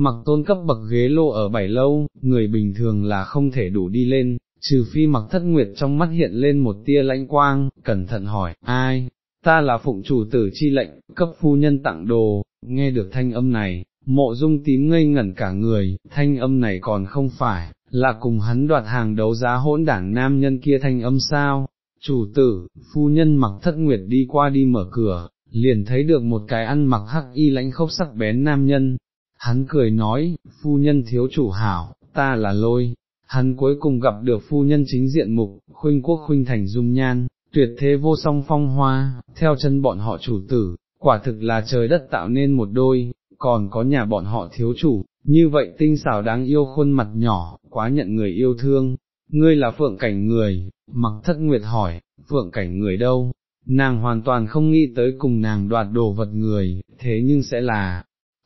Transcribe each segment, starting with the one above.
mặc tôn cấp bậc ghế lô ở bảy lâu, người bình thường là không thể đủ đi lên, trừ phi mặc thất nguyệt trong mắt hiện lên một tia lãnh quang, cẩn thận hỏi, ai, ta là phụng chủ tử chi lệnh, cấp phu nhân tặng đồ, nghe được thanh âm này, mộ dung tím ngây ngẩn cả người, thanh âm này còn không phải, là cùng hắn đoạt hàng đấu giá hỗn đảng nam nhân kia thanh âm sao, chủ tử, phu nhân mặc thất nguyệt đi qua đi mở cửa, liền thấy được một cái ăn mặc hắc y lãnh khốc sắc bén nam nhân, hắn cười nói, phu nhân thiếu chủ hảo, ta là lôi, hắn cuối cùng gặp được phu nhân chính diện mục, khuynh quốc khuynh thành dung nhan, tuyệt thế vô song phong hoa, theo chân bọn họ chủ tử, quả thực là trời đất tạo nên một đôi, còn có nhà bọn họ thiếu chủ, như vậy tinh xảo đáng yêu khuôn mặt nhỏ, quá nhận người yêu thương, ngươi là phượng cảnh người, mặc thất nguyệt hỏi, phượng cảnh người đâu, nàng hoàn toàn không nghĩ tới cùng nàng đoạt đồ vật người, thế nhưng sẽ là,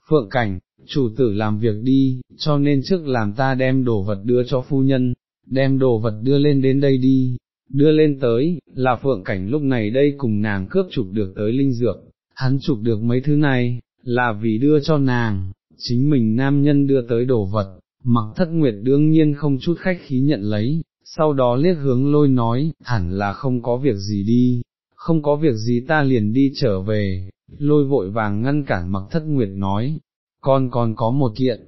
phượng cảnh, chủ tử làm việc đi, cho nên trước làm ta đem đồ vật đưa cho phu nhân, đem đồ vật đưa lên đến đây đi, đưa lên tới, là phượng cảnh lúc này đây cùng nàng cướp chụp được tới linh dược, hắn chụp được mấy thứ này, là vì đưa cho nàng, chính mình nam nhân đưa tới đồ vật, mặc thất nguyệt đương nhiên không chút khách khí nhận lấy, sau đó liếc hướng lôi nói, hẳn là không có việc gì đi, không có việc gì ta liền đi trở về, lôi vội vàng ngăn cản mặc thất nguyệt nói, con còn có một kiện.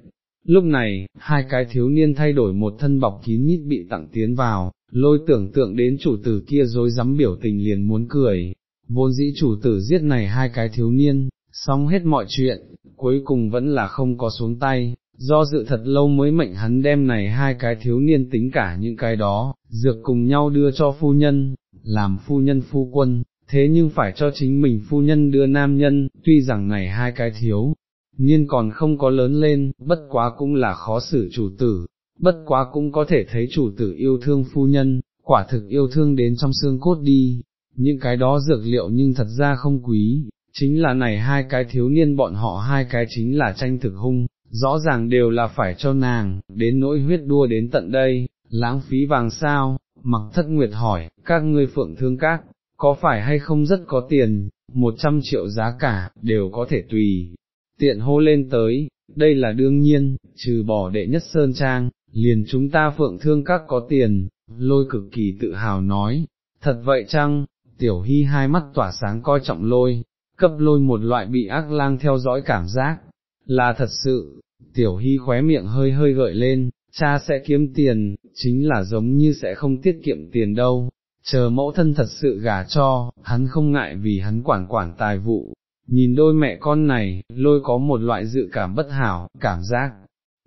Lúc này, hai cái thiếu niên thay đổi một thân bọc kín mít bị tặng tiến vào, lôi tưởng tượng đến chủ tử kia dối dám biểu tình liền muốn cười, vốn dĩ chủ tử giết này hai cái thiếu niên, xong hết mọi chuyện, cuối cùng vẫn là không có xuống tay, do dự thật lâu mới mệnh hắn đem này hai cái thiếu niên tính cả những cái đó, dược cùng nhau đưa cho phu nhân, làm phu nhân phu quân, thế nhưng phải cho chính mình phu nhân đưa nam nhân, tuy rằng này hai cái thiếu, nhiên còn không có lớn lên, bất quá cũng là khó xử chủ tử, bất quá cũng có thể thấy chủ tử yêu thương phu nhân, quả thực yêu thương đến trong xương cốt đi, những cái đó dược liệu nhưng thật ra không quý, chính là này hai cái thiếu niên bọn họ hai cái chính là tranh thực hung, rõ ràng đều là phải cho nàng, đến nỗi huyết đua đến tận đây, lãng phí vàng sao, mặc thất nguyệt hỏi, các ngươi phượng thương các, có phải hay không rất có tiền, một trăm triệu giá cả, đều có thể tùy, tiện hô lên tới, đây là đương nhiên, trừ bỏ đệ nhất sơn trang, liền chúng ta phượng thương các có tiền, lôi cực kỳ tự hào nói, thật vậy chăng, tiểu hy hai mắt tỏa sáng coi trọng lôi, cấp lôi một loại bị ác lang theo dõi cảm giác, là thật sự, tiểu hy khóe miệng hơi hơi gợi lên, cha sẽ kiếm tiền, chính là giống như sẽ không tiết kiệm tiền đâu, chờ mẫu thân thật sự gả cho, hắn không ngại vì hắn quản quản tài vụ. Nhìn đôi mẹ con này, lôi có một loại dự cảm bất hảo, cảm giác,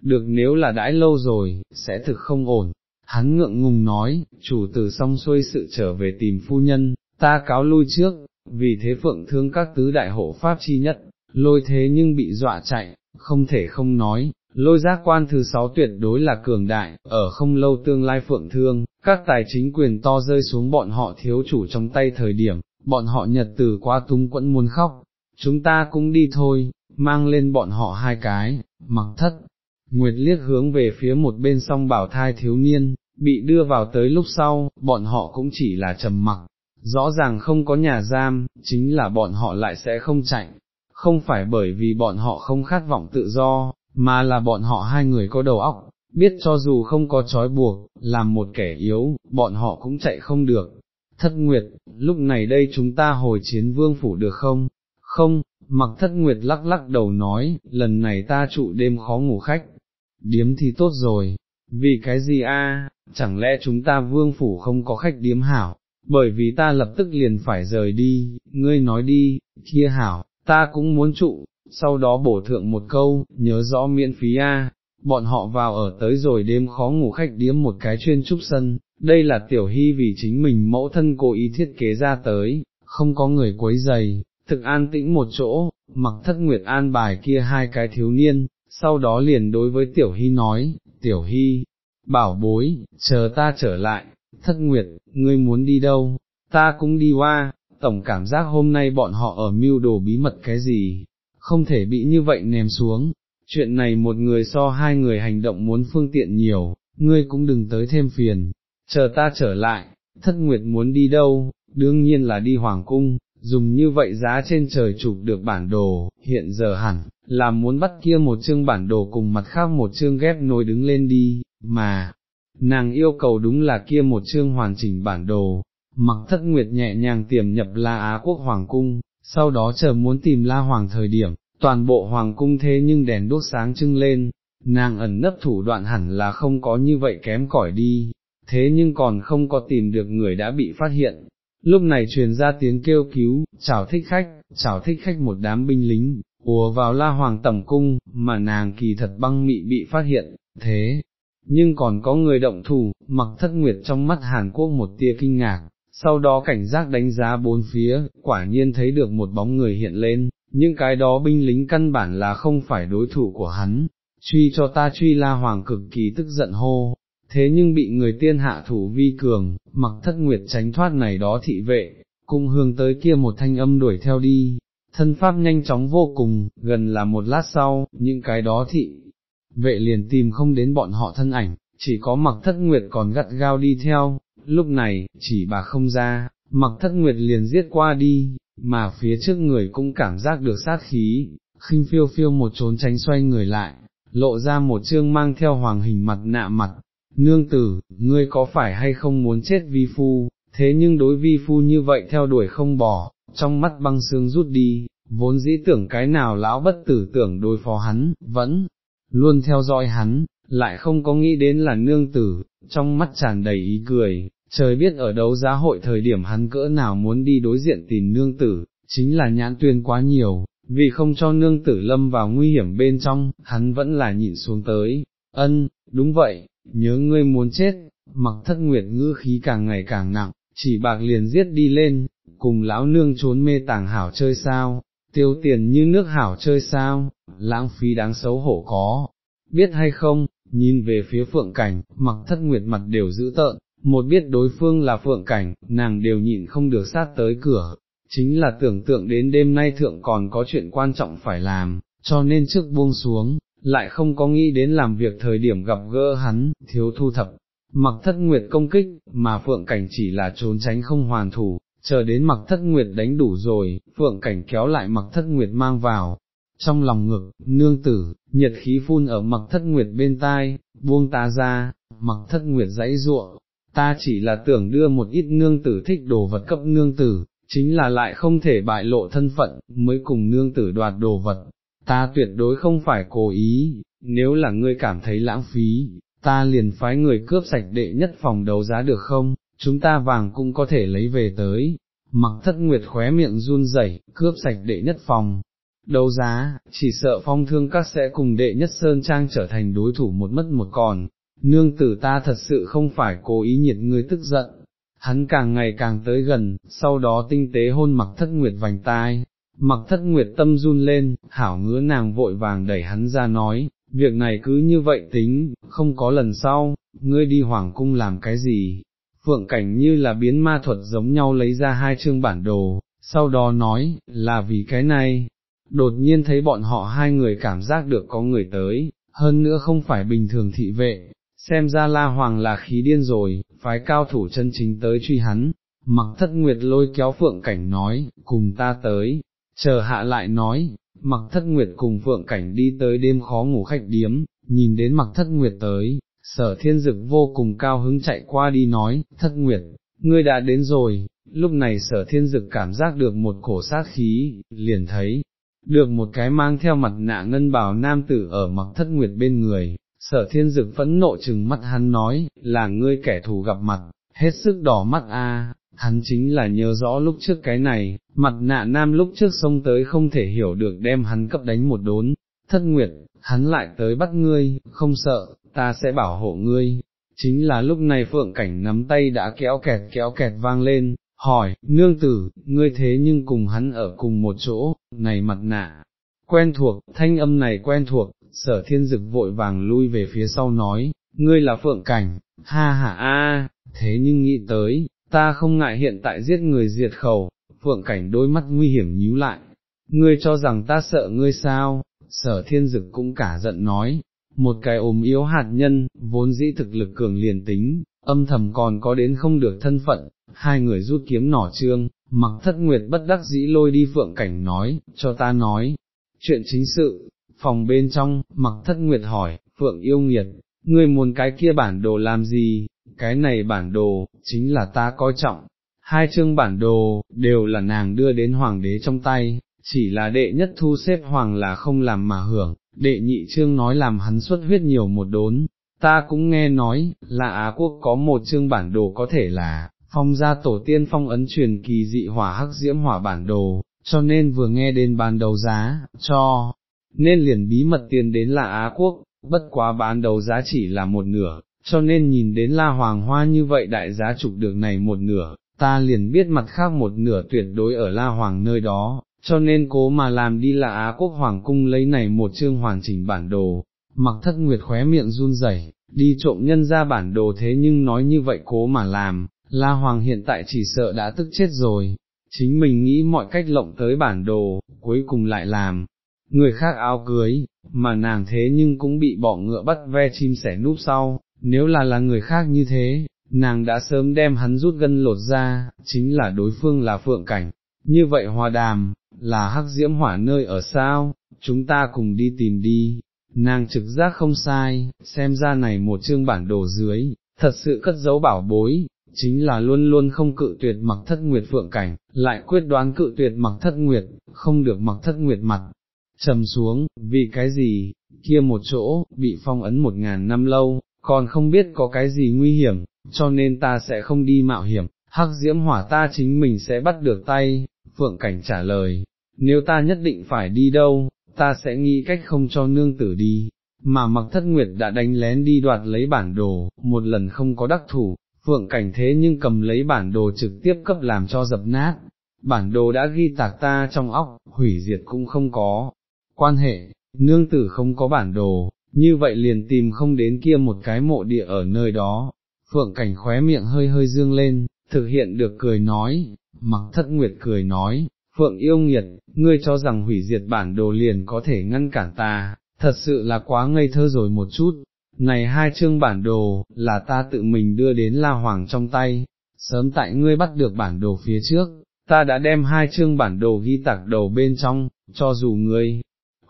được nếu là đãi lâu rồi, sẽ thực không ổn. Hắn ngượng ngùng nói, chủ tử xong xuôi sự trở về tìm phu nhân, ta cáo lui trước, vì thế phượng thương các tứ đại hộ pháp chi nhất, lôi thế nhưng bị dọa chạy, không thể không nói, lôi giác quan thứ sáu tuyệt đối là cường đại, ở không lâu tương lai phượng thương, các tài chính quyền to rơi xuống bọn họ thiếu chủ trong tay thời điểm, bọn họ nhật từ qua tung quẫn muốn khóc, chúng ta cũng đi thôi, mang lên bọn họ hai cái, mặc thất. Nguyệt liếc hướng về phía một bên song bảo thai thiếu niên, bị đưa vào tới lúc sau, bọn họ cũng chỉ là trầm mặc, rõ ràng không có nhà giam, chính là bọn họ lại sẽ không chạy, không phải bởi vì bọn họ không khát vọng tự do, mà là bọn họ hai người có đầu óc, biết cho dù không có trói buộc, làm một kẻ yếu, bọn họ cũng chạy không được. Thất Nguyệt, lúc này đây chúng ta hồi chiến vương phủ được không? Không, mặc thất Nguyệt lắc lắc đầu nói, lần này ta trụ đêm khó ngủ khách. Điếm thì tốt rồi, vì cái gì a? chẳng lẽ chúng ta vương phủ không có khách điếm hảo, bởi vì ta lập tức liền phải rời đi, ngươi nói đi, kia hảo, ta cũng muốn trụ, sau đó bổ thượng một câu, nhớ rõ miễn phí a. Bọn họ vào ở tới rồi đêm khó ngủ khách điếm một cái chuyên trúc sân, đây là tiểu hy vì chính mình mẫu thân cố ý thiết kế ra tới, không có người quấy giày, thực an tĩnh một chỗ, mặc thất nguyệt an bài kia hai cái thiếu niên, sau đó liền đối với tiểu hy nói, tiểu hy, bảo bối, chờ ta trở lại, thất nguyệt, ngươi muốn đi đâu, ta cũng đi qua, tổng cảm giác hôm nay bọn họ ở mưu đồ bí mật cái gì, không thể bị như vậy ném xuống, chuyện này một người so hai người hành động muốn phương tiện nhiều, ngươi cũng đừng tới thêm phiền, chờ ta trở lại, thất nguyệt muốn đi đâu, đương nhiên là đi hoàng cung, dùng như vậy giá trên trời chụp được bản đồ, hiện giờ hẳn, là muốn bắt kia một chương bản đồ cùng mặt khác một chương ghép nối đứng lên đi, mà, nàng yêu cầu đúng là kia một chương hoàn chỉnh bản đồ, mặc thất nguyệt nhẹ nhàng tiềm nhập La Á Quốc Hoàng Cung, sau đó chờ muốn tìm La Hoàng thời điểm, toàn bộ Hoàng Cung thế nhưng đèn đốt sáng trưng lên, nàng ẩn nấp thủ đoạn hẳn là không có như vậy kém cỏi đi, thế nhưng còn không có tìm được người đã bị phát hiện. Lúc này truyền ra tiếng kêu cứu, chào thích khách, chào thích khách một đám binh lính, ùa vào la hoàng tẩm cung, mà nàng kỳ thật băng mị bị phát hiện, thế, nhưng còn có người động thủ, mặc thất nguyệt trong mắt Hàn Quốc một tia kinh ngạc, sau đó cảnh giác đánh giá bốn phía, quả nhiên thấy được một bóng người hiện lên, những cái đó binh lính căn bản là không phải đối thủ của hắn, truy cho ta truy la hoàng cực kỳ tức giận hô, thế nhưng bị người tiên hạ thủ vi cường, mặc thất nguyệt tránh thoát này đó thị vệ, cung hướng tới kia một thanh âm đuổi theo đi, thân pháp nhanh chóng vô cùng, gần là một lát sau, những cái đó thị vệ liền tìm không đến bọn họ thân ảnh, chỉ có mặc thất nguyệt còn gắt gao đi theo, lúc này, chỉ bà không ra, mặc thất nguyệt liền giết qua đi, mà phía trước người cũng cảm giác được sát khí, khinh phiêu phiêu một trốn tránh xoay người lại, lộ ra một chương mang theo hoàng hình mặt nạ mặt, nương tử, ngươi có phải hay không muốn chết vi phu, thế nhưng đối vi phu như vậy theo đuổi không bỏ, trong mắt băng xương rút đi, vốn dĩ tưởng cái nào lão bất tử tưởng đối phó hắn, vẫn luôn theo dõi hắn, lại không có nghĩ đến là nương tử, trong mắt tràn đầy ý cười, trời biết ở đấu giá hội thời điểm hắn cỡ nào muốn đi đối diện tìm nương tử, chính là nhãn tuyên quá nhiều, vì không cho nương tử lâm vào nguy hiểm bên trong, hắn vẫn là nhịn xuống tới, ân, đúng vậy, nhớ ngươi muốn chết, mặc thất nguyệt ngữ khí càng ngày càng nặng, chỉ bạc liền giết đi lên, cùng lão nương trốn mê tàng hảo chơi sao, tiêu tiền như nước hảo chơi sao, lãng phí đáng xấu hổ có, biết hay không, nhìn về phía phượng cảnh, mặc thất nguyệt mặt đều dữ tợn, một biết đối phương là phượng cảnh, nàng đều nhịn không được sát tới cửa, chính là tưởng tượng đến đêm nay thượng còn có chuyện quan trọng phải làm, cho nên trước buông xuống, lại không có nghĩ đến làm việc thời điểm gặp gỡ hắn, thiếu thu thập, mặc thất nguyệt công kích, mà phượng cảnh chỉ là trốn tránh không hoàn thủ, chờ đến mặc thất nguyệt đánh đủ rồi, phượng cảnh kéo lại mặc thất nguyệt mang vào, trong lòng ngực, nương tử, nhiệt khí phun ở mặc thất nguyệt bên tai, buông ta ra, mặc thất nguyệt dãy ruộng, ta chỉ là tưởng đưa một ít nương tử thích đồ vật cấp nương tử, chính là lại không thể bại lộ thân phận, mới cùng nương tử đoạt đồ vật, ta tuyệt đối không phải cố ý, nếu là ngươi cảm thấy lãng phí, ta liền phái người cướp sạch đệ nhất phòng đấu giá được không, chúng ta vàng cũng có thể lấy về tới, mặc thất nguyệt khóe miệng run rẩy, cướp sạch đệ nhất phòng. Đấu giá, chỉ sợ phong thương các sẽ cùng đệ nhất sơn trang trở thành đối thủ một mất một còn, nương tử ta thật sự không phải cố ý nhiệt ngươi tức giận, hắn càng ngày càng tới gần, sau đó tinh tế hôn mặc thất nguyệt vành tai, mặc thất nguyệt tâm run lên, hảo ngứa nàng vội vàng đẩy hắn ra nói, việc này cứ như vậy tính, không có lần sau, ngươi đi hoàng cung làm cái gì, phượng cảnh như là biến ma thuật giống nhau lấy ra hai chương bản đồ, sau đó nói, là vì cái này, đột nhiên thấy bọn họ hai người cảm giác được có người tới, hơn nữa không phải bình thường thị vệ, xem ra la hoàng là khí điên rồi, phái cao thủ chân chính tới truy hắn, mặc thất nguyệt lôi kéo phượng cảnh nói, cùng ta tới, chờ hạ lại nói, mặc thất nguyệt cùng phượng cảnh đi tới đêm khó ngủ khách điếm, nhìn đến mặc thất nguyệt tới, sở thiên dực vô cùng cao hứng chạy qua đi nói, thất nguyệt, ngươi đã đến rồi, lúc này sở thiên dực cảm giác được một cổ sát khí, liền thấy, được một cái mang theo mặt nạ ngân bào nam tử ở mặc thất nguyệt bên người, sở thiên dực phẫn nộ chừng mắt hắn nói, là ngươi kẻ thù gặp mặt, hết sức đỏ mắt a. Hắn chính là nhớ rõ lúc trước cái này, mặt nạ nam lúc trước xông tới không thể hiểu được đem hắn cấp đánh một đốn, thất nguyệt, hắn lại tới bắt ngươi, không sợ, ta sẽ bảo hộ ngươi. Chính là lúc này phượng cảnh nắm tay đã kéo kẹt kéo kẹt vang lên, hỏi, nương tử, ngươi thế nhưng cùng hắn ở cùng một chỗ, này mặt nạ, quen thuộc, thanh âm này quen thuộc, sở thiên dực vội vàng lui về phía sau nói, ngươi là phượng cảnh, ha ha a, thế nhưng nghĩ tới, ta không ngại hiện tại giết người diệt khẩu, phượng cảnh đôi mắt nguy hiểm nhíu lại, ngươi cho rằng ta sợ ngươi sao, sở thiên dực cũng cả giận nói, một cái ốm yếu hạt nhân, vốn dĩ thực lực cường liền tính, âm thầm còn có đến không được thân phận, hai người rút kiếm nỏ trương, mặc thất nguyệt bất đắc dĩ lôi đi phượng cảnh nói, cho ta nói, chuyện chính sự, phòng bên trong, mặc thất nguyệt hỏi, phượng yêu nghiệt, ngươi muốn cái kia bản đồ làm gì, cái này bản đồ, chính là ta coi trọng, hai chương bản đồ, đều là nàng đưa đến hoàng đế trong tay, chỉ là đệ nhất thu xếp hoàng là không làm mà hưởng, đệ nhị chương nói làm hắn xuất huyết nhiều một đốn, ta cũng nghe nói, là Á Quốc có một chương bản đồ có thể là, phong gia tổ tiên phong ấn truyền kỳ dị hỏa hắc diễm hỏa bản đồ, cho nên vừa nghe đến bán đầu giá, cho, nên liền bí mật tiền đến là Á Quốc, bất quá bán đầu giá chỉ là một nửa, cho nên nhìn đến la hoàng hoa như vậy đại giá trục được này một nửa, ta liền biết mặt khác một nửa tuyệt đối ở la hoàng nơi đó, cho nên cố mà làm đi là Á Quốc Hoàng cung lấy này một chương hoàn chỉnh bản đồ, mặc thất nguyệt khóe miệng run rẩy, đi trộm nhân ra bản đồ thế nhưng nói như vậy cố mà làm, La Hoàng hiện tại chỉ sợ đã tức chết rồi, chính mình nghĩ mọi cách lộng tới bản đồ, cuối cùng lại làm, người khác áo cưới, mà nàng thế nhưng cũng bị bỏ ngựa bắt ve chim sẻ núp sau, nếu là là người khác như thế, nàng đã sớm đem hắn rút gân lột ra, chính là đối phương là phượng cảnh, như vậy hòa đàm, là hắc diễm hỏa nơi ở sao, chúng ta cùng đi tìm đi, nàng trực giác không sai, xem ra này một chương bản đồ dưới, thật sự cất giấu bảo bối, chính là luôn luôn không cự tuyệt mặc thất nguyệt phượng cảnh, lại quyết đoán cự tuyệt mặc thất nguyệt, không được mặc thất nguyệt mặt, trầm xuống, vì cái gì, kia một chỗ, bị phong ấn một ngàn năm lâu, còn không biết có cái gì nguy hiểm, cho nên ta sẽ không đi mạo hiểm, hắc diễm hỏa ta chính mình sẽ bắt được tay, phượng cảnh trả lời, nếu ta nhất định phải đi đâu, ta sẽ nghĩ cách không cho nương tử đi, mà mặc thất nguyệt đã đánh lén đi đoạt lấy bản đồ, một lần không có đắc thủ, phượng cảnh thế nhưng cầm lấy bản đồ trực tiếp cấp làm cho dập nát, bản đồ đã ghi tạc ta trong óc, hủy diệt cũng không có, quan hệ, nương tử không có bản đồ, như vậy liền tìm không đến kia một cái mộ địa ở nơi đó, phượng cảnh khóe miệng hơi hơi dương lên, thực hiện được cười nói, mặc thất nguyệt cười nói, phượng yêu nghiệt, ngươi cho rằng hủy diệt bản đồ liền có thể ngăn cản ta, thật sự là quá ngây thơ rồi một chút, này hai chương bản đồ, là ta tự mình đưa đến La Hoàng trong tay, sớm tại ngươi bắt được bản đồ phía trước, ta đã đem hai chương bản đồ ghi tạc đầu bên trong, cho dù ngươi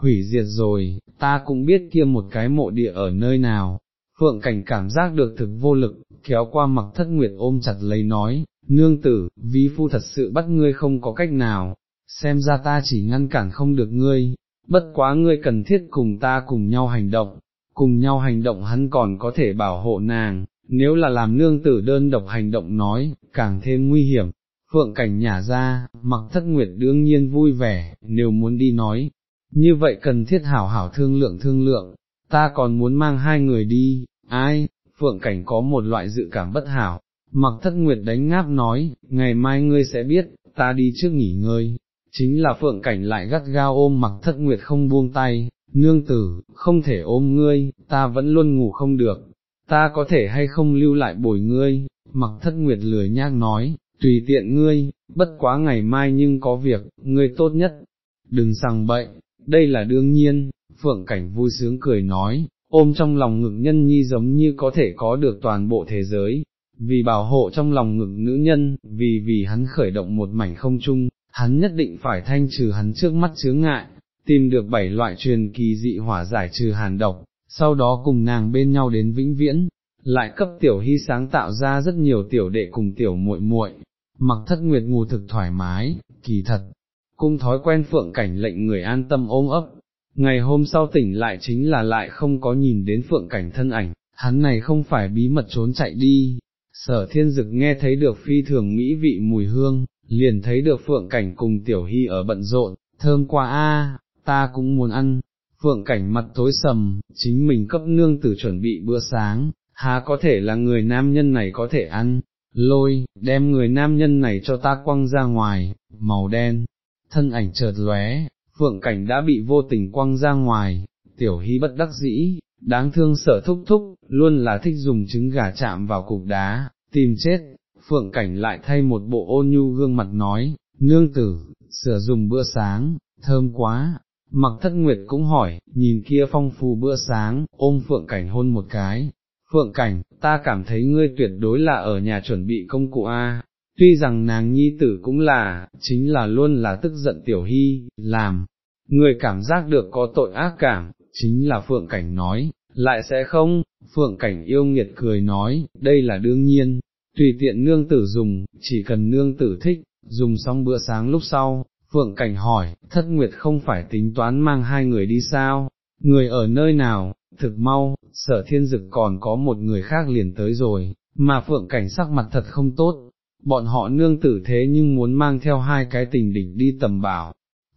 hủy diệt rồi, ta cũng biết kia một cái mộ địa ở nơi nào. Phượng cảnh cảm giác được thực vô lực, kéo qua mặc thất nguyệt ôm chặt lấy nói, nương tử, ví phu thật sự bắt ngươi không có cách nào, xem ra ta chỉ ngăn cản không được ngươi, bất quá ngươi cần thiết cùng ta cùng nhau hành động, cùng nhau hành động hắn còn có thể bảo hộ nàng, nếu là làm nương tử đơn độc hành động nói, càng thêm nguy hiểm. Phượng cảnh nhả ra, mặc thất nguyệt đương nhiên vui vẻ, nếu muốn đi nói, như vậy cần thiết hảo hảo thương lượng thương lượng, ta còn muốn mang hai người đi, ai, Phượng cảnh có một loại dự cảm bất hảo, mặc thất nguyệt đánh ngáp nói, ngày mai ngươi sẽ biết, ta đi trước nghỉ ngơi, chính là phượng cảnh lại gắt gao ôm mặc thất nguyệt không buông tay, nương tử, không thể ôm ngươi, ta vẫn luôn ngủ không được, ta có thể hay không lưu lại bồi ngươi, mặc thất nguyệt lười nhác nói, tùy tiện ngươi, bất quá ngày mai nhưng có việc, ngươi tốt nhất, đừng sằng bậy, đây là đương nhiên, phượng cảnh vui sướng cười nói, ôm trong lòng ngực nhân nhi giống như có thể có được toàn bộ thế giới, vì bảo hộ trong lòng ngực nữ nhân, vì vì hắn khởi động một mảnh không chung, hắn nhất định phải thanh trừ hắn trước mắt chướng ngại, tìm được bảy loại truyền kỳ dị hỏa giải trừ hàn độc, sau đó cùng nàng bên nhau đến vĩnh viễn, lại cấp tiểu hy sáng tạo ra rất nhiều tiểu đệ cùng tiểu muội muội. mặc thất nguyệt ngủ thực thoải mái, kỳ thật, cung thói quen phượng cảnh lệnh người an tâm ôm ấp, ngày hôm sau tỉnh lại chính là lại không có nhìn đến phượng cảnh thân ảnh, hắn này không phải bí mật trốn chạy đi, sở thiên dực nghe thấy được phi thường mỹ vị mùi hương, liền thấy được phượng cảnh cùng tiểu hy ở bận rộn, thơm qua a, ta cũng muốn ăn, phượng cảnh mặt tối sầm, chính mình cấp nương tử chuẩn bị bữa sáng, há có thể là người nam nhân này có thể ăn, lôi, đem người nam nhân này cho ta quăng ra ngoài, màu đen, thân ảnh chợt lóe, phượng cảnh đã bị vô tình quăng ra ngoài, tiểu hy bất đắc dĩ, đáng thương sở thúc thúc, luôn là thích dùng trứng gà chạm vào cục đá, tìm chết, phượng cảnh lại thay một bộ ôn nhu gương mặt nói, nương tử, sửa dùng bữa sáng, thơm quá, mặc thất nguyệt cũng hỏi, nhìn kia phong phù bữa sáng, ôm phượng cảnh hôn một cái, phượng cảnh, ta cảm thấy ngươi tuyệt đối là ở nhà chuẩn bị công cụ A, tuy rằng nàng nhi tử cũng là, chính là luôn là tức giận tiểu hy, làm, người cảm giác được có tội ác cảm, chính là Phượng Cảnh nói, lại sẽ không, Phượng Cảnh yêu nghiệt cười nói, đây là đương nhiên, tùy tiện nương tử dùng, chỉ cần nương tử thích, dùng xong bữa sáng lúc sau, Phượng Cảnh hỏi, thất nguyệt không phải tính toán mang hai người đi sao, người ở nơi nào, thực mau, sở thiên dực còn có một người khác liền tới rồi, mà Phượng Cảnh sắc mặt thật không tốt, bọn họ nương tử thế nhưng muốn mang theo hai cái tình địch đi tầm bảo,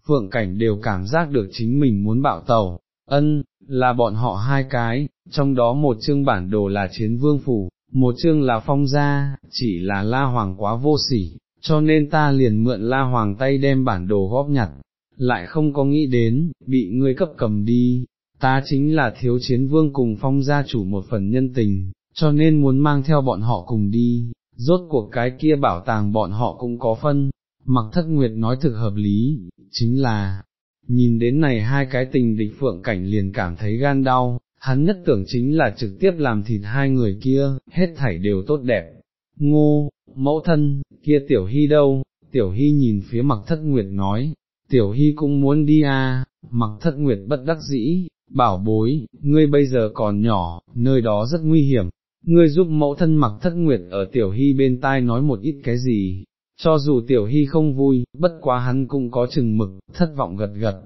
Phượng Cảnh đều cảm giác được chính mình muốn bạo tàu, ân, là bọn họ hai cái, trong đó một chương bản đồ là chiến vương phủ, một chương là phong gia, chỉ là la hoàng quá vô sỉ, cho nên ta liền mượn la hoàng tay đem bản đồ góp nhặt, lại không có nghĩ đến, bị ngươi cấp cầm đi, ta chính là thiếu chiến vương cùng phong gia chủ một phần nhân tình, cho nên muốn mang theo bọn họ cùng đi, rốt cuộc cái kia bảo tàng bọn họ cũng có phân, mặc thất nguyệt nói thực hợp lý, chính là, nhìn đến này hai cái tình địch phượng cảnh liền cảm thấy gan đau, hắn nhất tưởng chính là trực tiếp làm thịt hai người kia, hết thảy đều tốt đẹp. Ngô, mẫu thân, kia tiểu hy đâu, tiểu hy nhìn phía mặc thất nguyệt nói, tiểu hy cũng muốn đi à, mặc thất nguyệt bất đắc dĩ, bảo bối, ngươi bây giờ còn nhỏ, nơi đó rất nguy hiểm, ngươi giúp mẫu thân mặc thất nguyệt ở tiểu hy bên tai nói một ít cái gì, cho dù tiểu hy không vui, bất quá hắn cũng có chừng mực, thất vọng gật gật.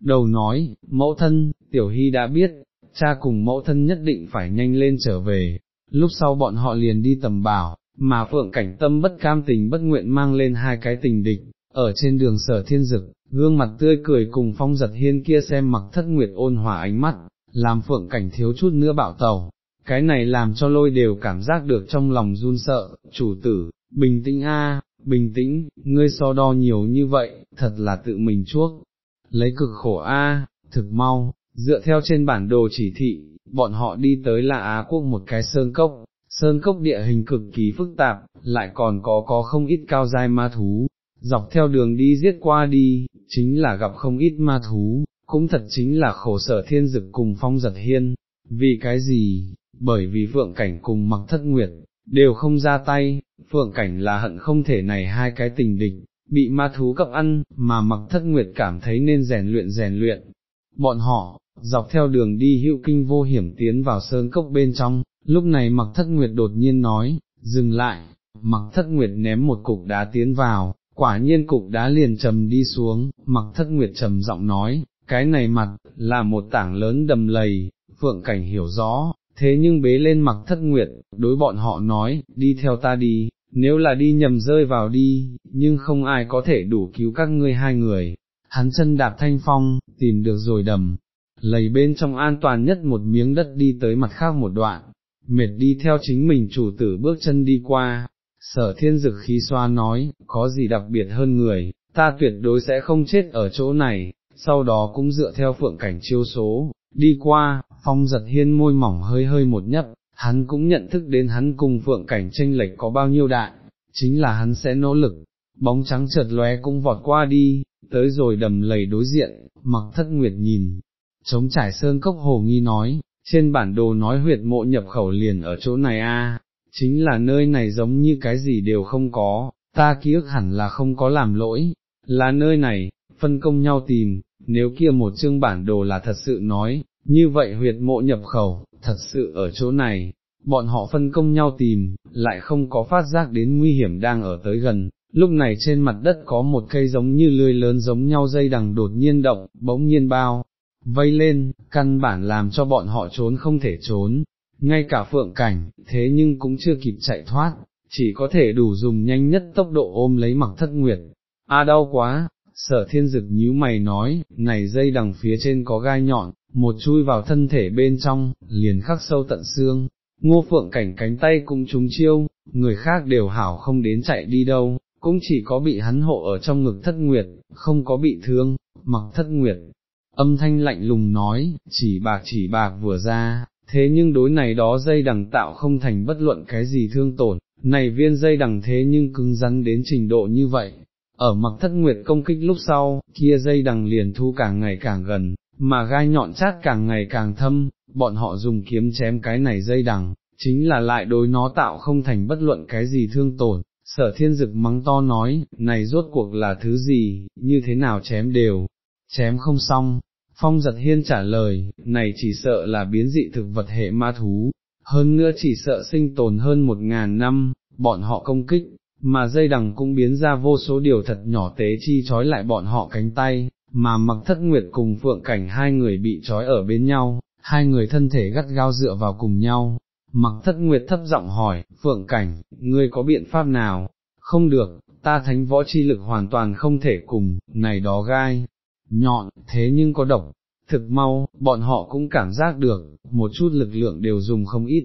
Đầu nói, mẫu thân, tiểu hy đã biết, cha cùng mẫu thân nhất định phải nhanh lên trở về, lúc sau bọn họ liền đi tầm bảo, mà phượng cảnh tâm bất cam tình bất nguyện mang lên hai cái tình địch, ở trên đường sở thiên dực, gương mặt tươi cười cùng phong giật hiên kia xem mặc thất nguyệt ôn hòa ánh mắt, làm phượng cảnh thiếu chút nữa bạo tàu, cái này làm cho lôi đều cảm giác được trong lòng run sợ, chủ tử, bình tĩnh a, bình tĩnh, ngươi so đo nhiều như vậy, thật là tự mình chuốc, lấy cực khổ a, thực mau, dựa theo trên bản đồ chỉ thị, bọn họ đi tới là Á quốc một cái sơn cốc, sơn cốc địa hình cực kỳ phức tạp, lại còn có có không ít cao dai ma thú, dọc theo đường đi giết qua đi, chính là gặp không ít ma thú, cũng thật chính là khổ sở thiên dực cùng phong giật hiên, vì cái gì, bởi vì phượng cảnh cùng mặc thất nguyệt, đều không ra tay, phượng cảnh là hận không thể này hai cái tình địch, bị ma thú cập ăn, mà mặc thất nguyệt cảm thấy nên rèn luyện rèn luyện. Bọn họ, dọc theo đường đi hữu kinh vô hiểm tiến vào sơn cốc bên trong, lúc này mặc thất nguyệt đột nhiên nói, dừng lại, mặc thất nguyệt ném một cục đá tiến vào, quả nhiên cục đá liền trầm đi xuống, mặc thất nguyệt trầm giọng nói, cái này mặt, là một tảng lớn đầm lầy, phượng cảnh hiểu rõ, thế nhưng bế lên mặc thất nguyệt, đối bọn họ nói, đi theo ta đi, nếu là đi nhầm rơi vào đi, nhưng không ai có thể đủ cứu các ngươi hai người. Hắn chân đạp thanh phong, tìm được rồi đầm, lầy bên trong an toàn nhất một miếng đất đi tới mặt khác một đoạn, mệt đi theo chính mình chủ tử bước chân đi qua, sở thiên dực khí xoa nói, có gì đặc biệt hơn người, ta tuyệt đối sẽ không chết ở chỗ này, sau đó cũng dựa theo phượng cảnh chiêu số, đi qua, phong giật hiên môi mỏng hơi hơi một nhấp, hắn cũng nhận thức đến hắn cùng phượng cảnh tranh lệch có bao nhiêu đại, chính là hắn sẽ nỗ lực, bóng trắng chợt lóe cũng vọt qua đi, tới rồi đầm lầy đối diện, mặc thất nguyệt nhìn, chống trải sơn cốc hồ nghi nói, trên bản đồ nói huyệt mộ nhập khẩu liền ở chỗ này a, chính là nơi này giống như cái gì đều không có, ta ký ức hẳn là không có làm lỗi, là nơi này, phân công nhau tìm, nếu kia một chương bản đồ là thật sự nói, như vậy huyệt mộ nhập khẩu, thật sự ở chỗ này, bọn họ phân công nhau tìm, lại không có phát giác đến nguy hiểm đang ở tới gần, lúc này trên mặt đất có một cây giống như lươi lớn giống nhau dây đằng đột nhiên động, bỗng nhiên bao, vây lên, căn bản làm cho bọn họ trốn không thể trốn, ngay cả phượng cảnh, thế nhưng cũng chưa kịp chạy thoát, chỉ có thể đủ dùng nhanh nhất tốc độ ôm lấy mặc thất nguyệt. A đau quá, sở thiên dực nhíu mày nói, này dây đằng phía trên có gai nhọn, một chui vào thân thể bên trong, liền khắc sâu tận xương, ngô phượng cảnh cánh tay cũng trúng chiêu, người khác đều hảo không đến chạy đi đâu, cũng chỉ có bị hắn hộ ở trong ngực thất nguyệt, không có bị thương, mặc thất nguyệt. Âm thanh lạnh lùng nói, chỉ bạc chỉ bạc vừa ra, thế nhưng đối này đó dây đằng tạo không thành bất luận cái gì thương tổn, này viên dây đằng thế nhưng cứng rắn đến trình độ như vậy. Ở mặc thất nguyệt công kích lúc sau, kia dây đằng liền thu càng ngày càng gần, mà gai nhọn chát càng ngày càng thâm, bọn họ dùng kiếm chém cái này dây đằng, chính là lại đối nó tạo không thành bất luận cái gì thương tổn, sở thiên dực mắng to nói, này rốt cuộc là thứ gì, như thế nào chém đều, chém không xong, phong giật hiên trả lời, này chỉ sợ là biến dị thực vật hệ ma thú, hơn nữa chỉ sợ sinh tồn hơn một ngàn năm, bọn họ công kích, mà dây đằng cũng biến ra vô số điều thật nhỏ tế chi trói lại bọn họ cánh tay, mà mặc thất nguyệt cùng phượng cảnh hai người bị trói ở bên nhau, hai người thân thể gắt gao dựa vào cùng nhau. Mặc thất nguyệt thấp giọng hỏi, phượng cảnh, ngươi có biện pháp nào? Không được, ta thánh võ chi lực hoàn toàn không thể cùng, này đó gai, nhọn, thế nhưng có độc, thực mau, bọn họ cũng cảm giác được, một chút lực lượng đều dùng không ít.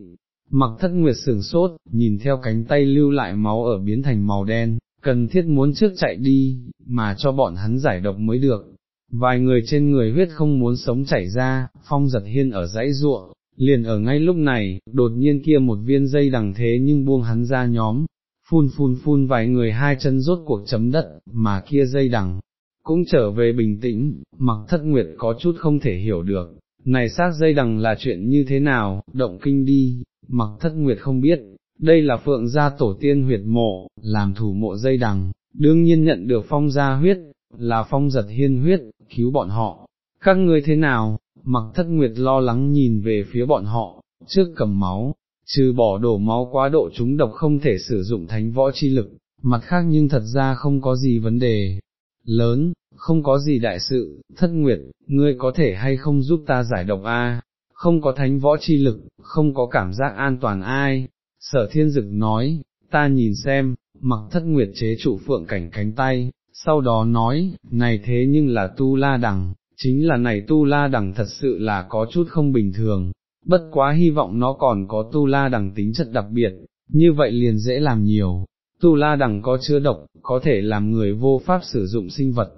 Mặc thất nguyệt sửng sốt, nhìn theo cánh tay lưu lại máu ở biến thành màu đen, cần thiết muốn trước chạy đi, mà cho bọn hắn giải độc mới được. Vài người trên người huyết không muốn sống chảy ra, phong giật hiên ở dãy ruộng, liền ở ngay lúc này, đột nhiên kia một viên dây đằng thế nhưng buông hắn ra nhóm, phun phun phun vài người hai chân rốt cuộc chấm đất, mà kia dây đằng, cũng trở về bình tĩnh, mặc thất nguyệt có chút không thể hiểu được, này xác dây đằng là chuyện như thế nào, động kinh đi, mặc thất nguyệt không biết, đây là phượng gia tổ tiên huyệt mộ, làm thủ mộ dây đằng, đương nhiên nhận được phong gia huyết, là phong giật hiên huyết, cứu bọn họ, các ngươi thế nào, mặc thất nguyệt lo lắng nhìn về phía bọn họ, trước cầm máu, trừ bỏ đổ máu quá độ chúng độc không thể sử dụng thánh võ chi lực, mặt khác nhưng thật ra không có gì vấn đề, lớn, không có gì đại sự, thất nguyệt, ngươi có thể hay không giúp ta giải độc a? Không có thánh võ chi lực, không có cảm giác an toàn ai, sở thiên dực nói, ta nhìn xem, mặc thất nguyệt chế trụ phượng cảnh cánh tay, sau đó nói, này thế nhưng là tu la đằng, chính là này tu la đằng thật sự là có chút không bình thường, bất quá hy vọng nó còn có tu la đằng tính chất đặc biệt, như vậy liền dễ làm nhiều, tu la đằng có chứa độc, có thể làm người vô pháp sử dụng sinh vật,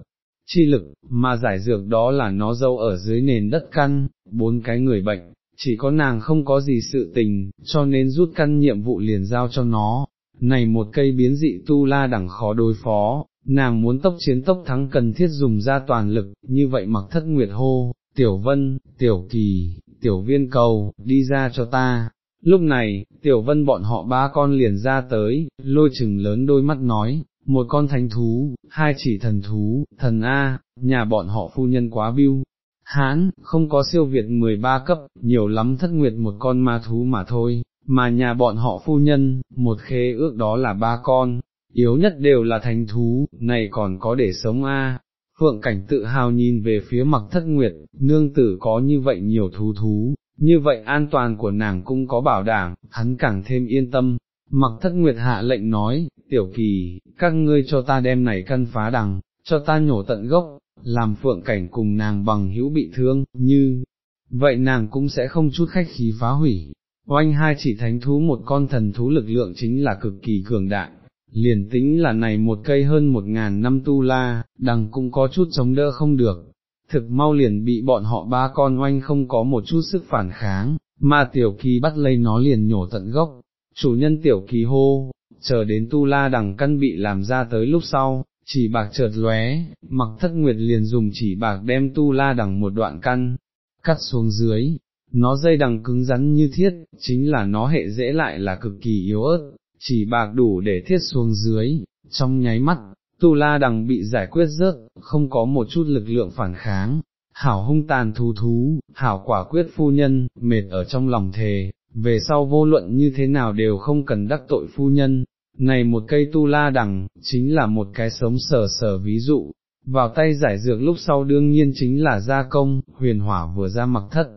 chi lực, mà giải dược đó là nó dâu ở dưới nền đất căn, bốn cái người bệnh, chỉ có nàng không có gì sự tình, cho nên rút căn nhiệm vụ liền giao cho nó, này một cây biến dị tu la đẳng khó đối phó, nàng muốn tốc chiến tốc thắng cần thiết dùng ra toàn lực, như vậy mặc thất nguyệt hô, tiểu vân, tiểu kỳ, tiểu viên cầu, đi ra cho ta. Lúc này, tiểu vân bọn họ ba con liền ra tới, lôi chừng lớn đôi mắt nói, một con thánh thú, hai chỉ thần thú, thần A, nhà bọn họ phu nhân quá biêu. Hán, không có siêu việt 13 cấp, nhiều lắm thất nguyệt một con ma thú mà thôi, mà nhà bọn họ phu nhân, một khế ước đó là ba con, yếu nhất đều là thành thú, này còn có để sống a. Phượng cảnh tự hào nhìn về phía mặc thất nguyệt, nương tử có như vậy nhiều thú thú, như vậy an toàn của nàng cũng có bảo đảm, hắn càng thêm yên tâm. Mặc thất nguyệt hạ lệnh nói, tiểu kỳ, các ngươi cho ta đem này căn phá đằng, cho ta nhổ tận gốc, làm phượng cảnh cùng nàng bằng hữu bị thương, như, vậy nàng cũng sẽ không chút khách khí phá hủy. Oanh hai chỉ thánh thú một con thần thú lực lượng chính là cực kỳ cường đại, liền tính là này một cây hơn một ngàn năm tu la, đằng cũng có chút chống đỡ không được, thực mau liền bị bọn họ ba con oanh không có một chút sức phản kháng, mà tiểu kỳ bắt lấy nó liền nhổ tận gốc, chủ nhân tiểu kỳ hô, chờ đến tu la đằng căn bị làm ra tới lúc sau, chỉ bạc chợt lóe, mặc thất nguyệt liền dùng chỉ bạc đem tu la đằng một đoạn căn, cắt xuống dưới, nó dây đằng cứng rắn như thiết, chính là nó hệ dễ lại là cực kỳ yếu ớt, chỉ bạc đủ để thiết xuống dưới, trong nháy mắt, tu la đằng bị giải quyết rớt, không có một chút lực lượng phản kháng, hảo hung tàn thú thú, hảo quả quyết phu nhân, mệt ở trong lòng thề, về sau vô luận như thế nào đều không cần đắc tội phu nhân, này một cây tu la đằng, chính là một cái sống sờ sờ ví dụ, vào tay giải dược lúc sau đương nhiên chính là gia công, huyền hỏa vừa ra mặc thất.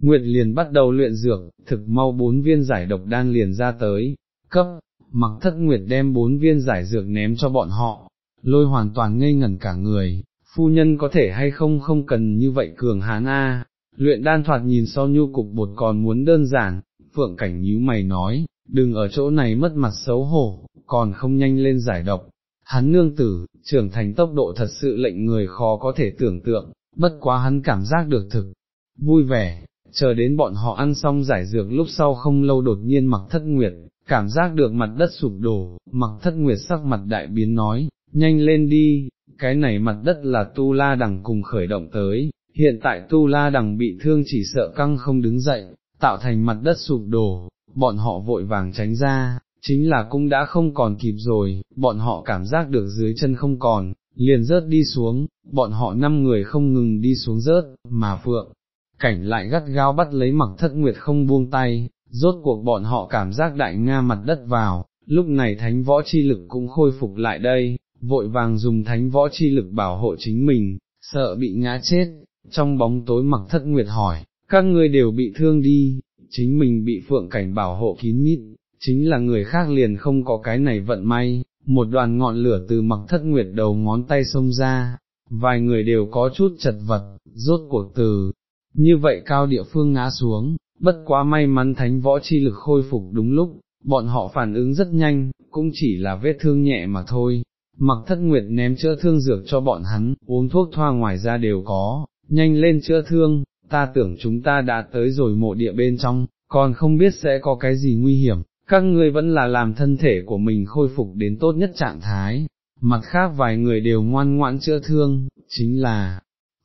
Nguyệt liền bắt đầu luyện dược, thực mau bốn viên giải độc đan liền ra tới, cấp, mặc thất nguyệt đem bốn viên giải dược ném cho bọn họ, lôi hoàn toàn ngây ngẩn cả người, phu nhân có thể hay không không cần như vậy cường hán a. luyện đan thoạt nhìn so nhu cục bột còn muốn đơn giản, phượng cảnh nhíu mày nói, đừng ở chỗ này mất mặt xấu hổ, còn không nhanh lên giải độc. Hắn nương tử, trưởng thành tốc độ thật sự lệnh người khó có thể tưởng tượng, bất quá hắn cảm giác được thực, vui vẻ, chờ đến bọn họ ăn xong giải dược lúc sau không lâu đột nhiên mặc thất nguyệt, cảm giác được mặt đất sụp đổ, mặc thất nguyệt sắc mặt đại biến nói, nhanh lên đi, cái này mặt đất là tu la đằng cùng khởi động tới, hiện tại tu la đằng bị thương chỉ sợ căng không đứng dậy, tạo thành mặt đất sụp đổ, bọn họ vội vàng tránh ra, chính là cũng đã không còn kịp rồi, bọn họ cảm giác được dưới chân không còn, liền rớt đi xuống, bọn họ năm người không ngừng đi xuống rớt, mà phượng, cảnh lại gắt gao bắt lấy mặc thất nguyệt không buông tay, rốt cuộc bọn họ cảm giác đại nga mặt đất vào, lúc này thánh võ chi lực cũng khôi phục lại đây, vội vàng dùng thánh võ chi lực bảo hộ chính mình, sợ bị ngã chết, trong bóng tối mặc thất nguyệt hỏi, các ngươi đều bị thương đi, chính mình bị phượng cảnh bảo hộ kín mít, chính là người khác liền không có cái này vận may, một đoàn ngọn lửa từ mặc thất nguyệt đầu ngón tay xông ra, vài người đều có chút chật vật, rốt cuộc từ, như vậy cao địa phương ngã xuống, bất quá may mắn thánh võ chi lực khôi phục đúng lúc, bọn họ phản ứng rất nhanh, cũng chỉ là vết thương nhẹ mà thôi. Mặc thất nguyệt ném chữa thương dược cho bọn hắn, uống thuốc thoa ngoài ra đều có, nhanh lên chữa thương, ta tưởng chúng ta đã tới rồi mộ địa bên trong, còn không biết sẽ có cái gì nguy hiểm, các ngươi vẫn là làm thân thể của mình khôi phục đến tốt nhất trạng thái, mặt khác vài người đều ngoan ngoãn chữa thương, chính là,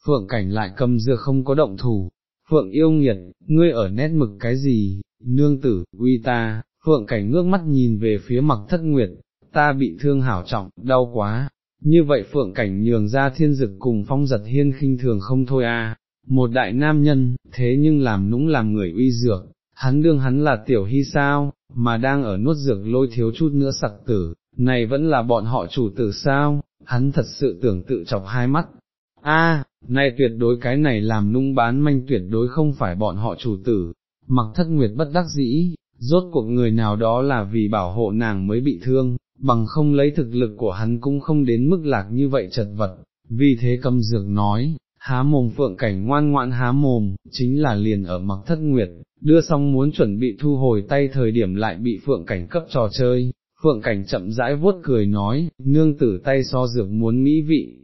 phượng cảnh lại cầm dưa không có động thủ, phượng yêu nghiệt, ngươi ở nét mực cái gì, nương tử, uy ta, phượng cảnh ngước mắt nhìn về phía mặc thất nguyệt, ta bị thương hảo trọng, đau quá, như vậy phượng cảnh nhường ra thiên dực cùng phong giật hiên khinh thường không thôi a một đại nam nhân, thế nhưng làm nũng làm người uy dược, hắn đương hắn là tiểu hy sao, mà đang ở nuốt dược lôi thiếu chút nữa sặc tử, này vẫn là bọn họ chủ tử sao, hắn thật sự tưởng tự chọc hai mắt. A, này tuyệt đối cái này làm nung bán manh tuyệt đối không phải bọn họ chủ tử, mặc thất nguyệt bất đắc dĩ, rốt cuộc người nào đó là vì bảo hộ nàng mới bị thương, bằng không lấy thực lực của hắn cũng không đến mức lạc như vậy chật vật, vì thế cầm dược nói, há mồm phượng cảnh ngoan ngoãn há mồm, chính là liền ở mặc thất nguyệt, đưa xong muốn chuẩn bị thu hồi tay thời điểm lại bị phượng cảnh cấp trò chơi, phượng cảnh chậm rãi vuốt cười nói, nương tử tay so dược muốn mỹ vị,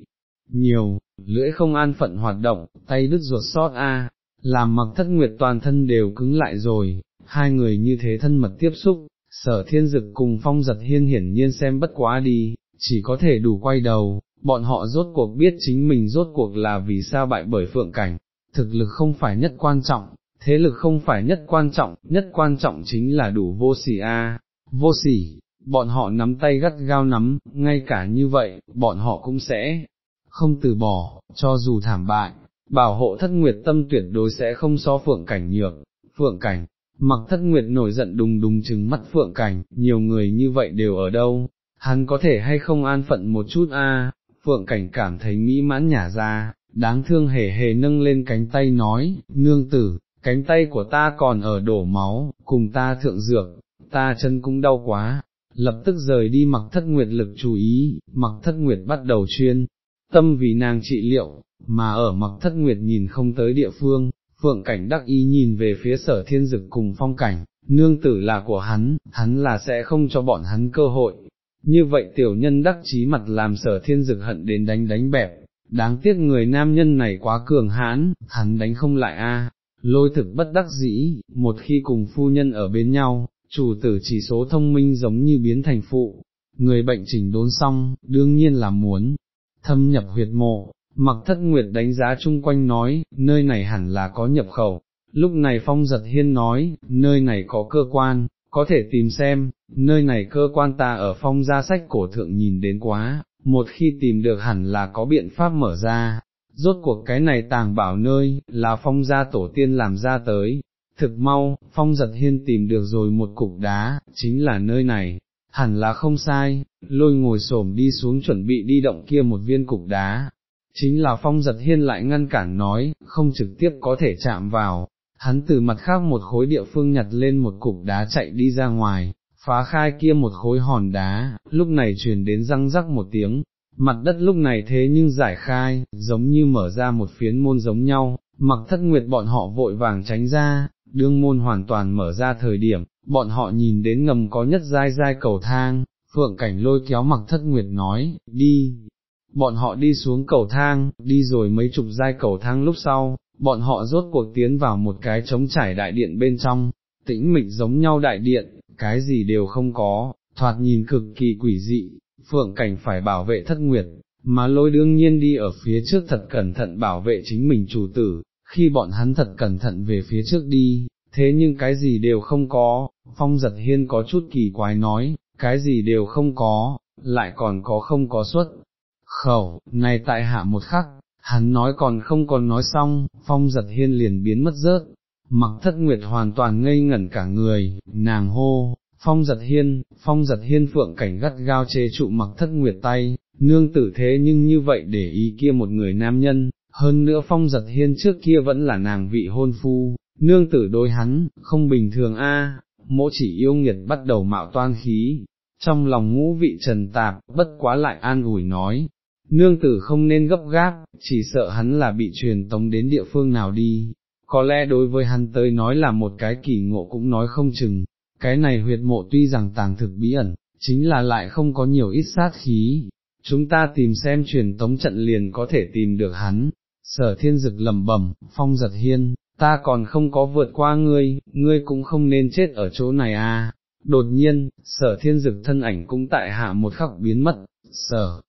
nhiều, lưỡi không an phận hoạt động, tay đứt ruột sót a, làm mặc thất nguyệt toàn thân đều cứng lại rồi, hai người như thế thân mật tiếp xúc, sở thiên dực cùng phong giật hiên hiển nhiên xem bất quá đi, chỉ có thể đủ quay đầu, bọn họ rốt cuộc biết chính mình rốt cuộc là vì sao bại bởi phượng cảnh, thực lực không phải nhất quan trọng, thế lực không phải nhất quan trọng, nhất quan trọng chính là đủ vô sỉ a, vô sỉ, bọn họ nắm tay gắt gao nắm, ngay cả như vậy, bọn họ cũng sẽ không từ bỏ, cho dù thảm bại, bảo hộ thất nguyệt tâm tuyệt đối sẽ không so phượng cảnh nhược, phượng cảnh, mặc thất nguyệt nổi giận đùng đùng chừng mắt phượng cảnh, nhiều người như vậy đều ở đâu, hắn có thể hay không an phận một chút a? Phượng cảnh cảm thấy mỹ mãn nhả ra, đáng thương hề hề nâng lên cánh tay nói, nương tử, cánh tay của ta còn ở đổ máu, cùng ta thượng dược, ta chân cũng đau quá, lập tức rời đi mặc thất nguyệt lực chú ý, mặc thất nguyệt bắt đầu chuyên, tâm vì nàng trị liệu, mà ở mặc thất nguyệt nhìn không tới địa phương, phượng cảnh đắc ý nhìn về phía sở thiên dực cùng phong cảnh, nương tử là của hắn, hắn là sẽ không cho bọn hắn cơ hội. Như vậy tiểu nhân đắc chí mặt làm sở thiên dực hận đến đánh đánh bẹp, đáng tiếc người nam nhân này quá cường hãn, hắn đánh không lại a. lôi thực bất đắc dĩ, một khi cùng phu nhân ở bên nhau, chủ tử chỉ số thông minh giống như biến thành phụ, người bệnh chỉnh đốn xong, đương nhiên là muốn, thâm nhập huyệt mộ, mặc thất nguyệt đánh giá chung quanh nói, nơi này hẳn là có nhập khẩu, lúc này phong giật hiên nói, nơi này có cơ quan, có thể tìm xem, nơi này cơ quan ta ở phong gia sách cổ thượng nhìn đến quá, một khi tìm được hẳn là có biện pháp mở ra, rốt cuộc cái này tàng bảo nơi, là phong gia tổ tiên làm ra tới. Thực mau, phong giật hiên tìm được rồi một cục đá, chính là nơi này, hẳn là không sai, lôi ngồi xổm đi xuống chuẩn bị đi động kia một viên cục đá, chính là phong giật hiên lại ngăn cản nói, không trực tiếp có thể chạm vào, hắn từ mặt khác một khối địa phương nhặt lên một cục đá chạy đi ra ngoài, phá khai kia một khối hòn đá, lúc này truyền đến răng rắc một tiếng, mặt đất lúc này thế nhưng giải khai, giống như mở ra một phiến môn giống nhau, mặc thất nguyệt bọn họ vội vàng tránh ra, đương môn hoàn toàn mở ra thời điểm, bọn họ nhìn đến ngầm có nhất dai dai cầu thang, phượng cảnh lôi kéo mặc thất nguyệt nói, đi, bọn họ đi xuống cầu thang, đi rồi mấy chục dai cầu thang lúc sau, bọn họ rốt cuộc tiến vào một cái trống trải đại điện bên trong, tĩnh mịch giống nhau đại điện, cái gì đều không có, thoạt nhìn cực kỳ quỷ dị, phượng cảnh phải bảo vệ thất nguyệt, mà lôi đương nhiên đi ở phía trước thật cẩn thận bảo vệ chính mình chủ tử, khi bọn hắn thật cẩn thận về phía trước đi, thế nhưng cái gì đều không có, phong giật hiên có chút kỳ quái nói, cái gì đều không có, lại còn có không có suất. Khẩu, này tại hạ một khắc, hắn nói còn không còn nói xong, phong giật hiên liền biến mất rớt, mặc thất nguyệt hoàn toàn ngây ngẩn cả người, nàng hô, phong giật hiên, phong giật hiên phượng cảnh gắt gao chế trụ mặc thất nguyệt tay, nương tử thế nhưng như vậy để ý kia một người nam nhân, hơn nữa phong giật hiên trước kia vẫn là nàng vị hôn phu, nương tử đối hắn, không bình thường a. mỗi chỉ yêu nghiệt bắt đầu mạo toan khí, trong lòng ngũ vị trần tạp, bất quá lại an ủi nói, nương tử không nên gấp gáp, chỉ sợ hắn là bị truyền tống đến địa phương nào đi, có lẽ đối với hắn tới nói là một cái kỳ ngộ cũng nói không chừng, cái này huyệt mộ tuy rằng tàng thực bí ẩn, chính là lại không có nhiều ít sát khí, chúng ta tìm xem truyền tống trận liền có thể tìm được hắn, sở thiên dực lầm bẩm, phong giật hiên, ta còn không có vượt qua ngươi, ngươi cũng không nên chết ở chỗ này à. Đột nhiên, sở thiên dực thân ảnh cũng tại hạ một khắc biến mất, sở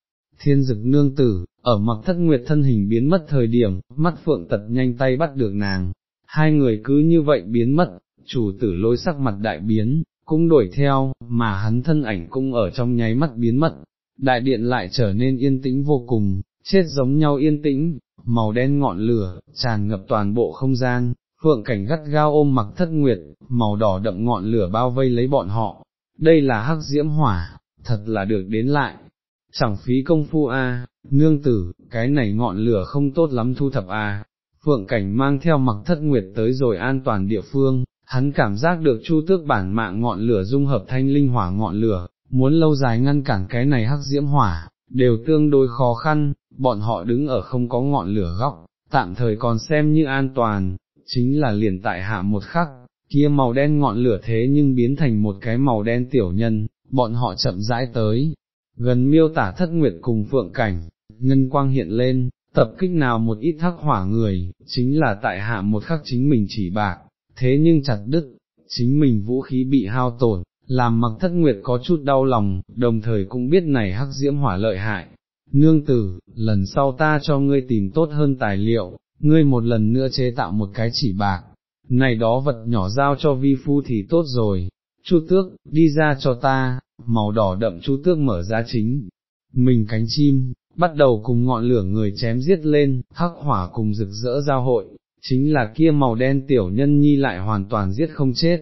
thiên dực nương tử, ở mặc thất nguyệt thân hình biến mất thời điểm, mắt phượng tật nhanh tay bắt được nàng, hai người cứ như vậy biến mất, chủ tử lôi sắc mặt đại biến, cũng đuổi theo, mà hắn thân ảnh cũng ở trong nháy mắt biến mất, đại điện lại trở nên yên tĩnh vô cùng, chết giống nhau yên tĩnh, màu đen ngọn lửa, tràn ngập toàn bộ không gian, phượng cảnh gắt gao ôm mặc thất nguyệt, màu đỏ đậm ngọn lửa bao vây lấy bọn họ, đây là hắc diễm hỏa, thật là được đến lại, chẳng phí công phu a, nương tử, cái này ngọn lửa không tốt lắm thu thập a. Phượng cảnh mang theo mặc thất nguyệt tới rồi an toàn địa phương, hắn cảm giác được chu tước bản mạng ngọn lửa dung hợp thanh linh hỏa ngọn lửa, muốn lâu dài ngăn cản cái này hắc diễm hỏa, đều tương đối khó khăn, bọn họ đứng ở không có ngọn lửa góc, tạm thời còn xem như an toàn, chính là liền tại hạ một khắc, kia màu đen ngọn lửa thế nhưng biến thành một cái màu đen tiểu nhân, bọn họ chậm rãi tới, gần miêu tả thất nguyệt cùng phượng cảnh, ngân quang hiện lên, tập kích nào một ít thắc hỏa người, chính là tại hạ một khắc chính mình chỉ bạc, thế nhưng chặt đứt, chính mình vũ khí bị hao tổn, làm mặc thất nguyệt có chút đau lòng, đồng thời cũng biết này hắc diễm hỏa lợi hại. Nương tử, lần sau ta cho ngươi tìm tốt hơn tài liệu, ngươi một lần nữa chế tạo một cái chỉ bạc, này đó vật nhỏ giao cho vi phu thì tốt rồi, chu tước, đi ra cho ta, màu đỏ đậm chu tước mở ra chính, mình cánh chim, bắt đầu cùng ngọn lửa người chém giết lên, hắc hỏa cùng rực rỡ giao hội, chính là kia màu đen tiểu nhân nhi lại hoàn toàn giết không chết,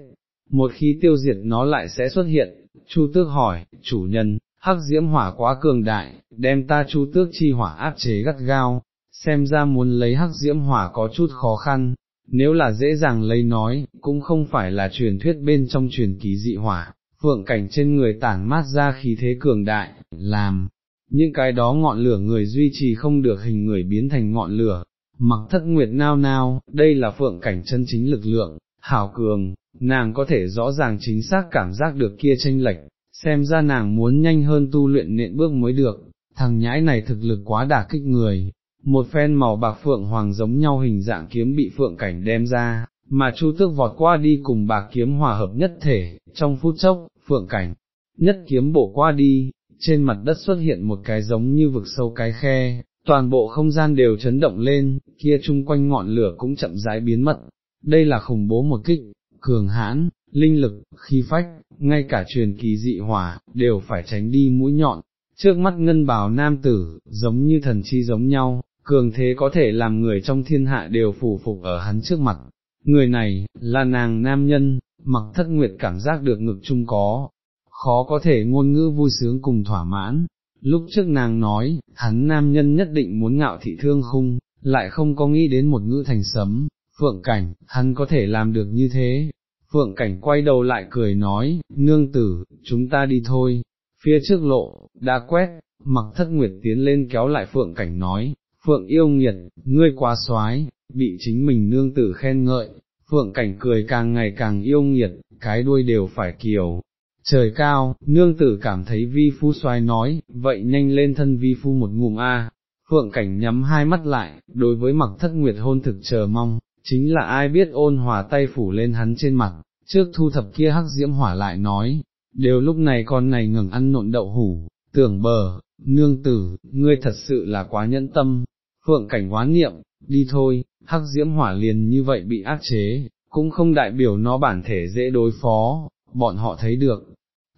một khi tiêu diệt nó lại sẽ xuất hiện, chu tước hỏi, chủ nhân, hắc diễm hỏa quá cường đại, đem ta chu tước chi hỏa áp chế gắt gao, xem ra muốn lấy hắc diễm hỏa có chút khó khăn, nếu là dễ dàng lấy nói, cũng không phải là truyền thuyết bên trong truyền ký dị hỏa, phượng cảnh trên người tản mát ra khí thế cường đại, làm, những cái đó ngọn lửa người duy trì không được hình người biến thành ngọn lửa, mặc thất nguyệt nao nao, đây là phượng cảnh chân chính lực lượng, hảo cường, nàng có thể rõ ràng chính xác cảm giác được kia tranh lệch, xem ra nàng muốn nhanh hơn tu luyện nện bước mới được, thằng nhãi này thực lực quá đả kích người, một phen màu bạc phượng hoàng giống nhau hình dạng kiếm bị phượng cảnh đem ra, mà chu tước vọt qua đi cùng bạc kiếm hòa hợp nhất thể, trong phút chốc, phượng cảnh, nhất kiếm bổ qua đi, trên mặt đất xuất hiện một cái giống như vực sâu cái khe, toàn bộ không gian đều chấn động lên, kia chung quanh ngọn lửa cũng chậm rãi biến mất, đây là khủng bố một kích, cường hãn, linh lực, khí phách, ngay cả truyền kỳ dị hỏa, đều phải tránh đi mũi nhọn, trước mắt ngân bào nam tử, giống như thần chi giống nhau, cường thế có thể làm người trong thiên hạ đều phủ phục ở hắn trước mặt. Người này, là nàng nam nhân, mặc thất nguyệt cảm giác được ngực chung có, khó có thể ngôn ngữ vui sướng cùng thỏa mãn. Lúc trước nàng nói, hắn nam nhân nhất định muốn ngạo thị thương khung, lại không có nghĩ đến một ngữ thành sấm, phượng cảnh, hắn có thể làm được như thế. Phượng cảnh quay đầu lại cười nói, nương tử, chúng ta đi thôi, phía trước lộ, đã quét, mặc thất nguyệt tiến lên kéo lại phượng cảnh nói, Phượng yêu nghiệt, ngươi quá soái, bị chính mình nương tử khen ngợi, Phượng cảnh cười càng ngày càng yêu nghiệt, cái đuôi đều phải kiều. Trời cao, nương tử cảm thấy vi phu soái nói, vậy nhanh lên thân vi phu một ngụm a. Phượng cảnh nhắm hai mắt lại, đối với mặc thất nguyệt hôn thực chờ mong, chính là ai biết ôn hòa tay phủ lên hắn trên mặt, trước thu thập kia hắc diễm hỏa lại nói, đều lúc này con này ngừng ăn nộn đậu hủ, tưởng bờ, nương tử, ngươi thật sự là quá nhẫn tâm, phượng cảnh hoán niệm, đi thôi, hắc diễm hỏa liền như vậy bị áp chế, cũng không đại biểu nó bản thể dễ đối phó, bọn họ thấy được.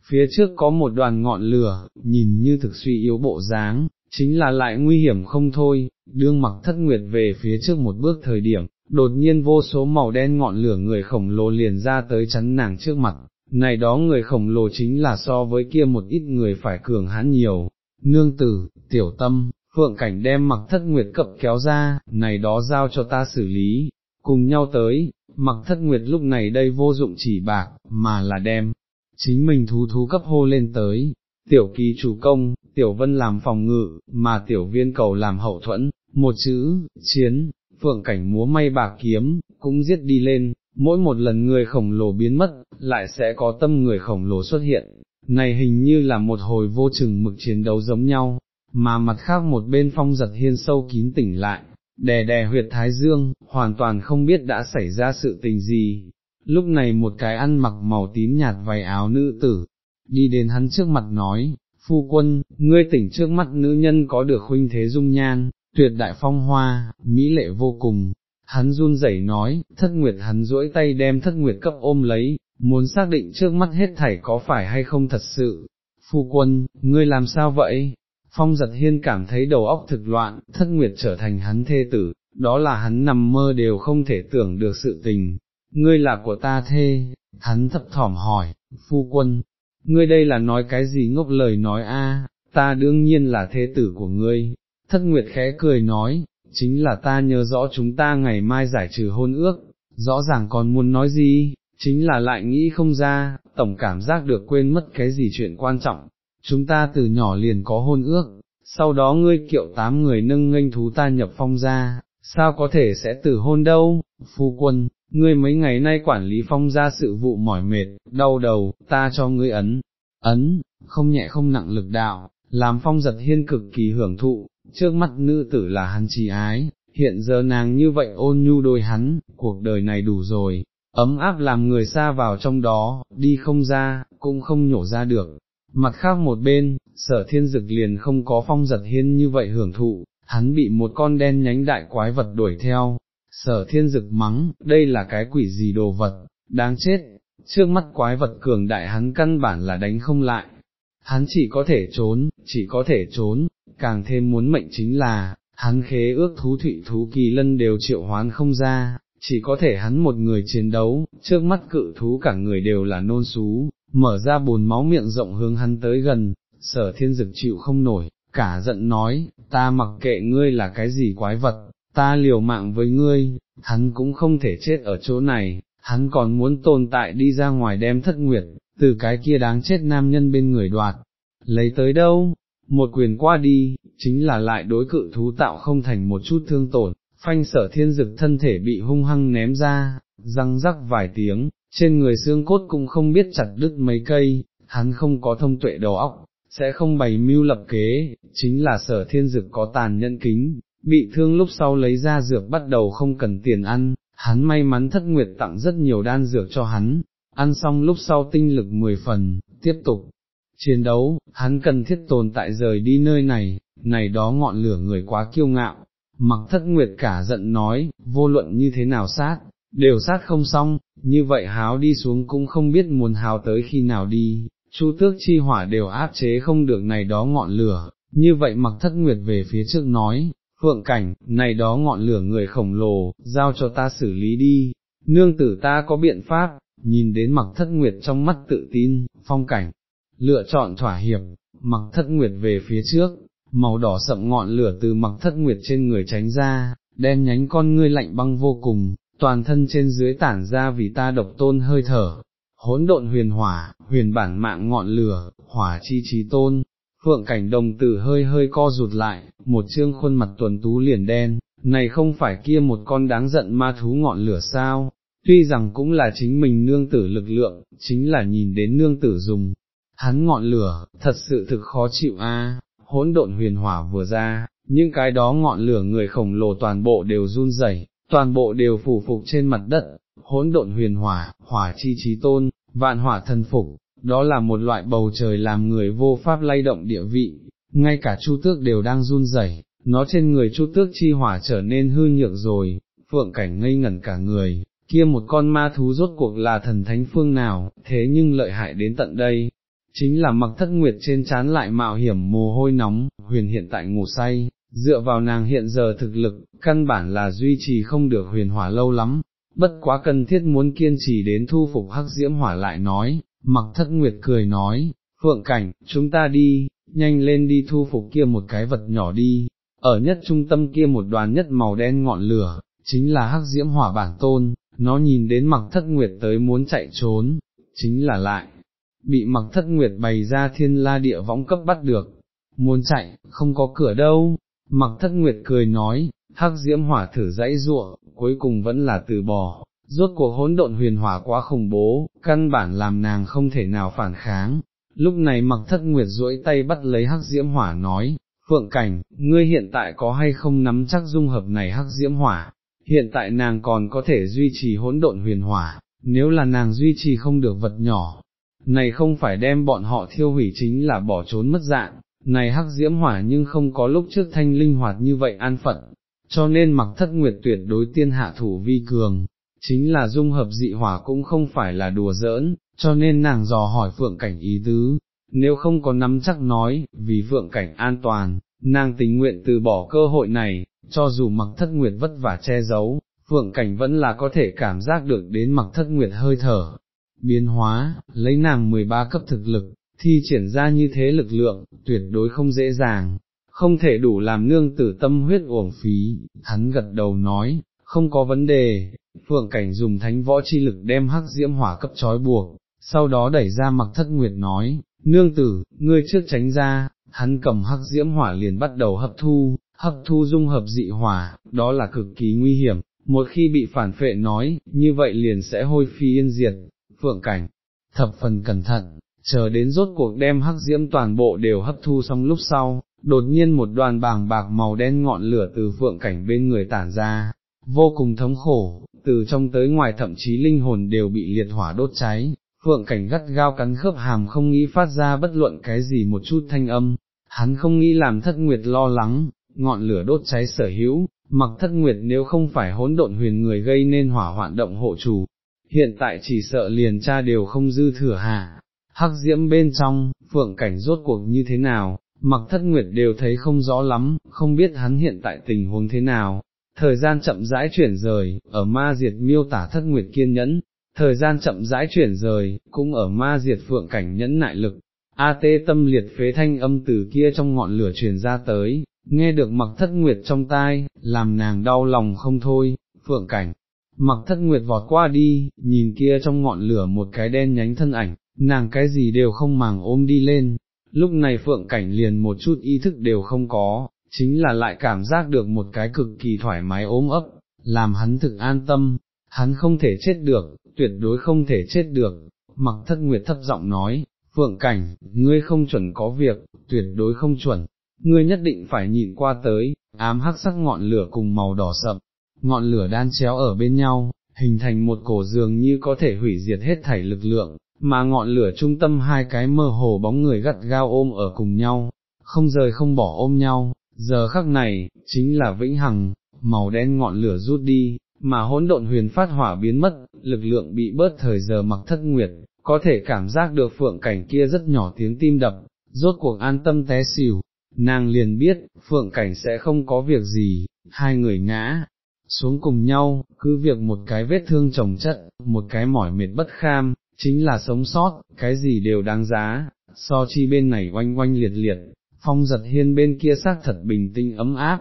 Phía trước có một đoàn ngọn lửa, nhìn như thực suy yếu bộ dáng, chính là lại nguy hiểm không thôi, đương mặc thất nguyệt về phía trước một bước thời điểm, đột nhiên vô số màu đen ngọn lửa người khổng lồ liền ra tới chắn nàng trước mặt, này đó người khổng lồ chính là so với kia một ít người phải cường hãn nhiều, nương tử, tiểu tâm, phượng cảnh đem mặc thất nguyệt cập kéo ra, này đó giao cho ta xử lý, cùng nhau tới, mặc thất nguyệt lúc này đây vô dụng chỉ bạc, mà là đem, chính mình thú thú cấp hô lên tới, tiểu kỳ chủ công, tiểu vân làm phòng ngự, mà tiểu viên cầu làm hậu thuẫn, một chữ, chiến, phượng cảnh múa may bạc kiếm, cũng giết đi lên, mỗi một lần người khổng lồ biến mất, lại sẽ có tâm người khổng lồ xuất hiện, này hình như là một hồi vô chừng mực chiến đấu giống nhau, mà mặt khác một bên phong giật hiên sâu kín tỉnh lại, đè đè huyệt thái dương, hoàn toàn không biết đã xảy ra sự tình gì. Lúc này một cái ăn mặc màu tím nhạt váy áo nữ tử, đi đến hắn trước mặt nói, phu quân, ngươi tỉnh trước mắt nữ nhân có được huynh thế dung nhan, tuyệt đại phong hoa, mỹ lệ vô cùng. Hắn run rẩy nói, thất nguyệt hắn duỗi tay đem thất nguyệt cấp ôm lấy, muốn xác định trước mắt hết thảy có phải hay không thật sự. Phu quân, ngươi làm sao vậy? Phong giật hiên cảm thấy đầu óc thực loạn, thất nguyệt trở thành hắn thê tử, đó là hắn nằm mơ đều không thể tưởng được sự tình. Ngươi là của ta thê, hắn thấp thỏm hỏi, phu quân, ngươi đây là nói cái gì ngốc lời nói a? ta đương nhiên là thê tử của ngươi, thất nguyệt khẽ cười nói, chính là ta nhớ rõ chúng ta ngày mai giải trừ hôn ước, rõ ràng còn muốn nói gì, chính là lại nghĩ không ra, tổng cảm giác được quên mất cái gì chuyện quan trọng, chúng ta từ nhỏ liền có hôn ước, sau đó ngươi kiệu tám người nâng nghênh thú ta nhập phong ra, sao có thể sẽ từ hôn đâu, phu quân, ngươi mấy ngày nay quản lý phong ra sự vụ mỏi mệt, đau đầu, ta cho ngươi ấn, ấn, không nhẹ không nặng lực đạo, làm phong giật hiên cực kỳ hưởng thụ, trước mắt nữ tử là hắn trì ái, hiện giờ nàng như vậy ôn nhu đôi hắn, cuộc đời này đủ rồi, ấm áp làm người xa vào trong đó, đi không ra, cũng không nhổ ra được. Mặt khác một bên, sở thiên dực liền không có phong giật hiên như vậy hưởng thụ, hắn bị một con đen nhánh đại quái vật đuổi theo, sở thiên dực mắng, đây là cái quỷ gì đồ vật, đáng chết, trước mắt quái vật cường đại hắn căn bản là đánh không lại, hắn chỉ có thể trốn, chỉ có thể trốn, càng thêm muốn mệnh chính là, hắn khế ước thú thụy thú kỳ lân đều triệu hoán không ra, chỉ có thể hắn một người chiến đấu, trước mắt cự thú cả người đều là nôn xú, mở ra bồn máu miệng rộng hướng hắn tới gần, sở thiên dực chịu không nổi, cả giận nói, ta mặc kệ ngươi là cái gì quái vật, ta liều mạng với ngươi, hắn cũng không thể chết ở chỗ này, hắn còn muốn tồn tại đi ra ngoài đem thất nguyệt, từ cái kia đáng chết nam nhân bên người đoạt, lấy tới đâu, một quyền qua đi, chính là lại đối cự thú tạo không thành một chút thương tổn, phanh sở thiên dực thân thể bị hung hăng ném ra, răng rắc vài tiếng, trên người xương cốt cũng không biết chặt đứt mấy cây, hắn không có thông tuệ đầu óc, sẽ không bày mưu lập kế, chính là sở thiên dực có tàn nhẫn kính, bị thương lúc sau lấy ra dược bắt đầu không cần tiền ăn, hắn may mắn thất nguyệt tặng rất nhiều đan dược cho hắn, ăn xong lúc sau tinh lực 10 phần, tiếp tục. Chiến đấu, hắn cần thiết tồn tại rời đi nơi này, này đó ngọn lửa người quá kiêu ngạo, mặc thất nguyệt cả giận nói, vô luận như thế nào sát, đều sát không xong, như vậy háo đi xuống cũng không biết muốn háo tới khi nào đi, chu tước chi hỏa đều áp chế không được này đó ngọn lửa, như vậy mặc thất nguyệt về phía trước nói, phượng cảnh, này đó ngọn lửa người khổng lồ, giao cho ta xử lý đi, nương tử ta có biện pháp, nhìn đến mặc thất nguyệt trong mắt tự tin, phong cảnh, lựa chọn thỏa hiệp, mặc thất nguyệt về phía trước, màu đỏ sậm ngọn lửa từ mặc thất nguyệt trên người tránh ra, đen nhánh con ngươi lạnh băng vô cùng, toàn thân trên dưới tản ra vì ta độc tôn hơi thở, hỗn độn huyền hỏa, huyền bản mạng ngọn lửa, hỏa chi trí tôn, phượng cảnh đồng tử hơi hơi co rụt lại, một trương khuôn mặt tuần tú liền đen, này không phải kia một con đáng giận ma thú ngọn lửa sao, tuy rằng cũng là chính mình nương tử lực lượng, chính là nhìn đến nương tử dùng, hắn ngọn lửa, thật sự thực khó chịu a. hỗn độn huyền hỏa vừa ra, những cái đó ngọn lửa người khổng lồ toàn bộ đều run rẩy, toàn bộ đều phủ phục trên mặt đất, hỗn độn huyền hỏa, hỏa chi trí tôn, vạn hỏa thần phục, đó là một loại bầu trời làm người vô pháp lay động địa vị, ngay cả chu tước đều đang run rẩy, nó trên người chu tước chi hỏa trở nên hư nhược rồi, phượng cảnh ngây ngẩn cả người, kia một con ma thú rốt cuộc là thần thánh phương nào, thế nhưng lợi hại đến tận đây, chính là mặc thất nguyệt trên chán lại mạo hiểm mồ hôi nóng, huyền hiện tại ngủ say, dựa vào nàng hiện giờ thực lực, căn bản là duy trì không được huyền hỏa lâu lắm, bất quá cần thiết muốn kiên trì đến thu phục hắc diễm hỏa lại nói, mặc thất nguyệt cười nói, phượng cảnh, chúng ta đi, nhanh lên đi thu phục kia một cái vật nhỏ đi, ở nhất trung tâm kia một đoàn nhất màu đen ngọn lửa, chính là hắc diễm hỏa bản tôn, nó nhìn đến mặc thất nguyệt tới muốn chạy trốn, chính là lại, bị mặc thất nguyệt bày ra thiên la địa võng cấp bắt được, muốn chạy, không có cửa đâu, mặc thất nguyệt cười nói, hắc diễm hỏa thử dãy ruộng, cuối cùng vẫn là từ bỏ, rốt cuộc hỗn độn huyền hỏa quá khủng bố, căn bản làm nàng không thể nào phản kháng. Lúc này mặc thất nguyệt duỗi tay bắt lấy hắc diễm hỏa nói, Phượng Cảnh, ngươi hiện tại có hay không nắm chắc dung hợp này hắc diễm hỏa, hiện tại nàng còn có thể duy trì hỗn độn huyền hỏa, nếu là nàng duy trì không được vật nhỏ, này không phải đem bọn họ thiêu hủy chính là bỏ trốn mất dạng, này hắc diễm hỏa nhưng không có lúc trước thanh linh hoạt như vậy an phận, cho nên mặc thất nguyệt tuyệt đối tiên hạ thủ vi cường, chính là dung hợp dị hỏa cũng không phải là đùa giỡn, cho nên nàng dò hỏi phượng cảnh ý tứ, nếu không có nắm chắc nói, vì phượng cảnh an toàn, nàng tình nguyện từ bỏ cơ hội này, cho dù mặc thất nguyệt vất vả che giấu, phượng cảnh vẫn là có thể cảm giác được đến mặc thất nguyệt hơi thở, biến hóa, lấy nàng 13 cấp thực lực, thi triển ra như thế lực lượng, tuyệt đối không dễ dàng, không thể đủ làm nương tử tâm huyết uổng phí, hắn gật đầu nói, không có vấn đề, phượng cảnh dùng thánh võ chi lực đem hắc diễm hỏa cấp trói buộc, sau đó đẩy ra mặc thất nguyệt nói, nương tử, ngươi trước tránh ra, hắn cầm hắc diễm hỏa liền bắt đầu hấp thu, hấp thu dung hợp dị hỏa, đó là cực kỳ nguy hiểm, một khi bị phản phệ nói, như vậy liền sẽ hôi phi yên diệt, phượng cảnh, thập phần cẩn thận, chờ đến rốt cuộc đem hắc diễm toàn bộ đều hấp thu xong lúc sau, đột nhiên một đoàn bàng bạc màu đen ngọn lửa từ phượng cảnh bên người tản ra, vô cùng thống khổ, từ trong tới ngoài thậm chí linh hồn đều bị liệt hỏa đốt cháy, phượng cảnh gắt gao cắn khớp hàm không nghĩ phát ra bất luận cái gì một chút thanh âm, hắn không nghĩ làm thất nguyệt lo lắng, ngọn lửa đốt cháy sở hữu, mặc thất nguyệt nếu không phải hỗn độn huyền người gây nên hỏa hoạn động hộ chủ, hiện tại chỉ sợ liền cha đều không dư thừa hạ, hắc diễm bên trong, phượng cảnh rốt cuộc như thế nào, mặc thất nguyệt đều thấy không rõ lắm, không biết hắn hiện tại tình huống thế nào, thời gian chậm rãi chuyển rời, ở ma diệt miêu tả thất nguyệt kiên nhẫn, thời gian chậm rãi chuyển rời, cũng ở ma diệt phượng cảnh nhẫn nại lực, a tê tâm liệt phế thanh âm từ kia trong ngọn lửa truyền ra tới, nghe được mặc thất nguyệt trong tai, làm nàng đau lòng không thôi, phượng cảnh. Mặc thất nguyệt vọt qua đi, nhìn kia trong ngọn lửa một cái đen nhánh thân ảnh, nàng cái gì đều không màng ôm đi lên, lúc này phượng cảnh liền một chút ý thức đều không có, chính là lại cảm giác được một cái cực kỳ thoải mái ôm ấp, làm hắn thực an tâm, hắn không thể chết được, tuyệt đối không thể chết được, mặc thất nguyệt thấp giọng nói, phượng cảnh, ngươi không chuẩn có việc, tuyệt đối không chuẩn, ngươi nhất định phải nhịn qua tới, ám hắc sắc ngọn lửa cùng màu đỏ sậm, ngọn lửa đan chéo ở bên nhau, hình thành một cổ dường như có thể hủy diệt hết thảy lực lượng, mà ngọn lửa trung tâm hai cái mơ hồ bóng người gắt gao ôm ở cùng nhau, không rời không bỏ ôm nhau, giờ khắc này, chính là vĩnh hằng, màu đen ngọn lửa rút đi, mà hỗn độn huyền phát hỏa biến mất, lực lượng bị bớt thời giờ mặc thất nguyệt, có thể cảm giác được phượng cảnh kia rất nhỏ tiếng tim đập, rốt cuộc an tâm té xỉu, nàng liền biết, phượng cảnh sẽ không có việc gì, hai người ngã, xuống cùng nhau, cứ việc một cái vết thương chồng chất, một cái mỏi mệt bất kham, chính là sống sót, cái gì đều đáng giá, so chi bên này oanh oanh liệt liệt, phong giật hiên bên kia xác thật bình tĩnh ấm áp.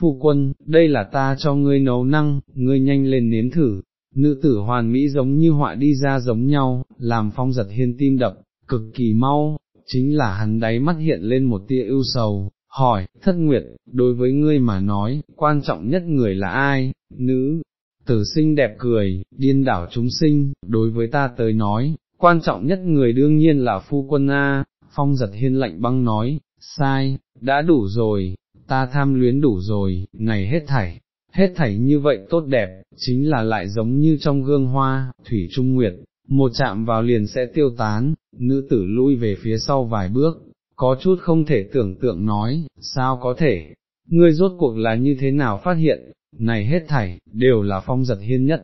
Phu quân, đây là ta cho ngươi nấu năng, ngươi nhanh lên nếm thử, nữ tử hoàn mỹ giống như họa đi ra giống nhau, làm phong giật hiên tim đập, cực kỳ mau, chính là hắn đáy mắt hiện lên một tia ưu sầu, hỏi, thất nguyệt, đối với ngươi mà nói, quan trọng nhất người là ai, nữ, tử sinh đẹp cười, điên đảo chúng sinh, đối với ta tới nói, quan trọng nhất người đương nhiên là phu quân A, phong giật hiên lạnh băng nói, sai, đã đủ rồi, ta tham luyến đủ rồi, này hết thảy, hết thảy như vậy tốt đẹp, chính là lại giống như trong gương hoa, thủy trung nguyệt, một chạm vào liền sẽ tiêu tán, nữ tử lui về phía sau vài bước, có chút không thể tưởng tượng nói, sao có thể, ngươi rốt cuộc là như thế nào phát hiện, này hết thảy, đều là phong giật hiên nhất,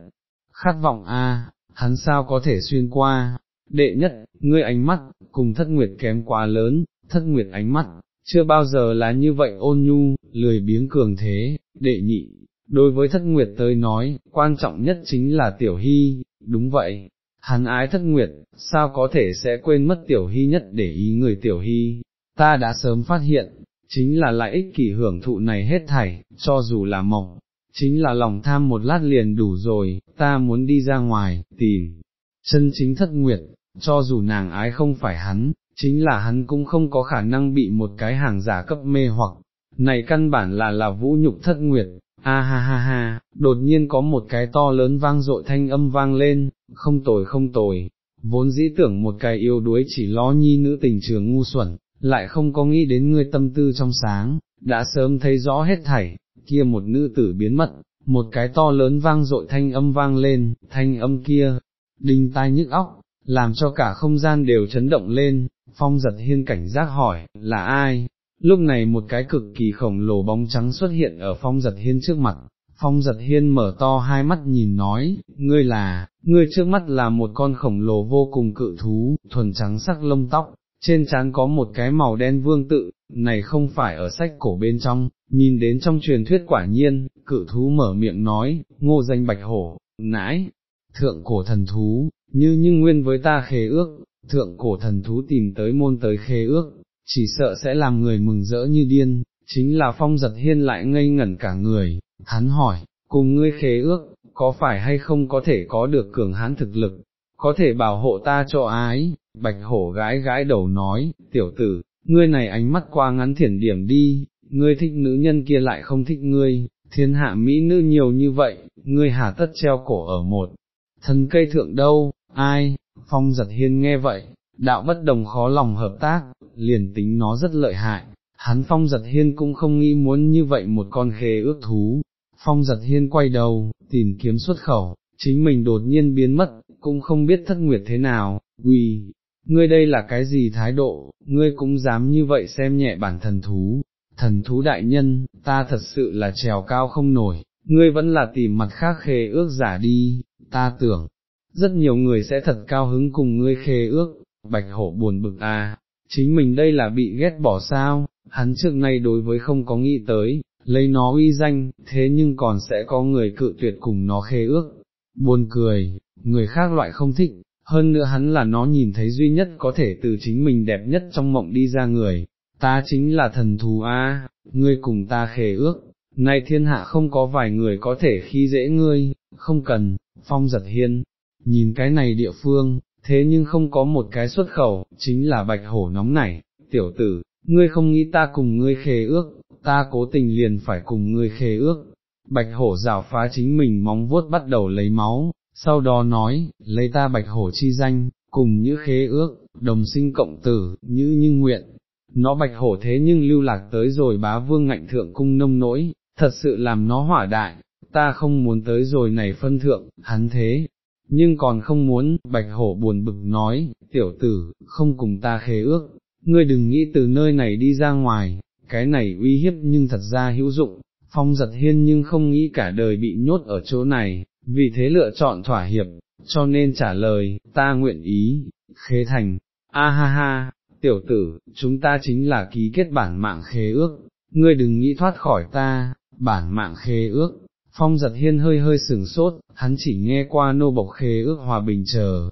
khát vọng a, hắn sao có thể xuyên qua, đệ nhất, ngươi ánh mắt, cùng thất nguyệt kém quá lớn, thất nguyệt ánh mắt, chưa bao giờ là như vậy ôn nhu, lười biếng cường thế, đệ nhị, đối với thất nguyệt tới nói, quan trọng nhất chính là tiểu hy, đúng vậy, hắn ái thất nguyệt, sao có thể sẽ quên mất tiểu hy nhất để ý người tiểu hy, ta đã sớm phát hiện, chính là lại ích kỷ hưởng thụ này hết thảy, cho dù là mộng, chính là lòng tham một lát liền đủ rồi, ta muốn đi ra ngoài, tìm, chân chính thất nguyệt, cho dù nàng ái không phải hắn, chính là hắn cũng không có khả năng bị một cái hàng giả cấp mê hoặc, này căn bản là là vũ nhục thất nguyệt, a ha ha ha, đột nhiên có một cái to lớn vang dội thanh âm vang lên, không tồi không tồi, vốn dĩ tưởng một cái yêu đuối chỉ lo nhi nữ tình trường ngu xuẩn, lại không có nghĩ đến ngươi tâm tư trong sáng, đã sớm thấy rõ hết thảy, kia một nữ tử biến mất, một cái to lớn vang dội thanh âm vang lên, thanh âm kia, đinh tai nhức óc, làm cho cả không gian đều chấn động lên, phong giật hiên cảnh giác hỏi, là ai? Lúc này một cái cực kỳ khổng lồ bóng trắng xuất hiện ở phong giật hiên trước mặt, phong giật hiên mở to hai mắt nhìn nói, ngươi là, ngươi trước mắt là một con khổng lồ vô cùng cự thú, thuần trắng sắc lông tóc, trên trán có một cái màu đen vương tự, này không phải ở sách cổ bên trong, nhìn đến trong truyền thuyết quả nhiên, cự thú mở miệng nói, ngô danh bạch hổ, nãi, thượng cổ thần thú, như như nguyên với ta khế ước, thượng cổ thần thú tìm tới môn tới khế ước, chỉ sợ sẽ làm người mừng rỡ như điên, chính là phong giật hiên lại ngây ngẩn cả người, hắn hỏi, cùng ngươi khế ước, có phải hay không có thể có được cường hãn thực lực, có thể bảo hộ ta cho ái, bạch hổ gái gái đầu nói, tiểu tử, ngươi này ánh mắt qua ngắn thiển điểm đi, ngươi thích nữ nhân kia lại không thích ngươi, thiên hạ mỹ nữ nhiều như vậy, ngươi hà tất treo cổ ở một, thân cây thượng đâu, ai, phong giật hiên nghe vậy, đạo bất đồng khó lòng hợp tác, liền tính nó rất lợi hại, hắn phong giật hiên cũng không nghĩ muốn như vậy một con khế ước thú, phong giật hiên quay đầu, tìm kiếm xuất khẩu, chính mình đột nhiên biến mất, cũng không biết thất nguyệt thế nào, quỳ, ngươi đây là cái gì thái độ, ngươi cũng dám như vậy xem nhẹ bản thần thú, thần thú đại nhân, ta thật sự là trèo cao không nổi, ngươi vẫn là tìm mặt khác khê ước giả đi, ta tưởng, rất nhiều người sẽ thật cao hứng cùng ngươi khê ước, bạch hổ buồn bực à, chính mình đây là bị ghét bỏ sao, hắn trước nay đối với không có nghĩ tới, lấy nó uy danh, thế nhưng còn sẽ có người cự tuyệt cùng nó khê ước, buồn cười, người khác loại không thích, hơn nữa hắn là nó nhìn thấy duy nhất có thể từ chính mình đẹp nhất trong mộng đi ra người, ta chính là thần thù a, ngươi cùng ta khề ước, nay thiên hạ không có vài người có thể khi dễ ngươi, không cần, phong giật hiên, nhìn cái này địa phương, thế nhưng không có một cái xuất khẩu, chính là bạch hổ nóng này tiểu tử, ngươi không nghĩ ta cùng ngươi khề ước, ta cố tình liền phải cùng ngươi khề ước, bạch hổ rào phá chính mình móng vuốt bắt đầu lấy máu, sau đó nói, lấy ta bạch hổ chi danh, cùng như khế ước, đồng sinh cộng tử, như như nguyện, nó bạch hổ thế nhưng lưu lạc tới rồi bá vương ngạnh thượng cung nông nỗi, thật sự làm nó hỏa đại, ta không muốn tới rồi này phân thượng, hắn thế, nhưng còn không muốn, bạch hổ buồn bực nói, tiểu tử, không cùng ta khế ước, ngươi đừng nghĩ từ nơi này đi ra ngoài, cái này uy hiếp nhưng thật ra hữu dụng, phong giật hiên nhưng không nghĩ cả đời bị nhốt ở chỗ này, vì thế lựa chọn thỏa hiệp, cho nên trả lời, ta nguyện ý, khế thành, a ha ha, tiểu tử, chúng ta chính là ký kết bản mạng khế ước, ngươi đừng nghĩ thoát khỏi ta, bản mạng khế ước. Phong giật hiên hơi hơi sừng sốt, hắn chỉ nghe qua nô bộc khế ước hòa bình chờ,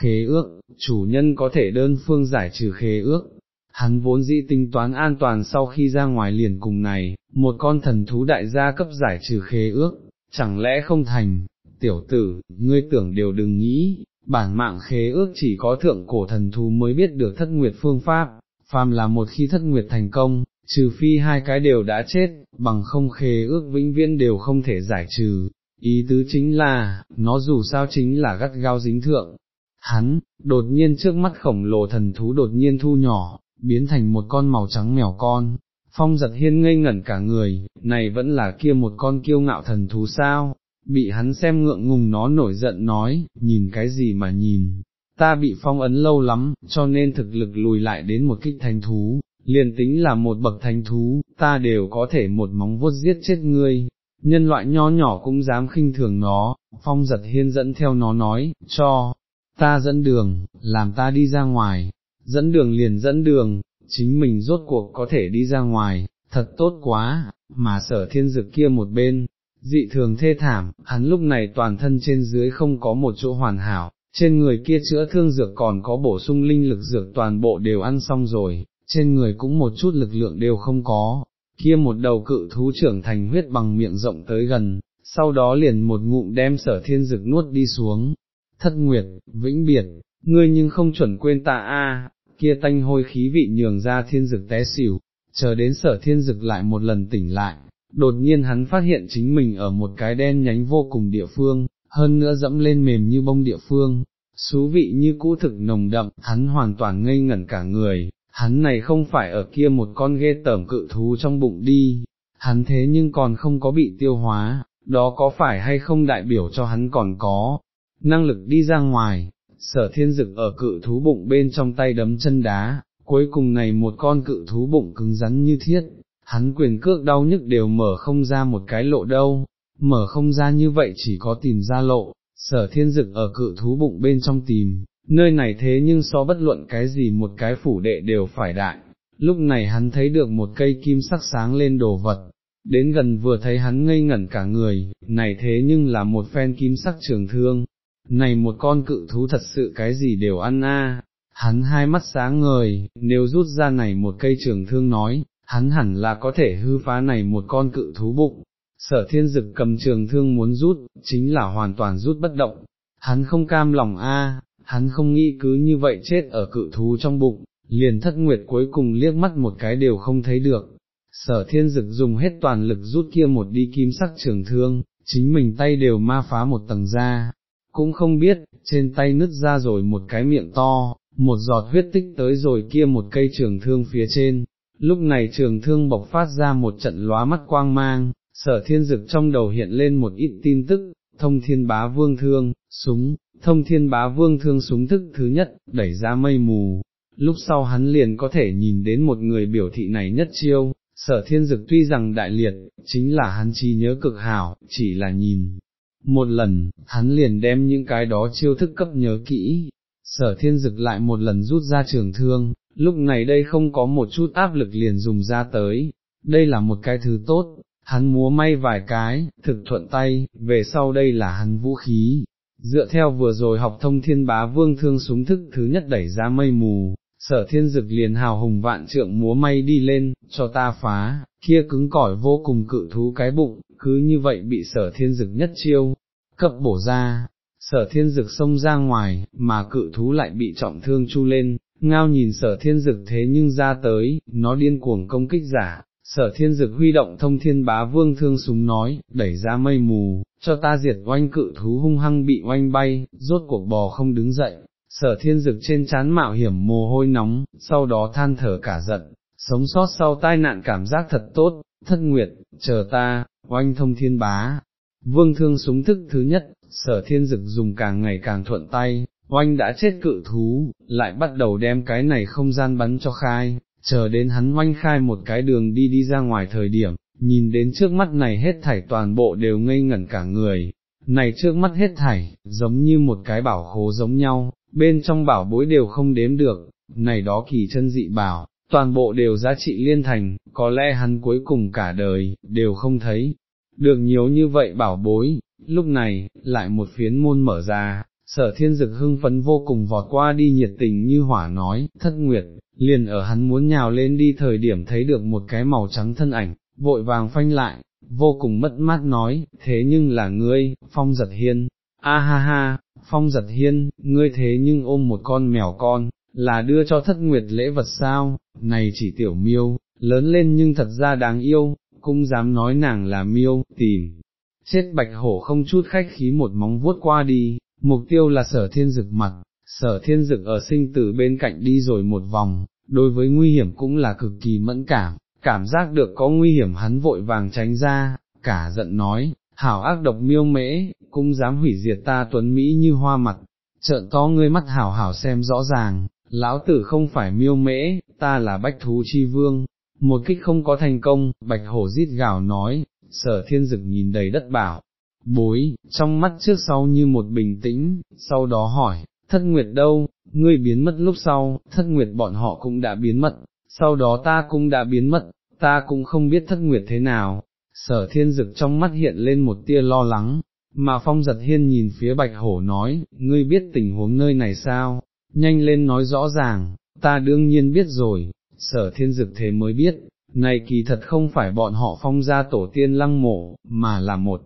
khế ước, chủ nhân có thể đơn phương giải trừ khế ước, hắn vốn dĩ tính toán an toàn sau khi ra ngoài liền cùng này, một con thần thú đại gia cấp giải trừ khế ước, chẳng lẽ không thành, tiểu tử, ngươi tưởng đều đừng nghĩ, bản mạng khế ước chỉ có thượng cổ thần thú mới biết được thất nguyệt phương pháp, phàm là một khi thất nguyệt thành công, trừ phi hai cái đều đã chết, bằng không khế ước vĩnh viễn đều không thể giải trừ, ý tứ chính là, nó dù sao chính là gắt gao dính thượng. Hắn, đột nhiên trước mắt khổng lồ thần thú đột nhiên thu nhỏ, biến thành một con màu trắng mèo con, phong giật hiên ngây ngẩn cả người, này vẫn là kia một con kiêu ngạo thần thú sao, bị hắn xem ngượng ngùng nó nổi giận nói, nhìn cái gì mà nhìn, ta bị phong ấn lâu lắm, cho nên thực lực lùi lại đến một kích thành thú, liền tính là một bậc thành thú, ta đều có thể một móng vuốt giết chết ngươi, nhân loại nho nhỏ cũng dám khinh thường nó, phong giật hiên dẫn theo nó nói, cho, ta dẫn đường, làm ta đi ra ngoài, dẫn đường liền dẫn đường, chính mình rốt cuộc có thể đi ra ngoài, thật tốt quá, mà sở thiên dực kia một bên, dị thường thê thảm, hắn lúc này toàn thân trên dưới không có một chỗ hoàn hảo, trên người kia chữa thương dược còn có bổ sung linh lực dược toàn bộ đều ăn xong rồi, trên người cũng một chút lực lượng đều không có, kia một đầu cự thú trưởng thành huyết bằng miệng rộng tới gần, sau đó liền một ngụm đem sở thiên dực nuốt đi xuống, thất nguyệt, vĩnh biệt, ngươi nhưng không chuẩn quên ta a kia tanh hôi khí vị nhường ra thiên dực té xỉu, chờ đến sở thiên dực lại một lần tỉnh lại, đột nhiên hắn phát hiện chính mình ở một cái đen nhánh vô cùng địa phương, hơn nữa dẫm lên mềm như bông địa phương, xú vị như cũ thực nồng đậm, hắn hoàn toàn ngây ngẩn cả người, hắn này không phải ở kia một con ghê tởm cự thú trong bụng đi, hắn thế nhưng còn không có bị tiêu hóa, đó có phải hay không đại biểu cho hắn còn có năng lực đi ra ngoài, sở thiên dực ở cự thú bụng bên trong tay đấm chân đá, cuối cùng này một con cự thú bụng cứng rắn như thiết, hắn quyền cước đau nhức đều mở không ra một cái lộ đâu, mở không ra như vậy chỉ có tìm ra lộ, sở thiên dực ở cự thú bụng bên trong tìm, nơi này thế nhưng so bất luận cái gì một cái phủ đệ đều phải đại, lúc này hắn thấy được một cây kim sắc sáng lên đồ vật, đến gần vừa thấy hắn ngây ngẩn cả người, này thế nhưng là một phen kim sắc trường thương, này một con cự thú thật sự cái gì đều ăn a. Hắn hai mắt sáng ngời, nếu rút ra này một cây trường thương nói, hắn hẳn là có thể hư phá này một con cự thú bụng, sở thiên dực cầm trường thương muốn rút, chính là hoàn toàn rút bất động, hắn không cam lòng a, hắn không nghĩ cứ như vậy chết ở cự thú trong bụng, liền thất nguyệt cuối cùng liếc mắt một cái đều không thấy được. Sở thiên dực dùng hết toàn lực rút kia một đi kim sắc trường thương, chính mình tay đều ma phá một tầng da, cũng không biết, trên tay nứt ra rồi một cái miệng to, một giọt huyết tích tới rồi kia một cây trường thương phía trên, lúc này trường thương bộc phát ra một trận lóa mắt quang mang, sở thiên dực trong đầu hiện lên một ít tin tức, thông thiên bá vương thương, súng, thông thiên bá vương thương súng thức thứ nhất, đẩy ra mây mù, lúc sau hắn liền có thể nhìn đến một người biểu thị này nhất chiêu, sở thiên dực tuy rằng đại liệt, chính là hắn trí nhớ cực hảo, chỉ là nhìn. Một lần, hắn liền đem những cái đó chiêu thức cấp nhớ kỹ, sở thiên dực lại một lần rút ra trường thương, lúc này đây không có một chút áp lực liền dùng ra tới, đây là một cái thứ tốt, hắn múa may vài cái, thực thuận tay, về sau đây là hắn vũ khí. Dựa theo vừa rồi học thông thiên bá vương thương súng thức thứ nhất đẩy ra mây mù, sở thiên dực liền hào hùng vạn trượng múa may đi lên, cho ta phá, kia cứng cỏi vô cùng cự thú cái bụng, cứ như vậy bị sở thiên dực nhất chiêu, cập bổ ra, sở thiên dực xông ra ngoài, mà cự thú lại bị trọng thương chu lên, ngao nhìn sở thiên dực thế nhưng ra tới, nó điên cuồng công kích giả, sở thiên dực huy động thông thiên bá vương thương súng nói, đẩy ra mây mù, cho ta diệt oanh cự thú hung hăng bị oanh bay, rốt cuộc bò không đứng dậy, sở thiên dực trên chán mạo hiểm mồ hôi nóng, sau đó than thở cả giận, sống sót sau tai nạn cảm giác thật tốt, thất nguyệt, chờ ta, oanh thông thiên bá. Vương thương súng thức thứ nhất, sở thiên dực dùng càng ngày càng thuận tay, oanh đã chết cự thú, lại bắt đầu đem cái này không gian bắn cho khai, chờ đến hắn oanh khai một cái đường đi đi ra ngoài thời điểm, nhìn đến trước mắt này hết thảy toàn bộ đều ngây ngẩn cả người, này trước mắt hết thảy, giống như một cái bảo khố giống nhau, bên trong bảo bối đều không đếm được, này đó kỳ chân dị bảo, toàn bộ đều giá trị liên thành, có lẽ hắn cuối cùng cả đời, đều không thấy, được nhiều như vậy bảo bối, lúc này, lại một phiến môn mở ra, sở thiên dực hưng phấn vô cùng vọt qua đi nhiệt tình như hỏa nói, thất nguyệt, liền ở hắn muốn nhào lên đi thời điểm thấy được một cái màu trắng thân ảnh, vội vàng phanh lại, vô cùng mất mát nói, thế nhưng là ngươi, phong giật hiên, a ha ha, phong giật hiên, ngươi thế nhưng ôm một con mèo con, là đưa cho thất nguyệt lễ vật sao, này chỉ tiểu miêu, lớn lên nhưng thật ra đáng yêu, cũng dám nói nàng là miêu, tìm, chết bạch hổ không chút khách khí một móng vuốt qua đi, mục tiêu là sở thiên dực mặt, sở thiên dực ở sinh tử bên cạnh đi rồi một vòng, đối với nguy hiểm cũng là cực kỳ mẫn cảm, cảm giác được có nguy hiểm hắn vội vàng tránh ra, cả giận nói, hảo ác độc miêu mễ, cũng dám hủy diệt ta tuấn Mỹ như hoa mặt, trợn to ngươi mắt hảo hảo xem rõ ràng, lão tử không phải miêu mễ, ta là bách thú chi vương, một kích không có thành công, bạch hổ rít gào nói, sở thiên dực nhìn đầy đất bảo, bối, trong mắt trước sau như một bình tĩnh, sau đó hỏi, thất nguyệt đâu, ngươi biến mất lúc sau, thất nguyệt bọn họ cũng đã biến mất, sau đó ta cũng đã biến mất, ta cũng không biết thất nguyệt thế nào, sở thiên dực trong mắt hiện lên một tia lo lắng, mà phong giật hiên nhìn phía bạch hổ nói, ngươi biết tình huống nơi này sao, nhanh lên nói rõ ràng, ta đương nhiên biết rồi, sở thiên dực thế mới biết, này kỳ thật không phải bọn họ phong ra tổ tiên lăng mộ, mà là một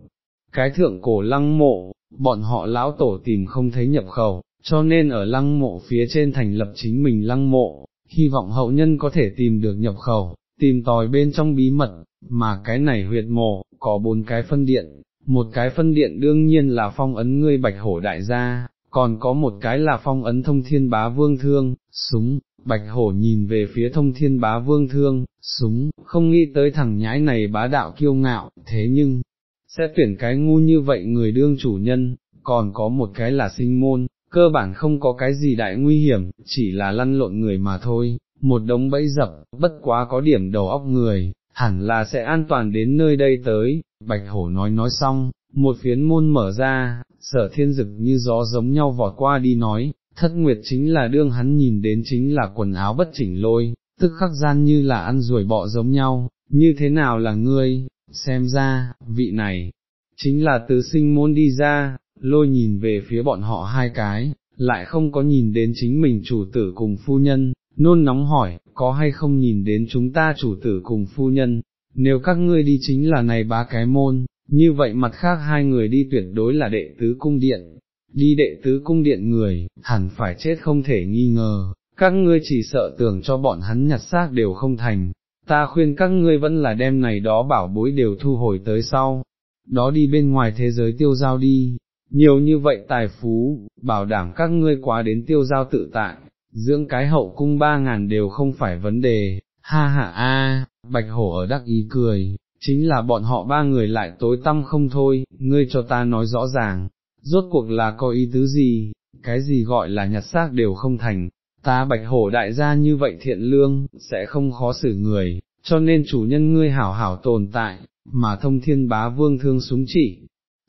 cái thượng cổ lăng mộ, bọn họ lão tổ tìm không thấy nhập khẩu, cho nên ở lăng mộ phía trên thành lập chính mình lăng mộ, hy vọng hậu nhân có thể tìm được nhập khẩu, tìm tòi bên trong bí mật, mà cái này huyệt mộ, có bốn cái phân điện, một cái phân điện đương nhiên là phong ấn ngươi bạch hổ đại gia, còn có một cái là phong ấn thông thiên bá vương thương, súng, bạch hổ nhìn về phía thông thiên bá vương thương, súng, không nghĩ tới thằng nhãi này bá đạo kiêu ngạo, thế nhưng, sẽ tuyển cái ngu như vậy người đương chủ nhân, còn có một cái là sinh môn, cơ bản không có cái gì đại nguy hiểm, chỉ là lăn lộn người mà thôi, một đống bẫy dập, bất quá có điểm đầu óc người, hẳn là sẽ an toàn đến nơi đây tới, bạch hổ nói nói xong, một phiến môn mở ra, sở thiên dực như gió giống nhau vọt qua đi nói, thất nguyệt chính là đương hắn nhìn đến chính là quần áo bất chỉnh lôi, tức khắc gian như là ăn ruồi bọ giống nhau, như thế nào là ngươi, xem ra, vị này, chính là tứ sinh môn đi ra, lôi nhìn về phía bọn họ hai cái, lại không có nhìn đến chính mình chủ tử cùng phu nhân, nôn nóng hỏi, có hay không nhìn đến chúng ta chủ tử cùng phu nhân, nếu các ngươi đi chính là này ba cái môn, như vậy mặt khác hai người đi tuyệt đối là đệ tứ cung điện, đi đệ tứ cung điện người, hẳn phải chết không thể nghi ngờ, các ngươi chỉ sợ tưởng cho bọn hắn nhặt xác đều không thành, ta khuyên các ngươi vẫn là đem này đó bảo bối đều thu hồi tới sau, đó đi bên ngoài thế giới tiêu giao đi, nhiều như vậy tài phú, bảo đảm các ngươi quá đến tiêu giao tự tại, dưỡng cái hậu cung ba ngàn đều không phải vấn đề, ha ha a, bạch hổ ở đắc ý cười, chính là bọn họ ba người lại tối tâm không thôi, ngươi cho ta nói rõ ràng, rốt cuộc là có ý tứ gì, cái gì gọi là nhặt xác đều không thành, ta bạch hổ đại gia như vậy thiện lương, sẽ không khó xử người, cho nên chủ nhân ngươi hảo hảo tồn tại, mà thông thiên bá vương thương súng chỉ,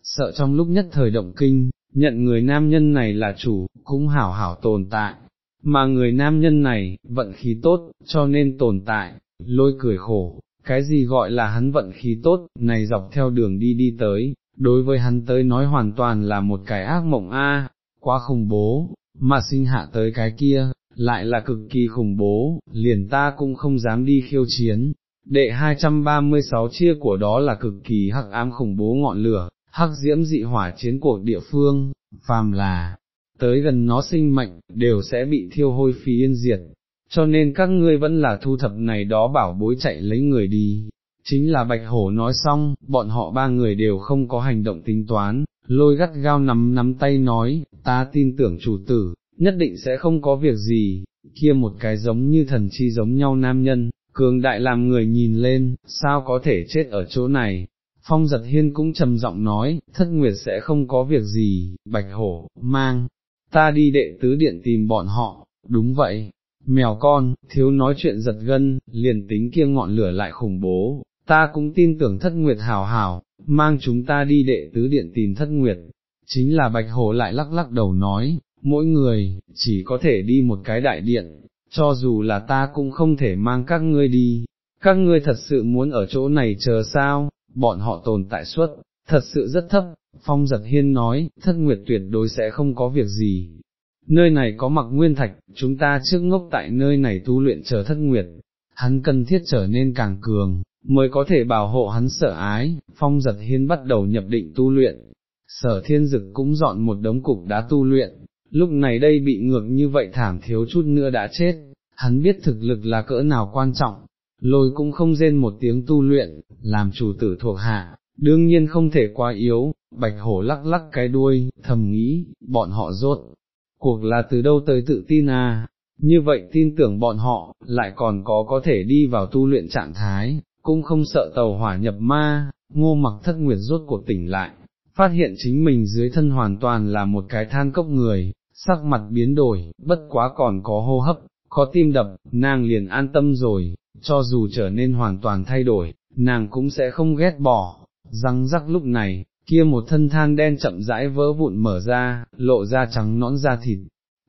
sợ trong lúc nhất thời động kinh, nhận người nam nhân này là chủ, cũng hảo hảo tồn tại, mà người nam nhân này, vận khí tốt, cho nên tồn tại, lôi cười khổ, cái gì gọi là hắn vận khí tốt, này dọc theo đường đi đi tới, đối với hắn tới nói hoàn toàn là một cái ác mộng a, quá khủng bố, mà sinh hạ tới cái kia, lại là cực kỳ khủng bố, liền ta cũng không dám đi khiêu chiến. Đệ 236 chia của đó là cực kỳ hắc ám khủng bố ngọn lửa, hắc diễm dị hỏa chiến cuộc địa phương, phàm là, tới gần nó sinh mệnh, đều sẽ bị thiêu hôi phí yên diệt, cho nên các ngươi vẫn là thu thập này đó bảo bối chạy lấy người đi. Chính là Bạch Hổ nói xong, bọn họ ba người đều không có hành động tính toán, lôi gắt gao nắm nắm tay nói, ta tin tưởng chủ tử, nhất định sẽ không có việc gì, kia một cái giống như thần chi giống nhau nam nhân, cường đại làm người nhìn lên, sao có thể chết ở chỗ này, Phong giật hiên cũng trầm giọng nói, thất nguyệt sẽ không có việc gì, bạch hổ, mang, ta đi đệ tứ điện tìm bọn họ, đúng vậy, mèo con, thiếu nói chuyện giật gân, liền tính kia ngọn lửa lại khủng bố, ta cũng tin tưởng thất nguyệt hào hào, mang chúng ta đi đệ tứ điện tìm thất nguyệt, chính là bạch hồ lại lắc lắc đầu nói, mỗi người, chỉ có thể đi một cái đại điện, cho dù là ta cũng không thể mang các ngươi đi, các ngươi thật sự muốn ở chỗ này chờ sao, bọn họ tồn tại suất, thật sự rất thấp, phong giật hiên nói, thất nguyệt tuyệt đối sẽ không có việc gì. Nơi này có mặc nguyên thạch, chúng ta trước ngốc tại nơi này tu luyện chờ thất nguyệt, hắn cần thiết trở nên càng cường, mới có thể bảo hộ hắn sợ ái, phong giật hiên bắt đầu nhập định tu luyện, sở thiên dực cũng dọn một đống cục đá tu luyện, lúc này đây bị ngược như vậy thảm thiếu chút nữa đã chết, hắn biết thực lực là cỡ nào quan trọng, lôi cũng không rên một tiếng tu luyện, làm chủ tử thuộc hạ, đương nhiên không thể quá yếu, bạch hổ lắc lắc cái đuôi, thầm nghĩ, bọn họ rốt, cuộc là từ đâu tới tự tin à, như vậy tin tưởng bọn họ, lại còn có có thể đi vào tu luyện trạng thái, cũng không sợ tàu hỏa nhập ma, ngô mặc thất nguyệt rốt cuộc tỉnh lại, phát hiện chính mình dưới thân hoàn toàn là một cái than cốc người, sắc mặt biến đổi, bất quá còn có hô hấp, có tim đập, nàng liền an tâm rồi, cho dù trở nên hoàn toàn thay đổi, nàng cũng sẽ không ghét bỏ, răng rắc lúc này, kia một thân than đen chậm rãi vỡ vụn mở ra, lộ ra trắng nõn da thịt,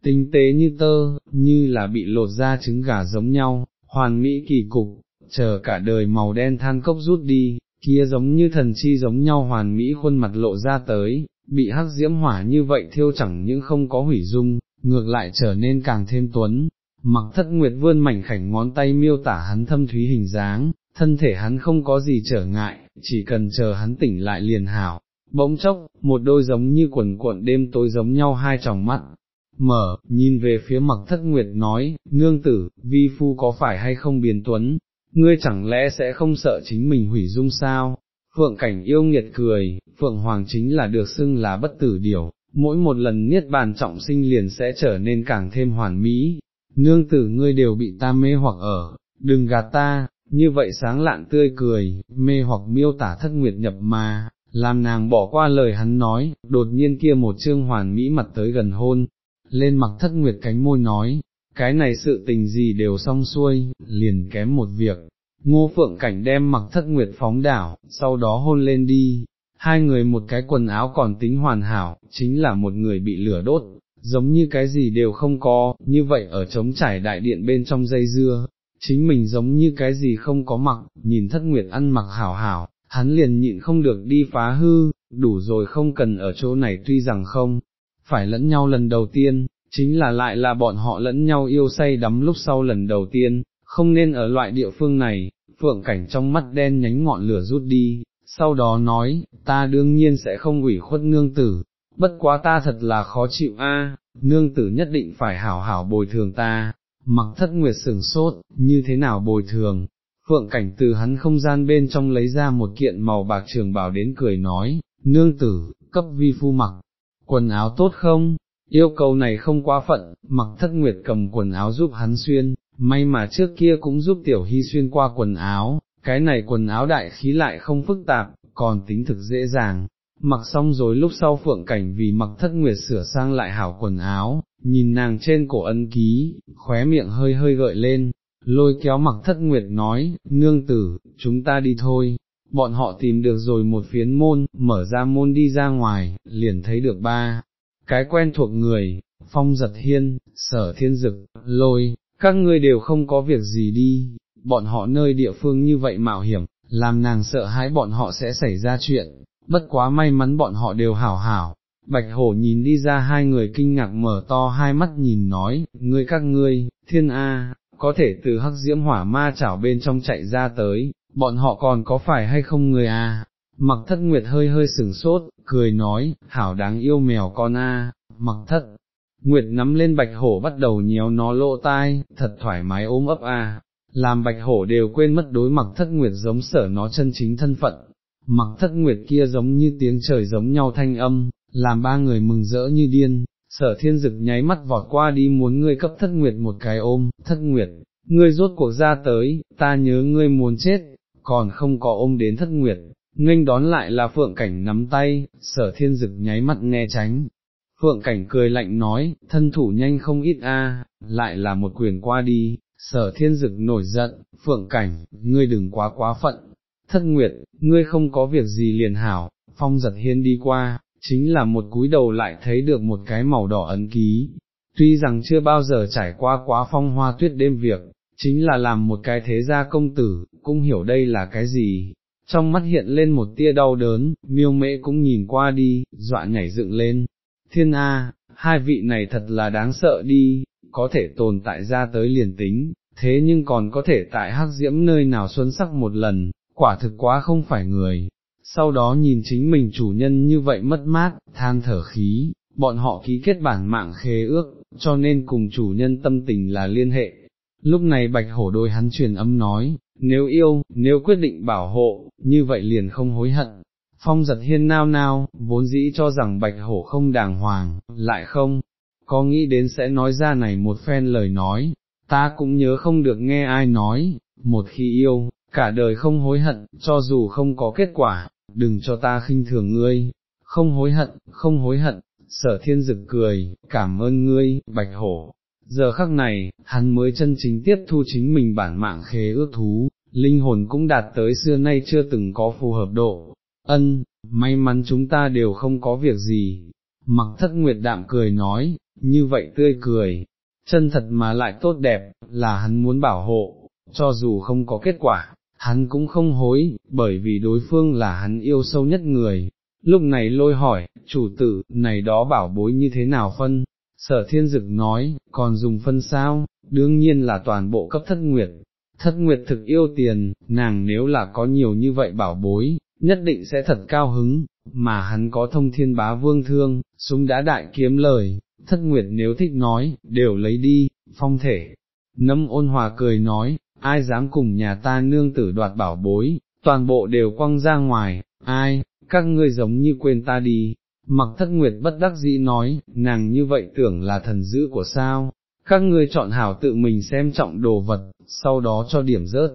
tinh tế như tơ, như là bị lột ra trứng gà giống nhau, hoàn mỹ kỳ cục, chờ cả đời màu đen than cốc rút đi, kia giống như thần chi giống nhau hoàn mỹ khuôn mặt lộ ra tới, bị hắc diễm hỏa như vậy thiêu chẳng những không có hủy dung, ngược lại trở nên càng thêm tuấn. Mặc thất nguyệt vươn mảnh khảnh ngón tay miêu tả hắn thâm thúy hình dáng, thân thể hắn không có gì trở ngại, chỉ cần chờ hắn tỉnh lại liền hảo. Bỗng chốc, một đôi giống như quần cuộn đêm tối giống nhau hai tròng mắt, mở, nhìn về phía mặc thất nguyệt nói, nương tử, vi phu có phải hay không biến tuấn, ngươi chẳng lẽ sẽ không sợ chính mình hủy dung sao? Phượng cảnh yêu nghiệt cười, Phượng Hoàng chính là được xưng là bất tử điều, mỗi một lần niết bàn trọng sinh liền sẽ trở nên càng thêm hoàn mỹ, nương tử ngươi đều bị ta mê hoặc ở, đừng gạt ta, như vậy sáng lạn tươi cười, mê hoặc miêu tả thất nguyệt nhập mà, làm nàng bỏ qua lời hắn nói, đột nhiên kia một trương hoàn mỹ mặt tới gần hôn, lên mặc thất nguyệt cánh môi nói, cái này sự tình gì đều xong xuôi, liền kém một việc. Ngô Phượng Cảnh đem mặc thất nguyệt phóng đảo, sau đó hôn lên đi, hai người một cái quần áo còn tính hoàn hảo, chính là một người bị lửa đốt, giống như cái gì đều không có, như vậy ở trống trải đại điện bên trong dây dưa, chính mình giống như cái gì không có mặc, nhìn thất nguyệt ăn mặc hảo hảo, hắn liền nhịn không được đi phá hư, đủ rồi không cần ở chỗ này tuy rằng không, phải lẫn nhau lần đầu tiên, chính là lại là bọn họ lẫn nhau yêu say đắm lúc sau lần đầu tiên, không nên ở loại địa phương này, phượng cảnh trong mắt đen nhánh ngọn lửa rút đi, sau đó nói, ta đương nhiên sẽ không ủy khuất nương tử, bất quá ta thật là khó chịu a, nương tử nhất định phải hảo hảo bồi thường ta, mặc thất nguyệt sửng sốt, như thế nào bồi thường, phượng cảnh từ hắn không gian bên trong lấy ra một kiện màu bạc trường bảo đến cười nói, nương tử, cấp vi phu mặc, quần áo tốt không, yêu cầu này không quá phận, mặc thất nguyệt cầm quần áo giúp hắn xuyên, may mà trước kia cũng giúp tiểu hy xuyên qua quần áo, cái này quần áo đại khí lại không phức tạp, còn tính thực dễ dàng. Mặc xong rồi lúc sau phượng cảnh vì mặc thất nguyệt sửa sang lại hảo quần áo, nhìn nàng trên cổ ân ký, khóe miệng hơi hơi gợi lên, lôi kéo mặc thất nguyệt nói, nương tử, chúng ta đi thôi, bọn họ tìm được rồi một phiến môn, mở ra môn đi ra ngoài, liền thấy được ba, cái quen thuộc người, phong giật hiên, sở thiên dực, lôi, các ngươi đều không có việc gì đi, bọn họ nơi địa phương như vậy mạo hiểm, làm nàng sợ hãi bọn họ sẽ xảy ra chuyện, bất quá may mắn bọn họ đều hảo hảo. Bạch hổ nhìn đi ra hai người kinh ngạc mở to hai mắt nhìn nói, ngươi các ngươi, thiên A, có thể từ hắc diễm hỏa ma chảo bên trong chạy ra tới, bọn họ còn có phải hay không người A, mặc thất nguyệt hơi hơi sừng sốt, cười nói, hảo đáng yêu mèo con A, mặc thất. Nguyệt nắm lên bạch hổ bắt đầu nhéo nó lỗ tai, thật thoải mái ôm ấp a, làm bạch hổ đều quên mất đối mặc thất nguyệt giống sở nó chân chính thân phận, mặc thất nguyệt kia giống như tiếng trời giống nhau thanh âm, làm ba người mừng rỡ như điên, sở thiên dực nháy mắt vọt qua đi muốn ngươi cấp thất nguyệt một cái ôm, thất nguyệt, ngươi rốt cuộc ra tới, ta nhớ ngươi muốn chết, còn không có ôm đến thất nguyệt, nghênh đón lại là phượng cảnh nắm tay, sở thiên dực nháy mắt né tránh. Phượng cảnh cười lạnh nói, thân thủ nhanh không ít a, lại là một quyền qua đi, sở thiên dực nổi giận, phượng cảnh, ngươi đừng quá quá phận, thất nguyệt, ngươi không có việc gì liền hảo, phong giật hiên đi qua, chính là một cúi đầu lại thấy được một cái màu đỏ ấn ký, tuy rằng chưa bao giờ trải qua quá phong hoa tuyết đêm việc, chính là làm một cái thế gia công tử, cũng hiểu đây là cái gì. Trong mắt hiện lên một tia đau đớn, miêu mễ cũng nhìn qua đi, dọa nhảy dựng lên. Thiên A, hai vị này thật là đáng sợ đi, có thể tồn tại ra tới liền tính, thế nhưng còn có thể tại hắc diễm nơi nào xuân sắc một lần, quả thực quá không phải người. Sau đó nhìn chính mình chủ nhân như vậy mất mát, than thở khí, bọn họ ký kết bản mạng khế ước, cho nên cùng chủ nhân tâm tình là liên hệ. Lúc này bạch hổ đôi hắn truyền âm nói, nếu yêu, nếu quyết định bảo hộ, như vậy liền không hối hận. Phong giật hiên nao nao, vốn dĩ cho rằng bạch hổ không đàng hoàng, lại không, có nghĩ đến sẽ nói ra này một phen lời nói, ta cũng nhớ không được nghe ai nói, một khi yêu, cả đời không hối hận, cho dù không có kết quả, đừng cho ta khinh thường ngươi, không hối hận, không hối hận, sở thiên dực cười, cảm ơn ngươi, bạch hổ. Giờ khắc này, hắn mới chân chính tiếp thu chính mình bản mạng khế ước thú, linh hồn cũng đạt tới xưa nay chưa từng có phù hợp độ, ân, may mắn chúng ta đều không có việc gì, mặc thất nguyệt đạm cười nói, như vậy tươi cười, chân thật mà lại tốt đẹp, là hắn muốn bảo hộ, cho dù không có kết quả, hắn cũng không hối, bởi vì đối phương là hắn yêu sâu nhất người. Lúc này lôi hỏi, chủ tử, này đó bảo bối như thế nào phân? Sở thiên dực nói, còn dùng phân sao, đương nhiên là toàn bộ cấp thất nguyệt. Thất nguyệt thực yêu tiền, nàng nếu là có nhiều như vậy bảo bối, nhất định sẽ thật cao hứng, mà hắn có thông thiên bá vương thương, súng đã đại kiếm lời, thất nguyệt nếu thích nói, đều lấy đi, phong thể. Nâm ôn hòa cười nói, ai dám cùng nhà ta nương tử đoạt bảo bối, toàn bộ đều quăng ra ngoài, ai, các ngươi giống như quên ta đi. Mặc thất nguyệt bất đắc dĩ nói, nàng như vậy tưởng là thần dữ của sao, các ngươi chọn hảo tự mình xem trọng đồ vật, sau đó cho điểm rớt,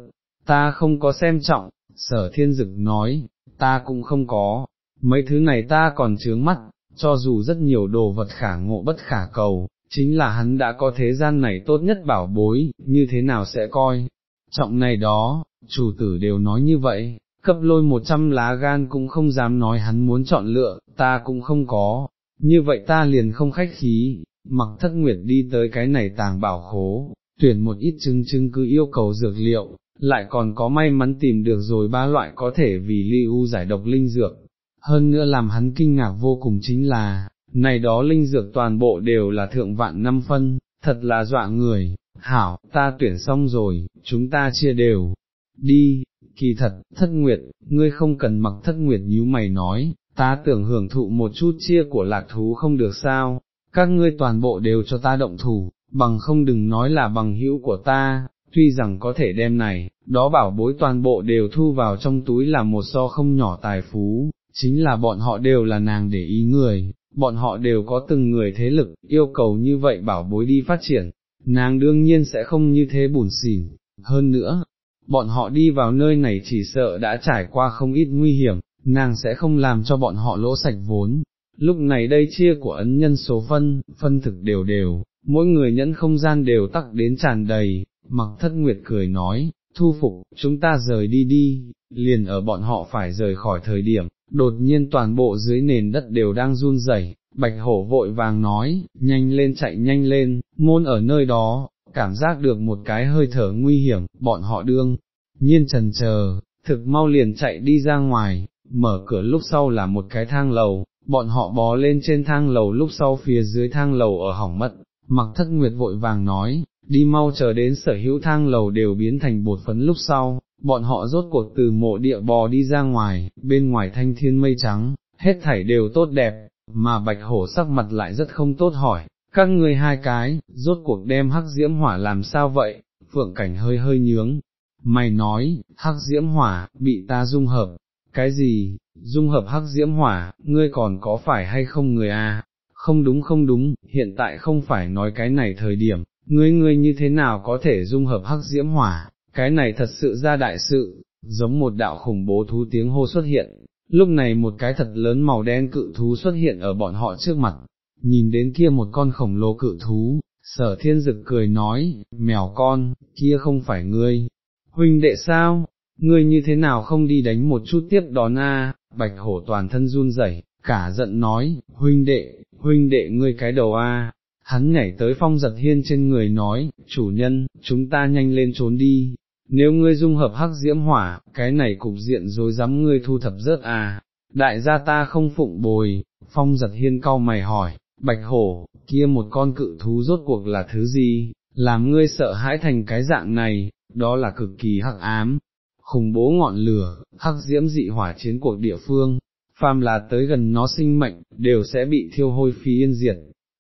ta không có xem trọng, sở thiên dực nói, ta cũng không có, mấy thứ này ta còn chướng mắt, cho dù rất nhiều đồ vật khả ngộ bất khả cầu, chính là hắn đã có thế gian này tốt nhất bảo bối, như thế nào sẽ coi, trọng này đó, chủ tử đều nói như vậy, cấp lôi một trăm lá gan cũng không dám nói hắn muốn chọn lựa, ta cũng không có, như vậy ta liền không khách khí, mặc thất nguyệt đi tới cái này tàng bảo khố, tuyển một ít chứng chứng cứ yêu cầu dược liệu, lại còn có may mắn tìm được rồi ba loại có thể vì ly u giải độc linh dược. Hơn nữa làm hắn kinh ngạc vô cùng chính là, này đó linh dược toàn bộ đều là thượng vạn năm phân, thật là dọa người, hảo, ta tuyển xong rồi, chúng ta chia đều, đi, kỳ thật, thất nguyệt, ngươi không cần mặc thất nguyệt nhíu mày nói, ta tưởng hưởng thụ một chút chia của lạc thú không được sao, các ngươi toàn bộ đều cho ta động thủ, bằng không đừng nói là bằng hữu của ta, tuy rằng có thể đem này, đó bảo bối toàn bộ đều thu vào trong túi là một so không nhỏ tài phú, chính là bọn họ đều là nàng để ý người, bọn họ đều có từng người thế lực, yêu cầu như vậy bảo bối đi phát triển, nàng đương nhiên sẽ không như thế bùn xỉn, hơn nữa, bọn họ đi vào nơi này chỉ sợ đã trải qua không ít nguy hiểm, nàng sẽ không làm cho bọn họ lỗ sạch vốn. Lúc này đây chia của ấn nhân số phân, phân thực đều đều, mỗi người nhẫn không gian đều tắc đến tràn đầy, mặc thất nguyệt cười nói, thu phục, chúng ta rời đi đi, liền ở bọn họ phải rời khỏi thời điểm, đột nhiên toàn bộ dưới nền đất đều đang run rẩy, bạch hổ vội vàng nói, nhanh lên chạy nhanh lên, môn ở nơi đó, cảm giác được một cái hơi thở nguy hiểm, bọn họ đương, nhiên trần chờ, thực mau liền chạy đi ra ngoài, mở cửa lúc sau là một cái thang lầu, bọn họ bó lên trên thang lầu lúc sau phía dưới thang lầu ở hỏng mất, mặc thất nguyệt vội vàng nói, đi mau chờ đến sở hữu thang lầu đều biến thành bột phấn lúc sau, bọn họ rốt cuộc từ mộ địa bò đi ra ngoài, bên ngoài thanh thiên mây trắng, hết thảy đều tốt đẹp, mà bạch hổ sắc mặt lại rất không tốt hỏi, các ngươi hai cái, rốt cuộc đem hắc diễm hỏa làm sao vậy, phượng cảnh hơi hơi nhướng, mày nói, hắc diễm hỏa, bị ta dung hợp, cái gì, dung hợp hắc diễm hỏa, ngươi còn có phải hay không người à, không đúng không đúng, hiện tại không phải nói cái này thời điểm, ngươi ngươi như thế nào có thể dung hợp hắc diễm hỏa, cái này thật sự ra đại sự, giống một đạo khủng bố thú tiếng hô xuất hiện, lúc này một cái thật lớn màu đen cự thú xuất hiện ở bọn họ trước mặt, nhìn đến kia một con khổng lồ cự thú, sở thiên dực cười nói, mèo con, kia không phải ngươi, huynh đệ sao, ngươi như thế nào không đi đánh một chút tiếp đón a? bạch hổ toàn thân run rẩy, cả giận nói, huynh đệ, huynh đệ ngươi cái đầu a, hắn nhảy tới phong giật hiên trên người nói, chủ nhân, chúng ta nhanh lên trốn đi, nếu ngươi dung hợp hắc diễm hỏa, cái này cục diện rồi dám ngươi thu thập rớt à, đại gia ta không phụng bồi, phong giật hiên cau mày hỏi, bạch hổ, kia một con cự thú rốt cuộc là thứ gì, làm ngươi sợ hãi thành cái dạng này, đó là cực kỳ hắc ám, khủng bố ngọn lửa, hắc diễm dị hỏa chiến cuộc địa phương, phàm là tới gần nó sinh mệnh, đều sẽ bị thiêu hôi phí yên diệt,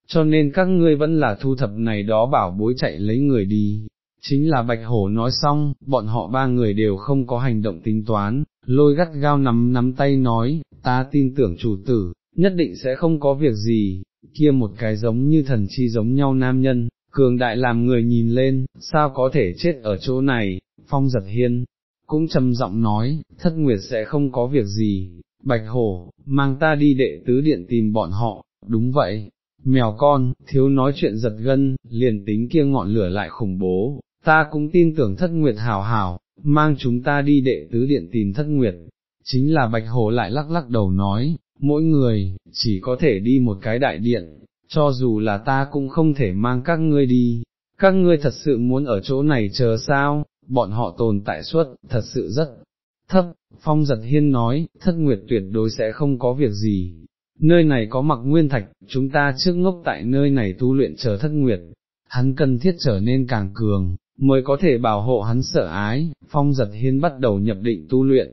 cho nên các ngươi vẫn là thu thập này đó bảo bối chạy lấy người đi. Chính là Bạch Hổ nói xong, bọn họ ba người đều không có hành động tính toán, lôi gắt gao nắm nắm tay nói, ta tin tưởng chủ tử, nhất định sẽ không có việc gì, kia một cái giống như thần chi giống nhau nam nhân, cường đại làm người nhìn lên, sao có thể chết ở chỗ này, phong giật hiên, cũng trầm giọng nói, thất nguyệt sẽ không có việc gì, bạch hổ, mang ta đi đệ tứ điện tìm bọn họ, đúng vậy, mèo con, thiếu nói chuyện giật gân, liền tính kia ngọn lửa lại khủng bố, ta cũng tin tưởng thất nguyệt hảo hảo, mang chúng ta đi đệ tứ điện tìm thất nguyệt, chính là bạch hổ lại lắc lắc đầu nói, mỗi người, chỉ có thể đi một cái đại điện, cho dù là ta cũng không thể mang các ngươi đi, các ngươi thật sự muốn ở chỗ này chờ sao, bọn họ tồn tại suất, thật sự rất thấp, phong giật hiên nói, thất nguyệt tuyệt đối sẽ không có việc gì, nơi này có mặc nguyên thạch, chúng ta trước ngốc tại nơi này tu luyện chờ thất nguyệt, hắn cần thiết trở nên càng cường, mới có thể bảo hộ hắn sợ ái, phong giật hiên bắt đầu nhập định tu luyện,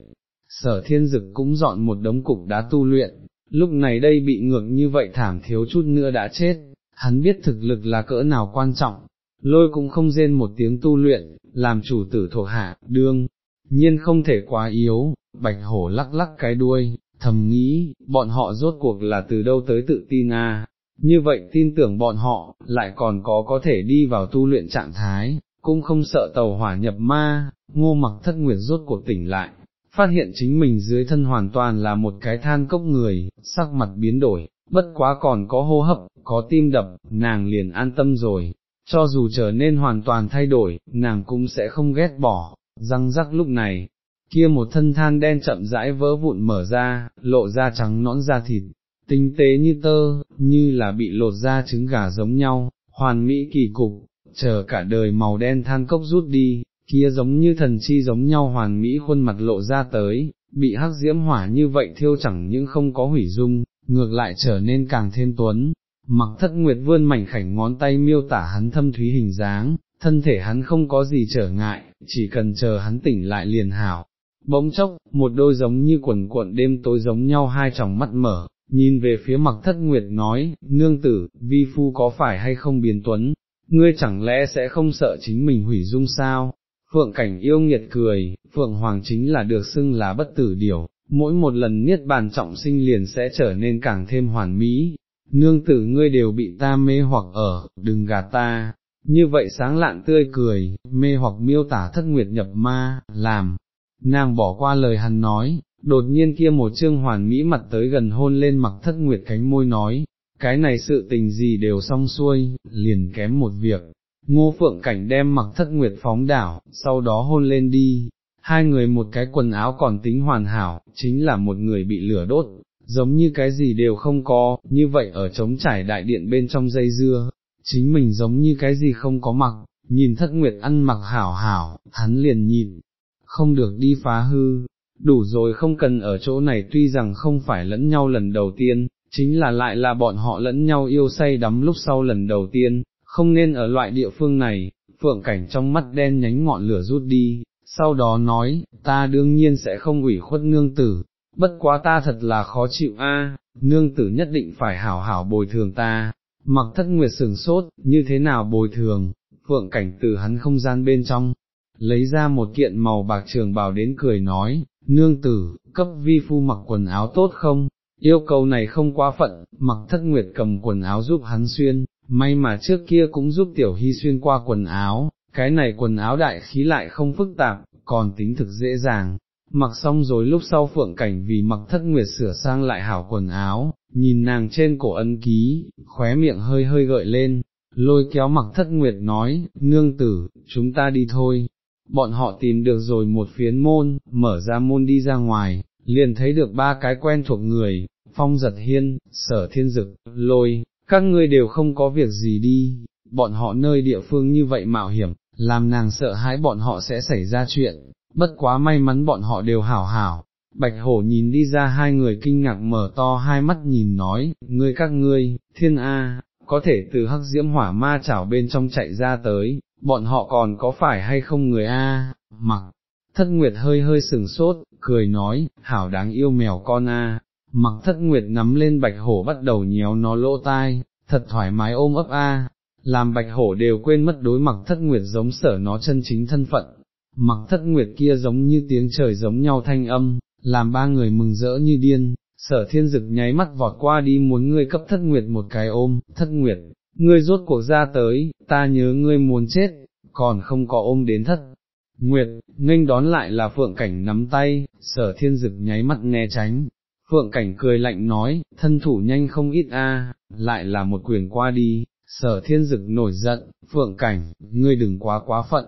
sở thiên dực cũng dọn một đống cục đá tu luyện, lúc này đây bị ngược như vậy thảm thiếu chút nữa đã chết, hắn biết thực lực là cỡ nào quan trọng, lôi cũng không rên một tiếng tu luyện, làm chủ tử thuộc hạ, đương, nhiên không thể quá yếu, bạch hổ lắc lắc cái đuôi, thầm nghĩ, bọn họ rốt cuộc là từ đâu tới tự tin à, như vậy tin tưởng bọn họ, lại còn có có thể đi vào tu luyện trạng thái, cũng không sợ tàu hỏa nhập ma, ngô mặc thất nguyệt rốt cuộc tỉnh lại, phát hiện chính mình dưới thân hoàn toàn là một cái than cốc người, sắc mặt biến đổi, bất quá còn có hô hấp, có tim đập, nàng liền an tâm rồi, cho dù trở nên hoàn toàn thay đổi, nàng cũng sẽ không ghét bỏ, răng rắc lúc này, kia một thân than đen chậm rãi vỡ vụn mở ra, lộ ra trắng nõn da thịt, tinh tế như tơ, như là bị lột ra trứng gà giống nhau, hoàn mỹ kỳ cục, chờ cả đời màu đen than cốc rút đi, kia giống như thần chi giống nhau hoàn mỹ khuôn mặt lộ ra tới, bị hắc diễm hỏa như vậy thiêu chẳng những không có hủy dung, ngược lại trở nên càng thêm tuấn. Mặc thất nguyệt vươn mảnh khảnh ngón tay miêu tả hắn thâm thúy hình dáng, thân thể hắn không có gì trở ngại, chỉ cần chờ hắn tỉnh lại liền hảo. Bỗng chốc, một đôi giống như quần cuộn đêm tối giống nhau hai tròng mắt mở, nhìn về phía mặc thất nguyệt nói, nương tử, vi phu có phải hay không biến tuấn, ngươi chẳng lẽ sẽ không sợ chính mình hủy dung sao? Phượng cảnh yêu nghiệt cười, Phượng Hoàng chính là được xưng là bất tử điều, mỗi một lần niết bàn trọng sinh liền sẽ trở nên càng thêm hoàn mỹ, nương tử ngươi đều bị ta mê hoặc ở, đừng gạt ta, như vậy sáng lạn tươi cười, mê hoặc miêu tả thất nguyệt nhập ma, làm, nàng bỏ qua lời hắn nói, đột nhiên kia một trương hoàn mỹ mặt tới gần hôn lên mặc thất nguyệt cánh môi nói, cái này sự tình gì đều xong xuôi, liền kém một việc. Ngô Phượng Cảnh đem mặc thất nguyệt phóng đảo, sau đó hôn lên đi, hai người một cái quần áo còn tính hoàn hảo, chính là một người bị lửa đốt, giống như cái gì đều không có, như vậy ở trống trải đại điện bên trong dây dưa, chính mình giống như cái gì không có mặc, nhìn thất nguyệt ăn mặc hảo hảo, hắn liền nhìn, không được đi phá hư, đủ rồi không cần ở chỗ này tuy rằng không phải lẫn nhau lần đầu tiên, chính là lại là bọn họ lẫn nhau yêu say đắm lúc sau lần đầu tiên, không nên ở loại địa phương này, phượng cảnh trong mắt đen nhánh ngọn lửa rút đi, sau đó nói, ta đương nhiên sẽ không ủy khuất nương tử, bất quá ta thật là khó chịu a, nương tử nhất định phải hảo hảo bồi thường ta, mặc thất nguyệt sừng sốt, như thế nào bồi thường, phượng cảnh từ hắn không gian bên trong, lấy ra một kiện màu bạc trường bào đến cười nói, nương tử, cấp vi phu mặc quần áo tốt không, yêu cầu này không quá phận, mặc thất nguyệt cầm quần áo giúp hắn xuyên, may mà trước kia cũng giúp tiểu hy xuyên qua quần áo, cái này quần áo đại khí lại không phức tạp, còn tính thực dễ dàng. Mặc xong rồi lúc sau phượng cảnh vì mặc thất nguyệt sửa sang lại hảo quần áo, nhìn nàng trên cổ ân ký, khóe miệng hơi hơi gợi lên, lôi kéo mặc thất nguyệt nói, nương tử, chúng ta đi thôi, bọn họ tìm được rồi một phiến môn, mở ra môn đi ra ngoài, liền thấy được ba cái quen thuộc người, phong giật hiên, sở thiên dực, lôi, các ngươi đều không có việc gì đi, bọn họ nơi địa phương như vậy mạo hiểm, làm nàng sợ hãi bọn họ sẽ xảy ra chuyện, bất quá may mắn bọn họ đều hảo hảo. Bạch hổ nhìn đi ra hai người kinh ngạc mở to hai mắt nhìn nói, ngươi các ngươi, thiên A, có thể từ hắc diễm hỏa ma chảo bên trong chạy ra tới, bọn họ còn có phải hay không người A, mặc, thất nguyệt hơi hơi sừng sốt, cười nói, hảo đáng yêu mèo con A, mặc thất nguyệt nắm lên bạch hổ bắt đầu nhéo nó lỗ tai, thật thoải mái ôm ấp A, làm bạch hổ đều quên mất đối mặc thất nguyệt giống sở nó chân chính thân phận, mặc thất nguyệt kia giống như tiếng trời giống nhau thanh âm, làm ba người mừng rỡ như điên, sở thiên dực nháy mắt vọt qua đi muốn ngươi cấp thất nguyệt một cái ôm, thất nguyệt, ngươi rốt cuộc ra tới, ta nhớ ngươi muốn chết, còn không có ôm đến thất. Nguyệt, nghênh đón lại là phượng cảnh nắm tay, sở thiên dực nháy mắt né tránh, phượng cảnh cười lạnh nói, thân thủ nhanh không ít a, lại là một quyền qua đi, sở thiên dực nổi giận, phượng cảnh, ngươi đừng quá quá phận,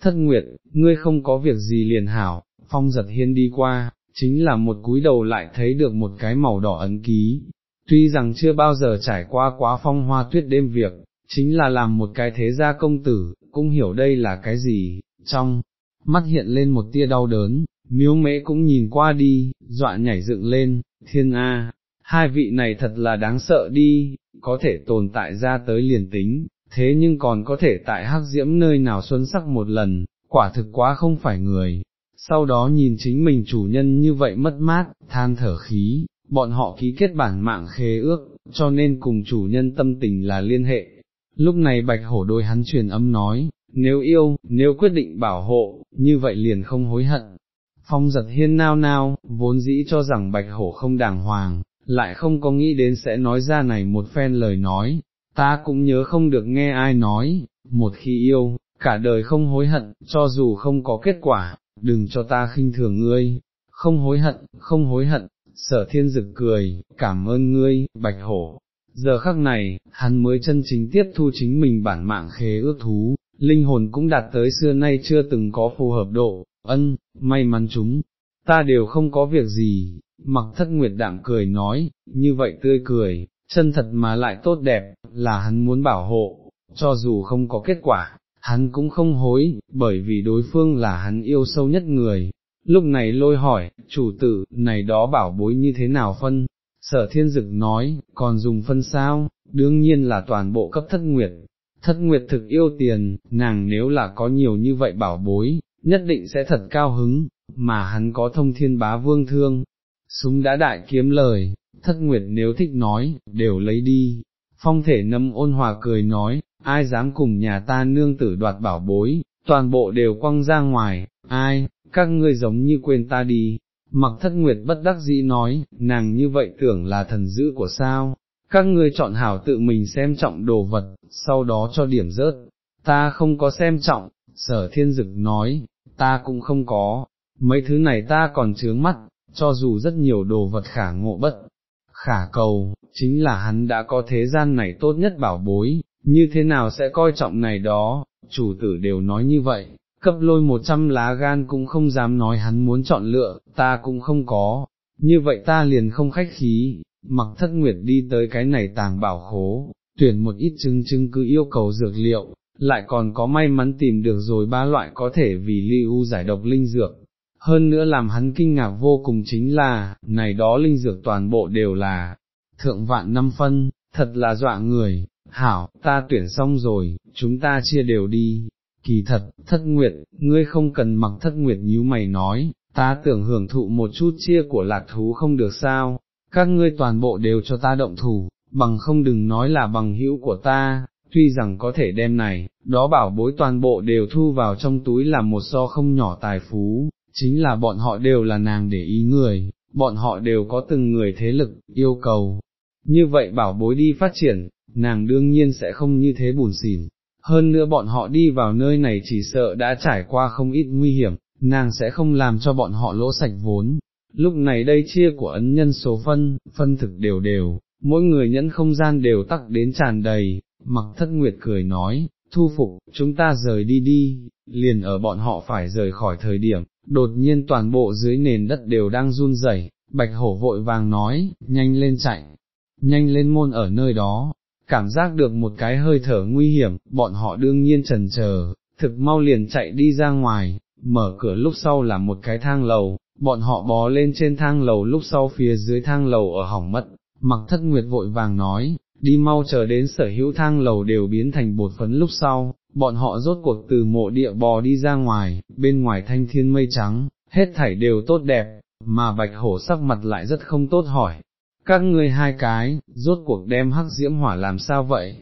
thất nguyệt, ngươi không có việc gì liền hảo, phong giật hiên đi qua, chính là một cúi đầu lại thấy được một cái màu đỏ ấn ký, tuy rằng chưa bao giờ trải qua quá phong hoa tuyết đêm việc, chính là làm một cái thế gia công tử, cũng hiểu đây là cái gì, trong mắt hiện lên một tia đau đớn, miếu mễ cũng nhìn qua đi, dọa nhảy dựng lên, thiên A, hai vị này thật là đáng sợ đi, có thể tồn tại ra tới liền tính, thế nhưng còn có thể tại hắc diễm nơi nào xuân sắc một lần, quả thực quá không phải người. Sau đó nhìn chính mình chủ nhân như vậy mất mát, than thở khí, bọn họ ký kết bản mạng khế ước, cho nên cùng chủ nhân tâm tình là liên hệ. Lúc này bạch hổ đôi hắn truyền âm nói, nếu yêu, nếu quyết định bảo hộ, như vậy liền không hối hận. Phong giật hiên nao nao, vốn dĩ cho rằng bạch hổ không đàng hoàng, lại không có nghĩ đến sẽ nói ra này một phen lời nói, ta cũng nhớ không được nghe ai nói, một khi yêu, cả đời không hối hận, cho dù không có kết quả, đừng cho ta khinh thường ngươi, không hối hận, không hối hận, sở thiên dực cười, cảm ơn ngươi, bạch hổ. Giờ khắc này, hắn mới chân chính tiếp thu chính mình bản mạng khế ước thú, linh hồn cũng đạt tới xưa nay chưa từng có phù hợp độ, ân, may mắn chúng, ta đều không có việc gì, mặc thất nguyệt đạm cười nói, như vậy tươi cười, chân thật mà lại tốt đẹp, là hắn muốn bảo hộ, cho dù không có kết quả, hắn cũng không hối, bởi vì đối phương là hắn yêu sâu nhất người. Lúc này lôi hỏi, chủ tử, này đó bảo bối như thế nào phân? Sở thiên dực nói, còn dùng phân sao, đương nhiên là toàn bộ cấp thất nguyệt. Thất nguyệt thực yêu tiền, nàng nếu là có nhiều như vậy bảo bối, nhất định sẽ thật cao hứng, mà hắn có thông thiên bá vương thương. Súng đã đại kiếm lời, thất nguyệt nếu thích nói, đều lấy đi. Phong thể nâm ôn hòa cười nói, ai dám cùng nhà ta nương tử đoạt bảo bối, toàn bộ đều quăng ra ngoài, ai, các ngươi giống như quên ta đi. Mặc thất nguyệt bất đắc dĩ nói, nàng như vậy tưởng là thần dữ của sao, các ngươi chọn hảo tự mình xem trọng đồ vật, sau đó cho điểm rớt, ta không có xem trọng, sở thiên dực nói, ta cũng không có, mấy thứ này ta còn chướng mắt, cho dù rất nhiều đồ vật khả ngộ bất, khả cầu, chính là hắn đã có thế gian này tốt nhất bảo bối, như thế nào sẽ coi trọng này đó, chủ tử đều nói như vậy, cấp lôi một trăm lá gan cũng không dám nói hắn muốn chọn lựa, ta cũng không có, như vậy ta liền không khách khí, mặc thất nguyệt đi tới cái này tàng bảo khố, tuyển một ít chứng chứng cứ yêu cầu dược liệu, lại còn có may mắn tìm được rồi ba loại có thể vì ly u giải độc linh dược. Hơn nữa làm hắn kinh ngạc vô cùng chính là, này đó linh dược toàn bộ đều là, thượng vạn năm phân, thật là dọa người, hảo, ta tuyển xong rồi, chúng ta chia đều đi, kỳ thật, thất nguyệt, ngươi không cần mặc thất nguyệt nhíu mày nói, ta tưởng hưởng thụ một chút chia của lạc thú không được sao, các ngươi toàn bộ đều cho ta động thủ, bằng không đừng nói là bằng hữu của ta, tuy rằng có thể đem này, đó bảo bối toàn bộ đều thu vào trong túi là một so không nhỏ tài phú, chính là bọn họ đều là nàng để ý người, bọn họ đều có từng người thế lực, yêu cầu. Như vậy bảo bối đi phát triển, nàng đương nhiên sẽ không như thế buồn xỉn. Hơn nữa bọn họ đi vào nơi này chỉ sợ đã trải qua không ít nguy hiểm, nàng sẽ không làm cho bọn họ lỗ sạch vốn. Lúc này đây chia của ấn nhân số phân, phân thực đều đều, mỗi người nhẫn không gian đều tắc đến tràn đầy, mặc thất nguyệt cười nói, thu phục, chúng ta rời đi đi, liền ở bọn họ phải rời khỏi thời điểm, đột nhiên toàn bộ dưới nền đất đều đang run rẩy. bạch hổ vội vàng nói, nhanh lên chạy, nhanh lên môn ở nơi đó, cảm giác được một cái hơi thở nguy hiểm, bọn họ đương nhiên trần chờ, thực mau liền chạy đi ra ngoài, mở cửa lúc sau là một cái thang lầu, bọn họ bò lên trên thang lầu lúc sau phía dưới thang lầu ở hỏng mất, mặc thất nguyệt vội vàng nói, đi mau chờ đến sở hữu thang lầu đều biến thành bột phấn lúc sau, bọn họ rốt cuộc từ mộ địa bò đi ra ngoài, bên ngoài thanh thiên mây trắng, hết thảy đều tốt đẹp, mà bạch hổ sắc mặt lại rất không tốt hỏi. Các ngươi hai cái, rốt cuộc đem hắc diễm hỏa làm sao vậy?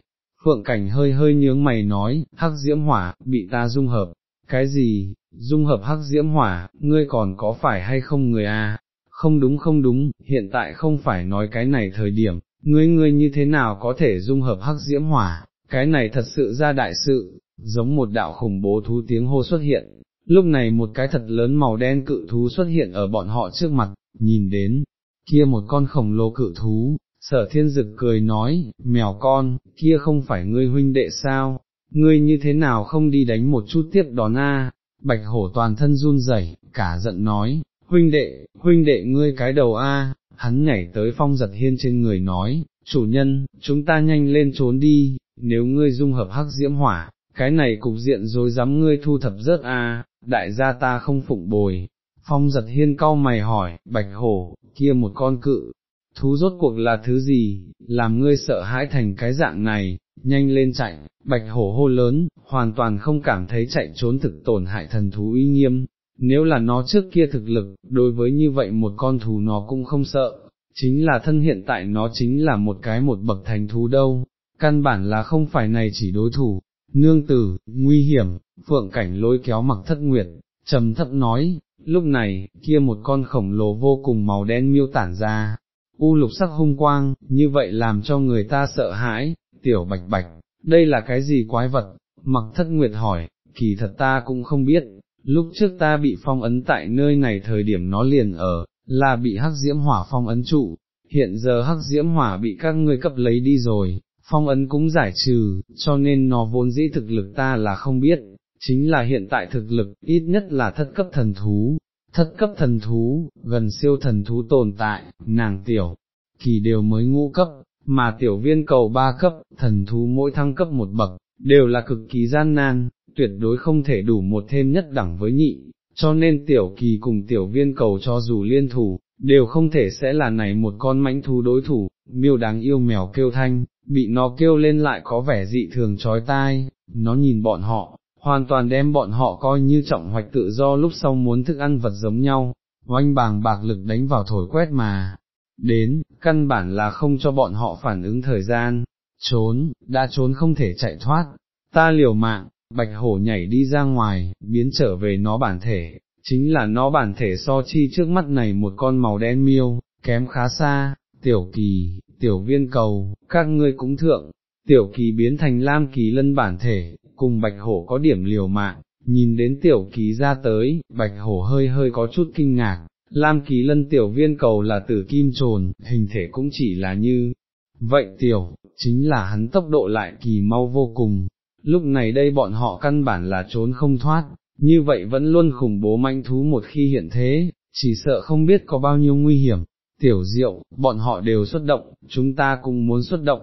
Phượng cảnh hơi hơi nhướng mày nói, hắc diễm hỏa, bị ta dung hợp, cái gì, dung hợp hắc diễm hỏa, ngươi còn có phải hay không người a? Không đúng không đúng, hiện tại không phải nói cái này thời điểm, ngươi ngươi như thế nào có thể dung hợp hắc diễm hỏa, cái này thật sự ra đại sự, giống một đạo khủng bố thú tiếng hô xuất hiện, lúc này một cái thật lớn màu đen cự thú xuất hiện ở bọn họ trước mặt, nhìn đến, kia một con khổng lồ cự thú, sở thiên dực cười nói, mèo con, kia không phải ngươi huynh đệ sao, ngươi như thế nào không đi đánh một chút tiếp đón a? Bạch hổ toàn thân run rẩy, cả giận nói, huynh đệ, huynh đệ ngươi cái đầu a, hắn nhảy tới phong giật hiên trên người nói, chủ nhân, chúng ta nhanh lên trốn đi, nếu ngươi dung hợp hắc diễm hỏa, cái này cục diện rồi dám ngươi thu thập rớt a, đại gia ta không phụng bồi. Phong giật hiên cau mày hỏi, bạch hổ, kia một con cự, thú rốt cuộc là thứ gì, làm ngươi sợ hãi thành cái dạng này, nhanh lên chạy, bạch hổ hô lớn, hoàn toàn không cảm thấy chạy trốn thực tổn hại thần thú uy nghiêm, nếu là nó trước kia thực lực, đối với như vậy một con thú nó cũng không sợ, chính là thân hiện tại nó chính là một cái một bậc thành thú đâu, căn bản là không phải này chỉ đối thủ, nương tử, nguy hiểm, phượng cảnh lôi kéo mặc thất nguyệt, trầm thấp nói, lúc này, kia một con khổng lồ vô cùng màu đen miêu tản ra, u lục sắc hung quang, như vậy làm cho người ta sợ hãi, tiểu bạch bạch, đây là cái gì quái vật, mặc thất nguyệt hỏi, kỳ thật ta cũng không biết, lúc trước ta bị phong ấn tại nơi này thời điểm nó liền ở, là bị hắc diễm hỏa phong ấn trụ, hiện giờ hắc diễm hỏa bị các ngươi cấp lấy đi rồi, phong ấn cũng giải trừ, cho nên nó vốn dĩ thực lực ta là không biết, chính là hiện tại thực lực, ít nhất là thất cấp thần thú, thất cấp thần thú, gần siêu thần thú tồn tại, nàng tiểu, kỳ đều mới ngũ cấp, mà tiểu viên cầu ba cấp, thần thú mỗi thăng cấp một bậc, đều là cực kỳ gian nan, tuyệt đối không thể đủ một thêm nhất đẳng với nhị, cho nên tiểu kỳ cùng tiểu viên cầu cho dù liên thủ, đều không thể sẽ là này một con mãnh thú đối thủ, miêu đáng yêu mèo kêu thanh, bị nó kêu lên lại có vẻ dị thường trói tai, nó nhìn bọn họ, hoàn toàn đem bọn họ coi như trọng hoạch tự do lúc sau muốn thức ăn vật giống nhau, oanh bàng bạc lực đánh vào thổi quét mà, đến, căn bản là không cho bọn họ phản ứng thời gian, trốn, đã trốn không thể chạy thoát, ta liều mạng, bạch hổ nhảy đi ra ngoài, biến trở về nó bản thể, chính là nó bản thể so chi trước mắt này một con màu đen miêu, kém khá xa, tiểu kỳ, tiểu viên cầu, các ngươi cũng thượng, tiểu kỳ biến thành lam kỳ lân bản thể, cùng bạch hổ có điểm liều mạng, nhìn đến tiểu ký ra tới, bạch hổ hơi hơi có chút kinh ngạc, lam ký lân tiểu viên cầu là tử kim trồn, hình thể cũng chỉ là như, vậy tiểu, chính là hắn tốc độ lại kỳ mau vô cùng, lúc này đây bọn họ căn bản là trốn không thoát, như vậy vẫn luôn khủng bố manh thú một khi hiện thế, chỉ sợ không biết có bao nhiêu nguy hiểm. Tiểu diệu, bọn họ đều xuất động, chúng ta cũng muốn xuất động.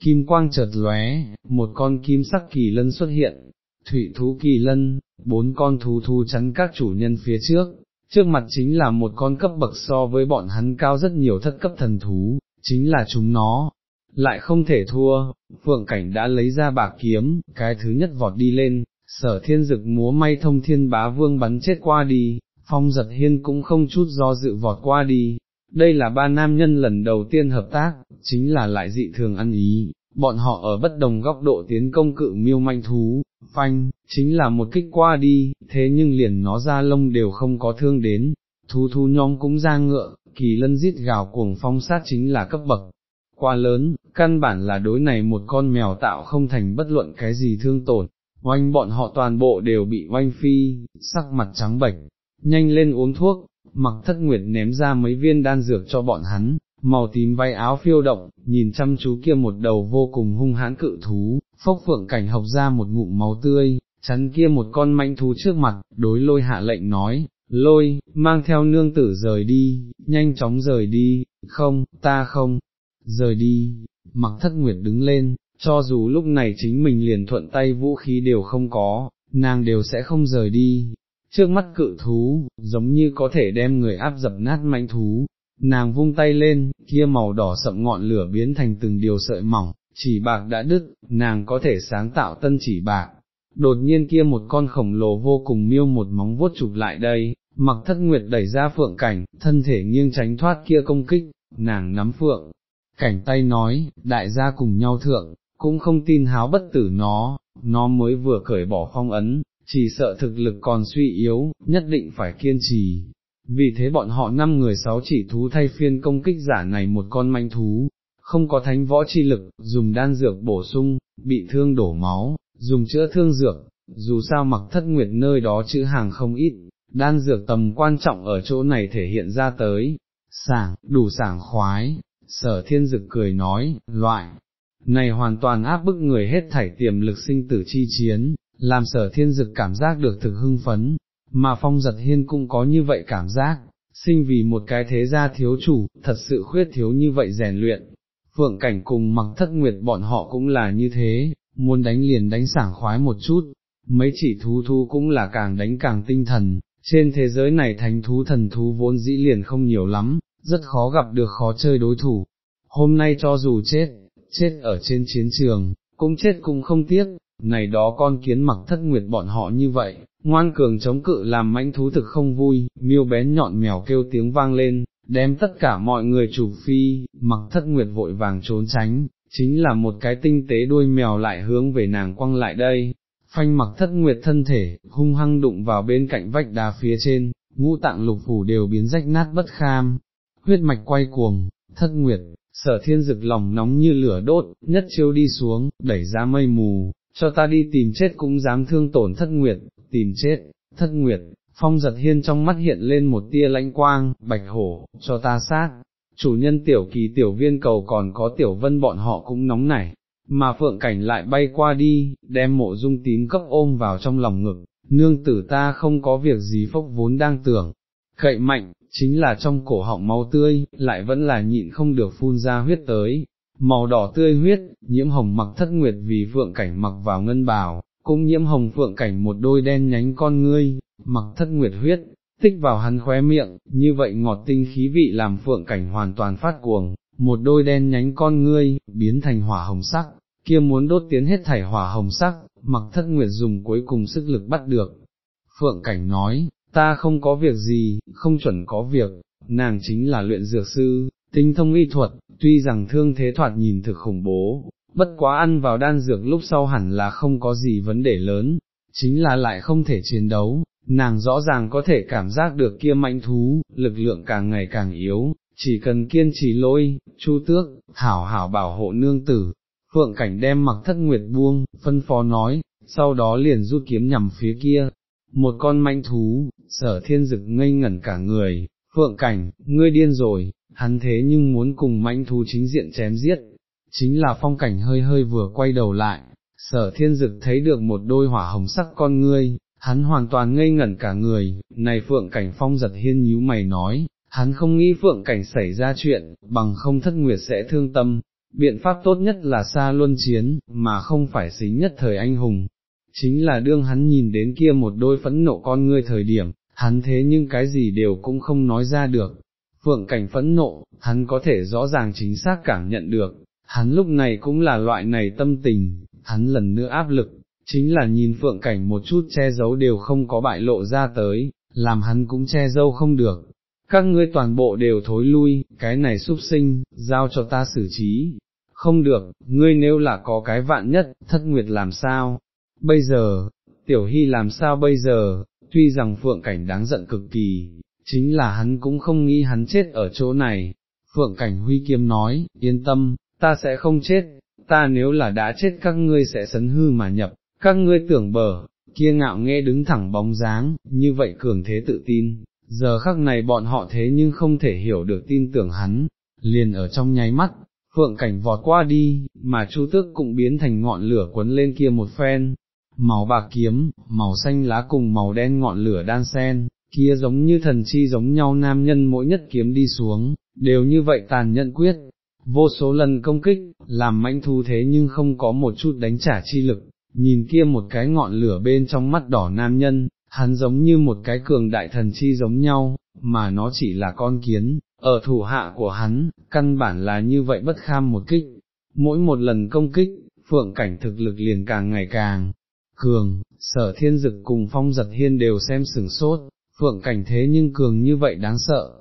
Kim quang chợt lóe, một con kim sắc kỳ lân xuất hiện, thủy thú kỳ lân, bốn con thú thú chắn các chủ nhân phía trước, trước mặt chính là một con cấp bậc so với bọn hắn cao rất nhiều thất cấp thần thú, chính là chúng nó, lại không thể thua, phượng cảnh đã lấy ra bạc kiếm, cái thứ nhất vọt đi lên, sở thiên dực múa may thông thiên bá vương bắn chết qua đi, phong giật hiên cũng không chút do dự vọt qua đi, đây là ba nam nhân lần đầu tiên hợp tác, chính là lại dị thường ăn ý, bọn họ ở bất đồng góc độ tiến công cự miêu manh thú, phanh, chính là một kích qua đi, thế nhưng liền nó ra lông đều không có thương đến, thú thú nhóm cũng ra ngựa, kỳ lân giết gào cuồng phong sát chính là cấp bậc. Quá lớn, căn bản là đối này một con mèo tạo không thành bất luận cái gì thương tổn, oanh bọn họ toàn bộ đều bị oanh phi, sắc mặt trắng bệch, nhanh lên uống thuốc, mặc thất nguyệt ném ra mấy viên đan dược cho bọn hắn, màu tím váy áo phiêu động, nhìn chăm chú kia một đầu vô cùng hung hãn cự thú, phốc phượng cảnh học ra một ngụm máu tươi, chắn kia một con manh thú trước mặt, đối lôi hạ lệnh nói, lôi, mang theo nương tử rời đi, nhanh chóng rời đi, không, ta không, rời đi, mặc thất nguyệt đứng lên, cho dù lúc này chính mình liền thuận tay vũ khí đều không có, nàng đều sẽ không rời đi. Trước mắt cự thú, giống như có thể đem người áp dập nát manh thú, nàng vung tay lên, kia màu đỏ sậm ngọn lửa biến thành từng điều sợi mỏng, chỉ bạc đã đứt, nàng có thể sáng tạo tân chỉ bạc. Đột nhiên kia một con khổng lồ vô cùng miêu một móng vuốt chụp lại đây, mặc thất nguyệt đẩy ra phượng cảnh, thân thể nghiêng tránh thoát kia công kích, nàng nắm phượng, cảnh tay nói, đại gia cùng nhau thượng, cũng không tin háo bất tử nó, nó mới vừa cởi bỏ phong ấn, chỉ sợ thực lực còn suy yếu, nhất định phải kiên trì. Vì thế bọn họ năm người sáu chỉ thú thay phiên công kích giả này một con manh thú, không có thánh võ chi lực, dùng đan dược bổ sung, bị thương đổ máu, dùng chữa thương dược, dù sao mặc thất nguyệt nơi đó chữ hàng không ít, đan dược tầm quan trọng ở chỗ này thể hiện ra tới, sảng, đủ sảng khoái, sở thiên dực cười nói, loại, này hoàn toàn áp bức người hết thảy tiềm lực sinh tử chi chiến, làm sở thiên dực cảm giác được thực hưng phấn, mà phong giật hiên cũng có như vậy cảm giác, sinh vì một cái thế gia thiếu chủ, thật sự khuyết thiếu như vậy rèn luyện. Phượng cảnh cùng mặc thất nguyệt bọn họ cũng là như thế, muốn đánh liền đánh sảng khoái một chút, mấy chỉ thú thú cũng là càng đánh càng tinh thần, trên thế giới này thánh thú thần thú vốn dĩ liền không nhiều lắm, rất khó gặp được khó chơi đối thủ. Hôm nay cho dù chết, chết ở trên chiến trường, cũng chết cũng không tiếc, này đó con kiến mặc thất nguyệt bọn họ như vậy, ngoan cường chống cự làm mãnh thú thực không vui, miêu bén nhọn mèo kêu tiếng vang lên, đem tất cả mọi người chủ phi, mặc thất nguyệt vội vàng trốn tránh, chính là một cái tinh tế đuôi mèo lại hướng về nàng quăng lại đây, phanh mặc thất nguyệt thân thể, hung hăng đụng vào bên cạnh vách đá phía trên, ngũ tạng lục phủ đều biến rách nát bất kham, huyết mạch quay cuồng, thất nguyệt, sở thiên dực lòng nóng như lửa đốt, nhất chiêu đi xuống, đẩy ra mây mù, cho ta đi tìm chết cũng dám thương tổn thất nguyệt, tìm chết, thất nguyệt, phong giật hiên trong mắt hiện lên một tia lãnh quang, bạch hổ, cho ta sát, chủ nhân tiểu kỳ tiểu viên cầu còn có tiểu vân bọn họ cũng nóng nảy, mà phượng cảnh lại bay qua đi, đem mộ dung tím cấp ôm vào trong lòng ngực, nương tử ta không có việc gì phốc vốn đang tưởng, cậy mạnh, chính là trong cổ họng máu tươi, lại vẫn là nhịn không được phun ra huyết tới, màu đỏ tươi huyết, nhiễm hồng mặc thất nguyệt vì phượng cảnh mặc vào ngân bào, cũng nhiễm hồng phượng cảnh một đôi đen nhánh con ngươi, mặc thất nguyệt huyết, tích vào hắn khóe miệng, như vậy ngọt tinh khí vị làm phượng cảnh hoàn toàn phát cuồng, một đôi đen nhánh con ngươi, biến thành hỏa hồng sắc, kia muốn đốt tiến hết thảy hỏa hồng sắc, mặc thất nguyệt dùng cuối cùng sức lực bắt được. Phượng cảnh nói, ta không có việc gì, không chuẩn có việc, nàng chính là luyện dược sư, tinh thông y thuật, tuy rằng thương thế thoạt nhìn thực khủng bố, bất quá ăn vào đan dược lúc sau hẳn là không có gì vấn đề lớn, chính là lại không thể chiến đấu, nàng rõ ràng có thể cảm giác được kia mạnh thú, lực lượng càng ngày càng yếu, chỉ cần kiên trì lôi, chu tước, hảo hảo bảo hộ nương tử, phượng cảnh đem mặc thất nguyệt buông, phân phó nói, sau đó liền rút kiếm nhằm phía kia, một con manh thú, sở thiên dực ngây ngẩn cả người, phượng cảnh, ngươi điên rồi, hắn thế nhưng muốn cùng mãnh thú chính diện chém giết, chính là phong cảnh hơi hơi vừa quay đầu lại, sở thiên dực thấy được một đôi hỏa hồng sắc con ngươi, hắn hoàn toàn ngây ngẩn cả người, này phượng cảnh phong giật hiên nhíu mày nói, hắn không nghĩ phượng cảnh xảy ra chuyện, bằng không thất nguyệt sẽ thương tâm, biện pháp tốt nhất là xa luân chiến, mà không phải xính nhất thời anh hùng. Chính là đương hắn nhìn đến kia một đôi phẫn nộ con ngươi thời điểm, hắn thế nhưng cái gì đều cũng không nói ra được. Phượng cảnh phẫn nộ, hắn có thể rõ ràng chính xác cảm nhận được, hắn lúc này cũng là loại này tâm tình, hắn lần nữa áp lực, chính là nhìn phượng cảnh một chút che giấu đều không có bại lộ ra tới, làm hắn cũng che giấu không được. Các ngươi toàn bộ đều thối lui, cái này súc sinh, giao cho ta xử trí. Không được, ngươi nếu là có cái vạn nhất, thất nguyệt làm sao? Bây giờ, tiểu hy làm sao bây giờ, tuy rằng phượng cảnh đáng giận cực kỳ, chính là hắn cũng không nghĩ hắn chết ở chỗ này. Phượng cảnh huy kiếm nói, yên tâm, ta sẽ không chết, ta nếu là đã chết các ngươi sẽ sấn hư mà nhập, các ngươi tưởng bờ, kia ngạo nghe đứng thẳng bóng dáng, như vậy cường thế tự tin, giờ khắc này bọn họ thế nhưng không thể hiểu được tin tưởng hắn, liền ở trong nháy mắt, phượng cảnh vọt qua đi, mà chu tước cũng biến thành ngọn lửa quấn lên kia một phen, màu bạc kiếm, màu xanh lá cùng màu đen ngọn lửa đan sen, kia giống như thần chi giống nhau nam nhân mỗi nhất kiếm đi xuống, đều như vậy tàn nhẫn quyết, vô số lần công kích, làm mãnh thu thế nhưng không có một chút đánh trả chi lực, nhìn kia một cái ngọn lửa bên trong mắt đỏ nam nhân, hắn giống như một cái cường đại thần chi giống nhau, mà nó chỉ là con kiến, ở thủ hạ của hắn, căn bản là như vậy bất kham một kích, mỗi một lần công kích, phượng cảnh thực lực liền càng ngày càng cường, sở thiên dực cùng phong giật hiên đều xem sừng sốt, phượng cảnh thế nhưng cường như vậy đáng sợ.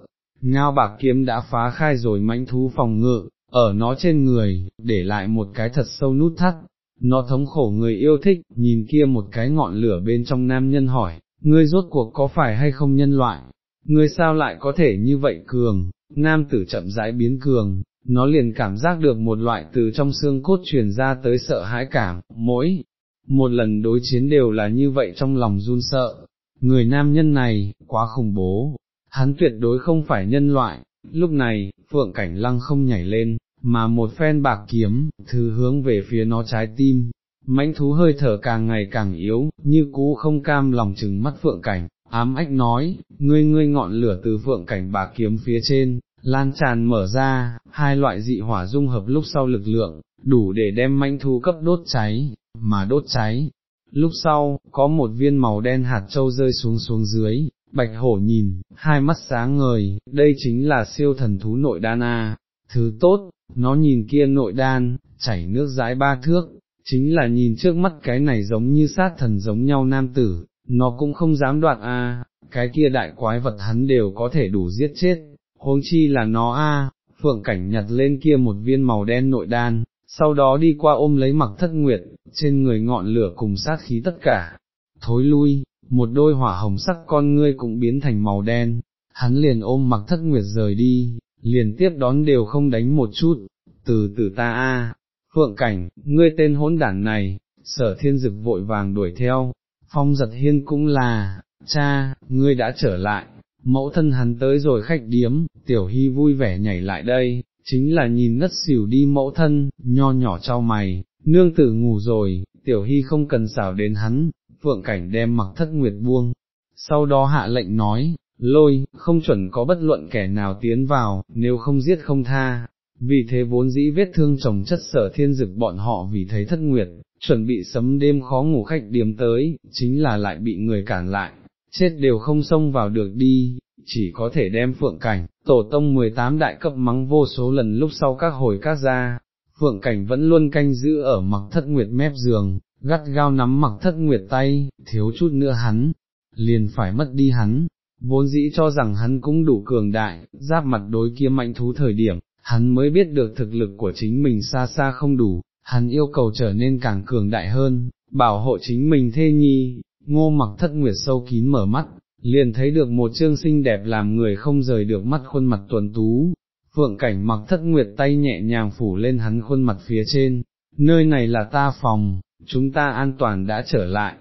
Ngao bạc kiếm đã phá khai rồi mãnh thú phòng ngự, ở nó trên người, để lại một cái thật sâu nút thắt, nó thống khổ người yêu thích, nhìn kia một cái ngọn lửa bên trong nam nhân hỏi, ngươi rốt cuộc có phải hay không nhân loại, ngươi sao lại có thể như vậy cường, nam tử chậm rãi biến cường, nó liền cảm giác được một loại từ trong xương cốt truyền ra tới sợ hãi cảm, mỗi một lần đối chiến đều là như vậy trong lòng run sợ, người nam nhân này, quá khủng bố, hắn tuyệt đối không phải nhân loại, lúc này, phượng cảnh lăng không nhảy lên, mà một phen bạc kiếm, thứ hướng về phía nó trái tim, mãnh thú hơi thở càng ngày càng yếu, như cú không cam lòng chừng mắt phượng cảnh, ám ách nói, ngươi ngươi ngọn lửa từ phượng cảnh bạc kiếm phía trên, lan tràn mở ra, hai loại dị hỏa dung hợp lúc sau lực lượng, đủ để đem manh thú cấp đốt cháy, mà đốt cháy. Lúc sau, có một viên màu đen hạt châu rơi xuống xuống dưới, bạch hổ nhìn, hai mắt sáng ngời, đây chính là siêu thần thú nội đan A, thứ tốt, nó nhìn kia nội đan, chảy nước dãi ba thước, chính là nhìn trước mắt cái này giống như sát thần giống nhau nam tử, nó cũng không dám đoạt a, cái kia đại quái vật hắn đều có thể đủ giết chết, huống chi là nó a. Phượng cảnh nhặt lên kia một viên màu đen nội đan, sau đó đi qua ôm lấy mặc thất nguyệt, trên người ngọn lửa cùng sát khí tất cả, thối lui, một đôi hỏa hồng sắc con ngươi cũng biến thành màu đen, hắn liền ôm mặc thất nguyệt rời đi, liền tiếp đón đều không đánh một chút, từ từ ta a, phượng cảnh, ngươi tên hỗn đản này, sở thiên dực vội vàng đuổi theo, phong giật hiên cũng là, cha, ngươi đã trở lại, mẫu thân hắn tới rồi khách điếm, tiểu hy vui vẻ nhảy lại đây, chính là nhìn ngất xỉu đi mẫu thân, nho nhỏ trao mày, nương tử ngủ rồi, tiểu hy không cần xảo đến hắn, phượng cảnh đem mặc thất nguyệt buông, sau đó hạ lệnh nói, lôi, không chuẩn có bất luận kẻ nào tiến vào, nếu không giết không tha. Vì thế vốn dĩ vết thương chồng chất sở thiên dực bọn họ vì thấy thất nguyệt, chuẩn bị sấm đêm khó ngủ khách điếm tới, chính là lại bị người cản lại, chết đều không xông vào được đi, chỉ có thể đem phượng cảnh, tổ tông 18 đại cấp mắng vô số lần lúc sau các hồi các ra, phượng cảnh vẫn luôn canh giữ ở mặc thất nguyệt mép giường, gắt gao nắm mặc thất nguyệt tay, thiếu chút nữa hắn, liền phải mất đi hắn, vốn dĩ cho rằng hắn cũng đủ cường đại, giáp mặt đối kia mạnh thú thời điểm, hắn mới biết được thực lực của chính mình xa xa không đủ, hắn yêu cầu trở nên càng cường đại hơn, bảo hộ chính mình thê nhi, ngô mặc thất nguyệt sâu kín mở mắt, liền thấy được một chương xinh đẹp làm người không rời được mắt khuôn mặt tuần tú, phượng cảnh mặc thất nguyệt tay nhẹ nhàng phủ lên hắn khuôn mặt phía trên, nơi này là ta phòng, chúng ta an toàn đã trở lại,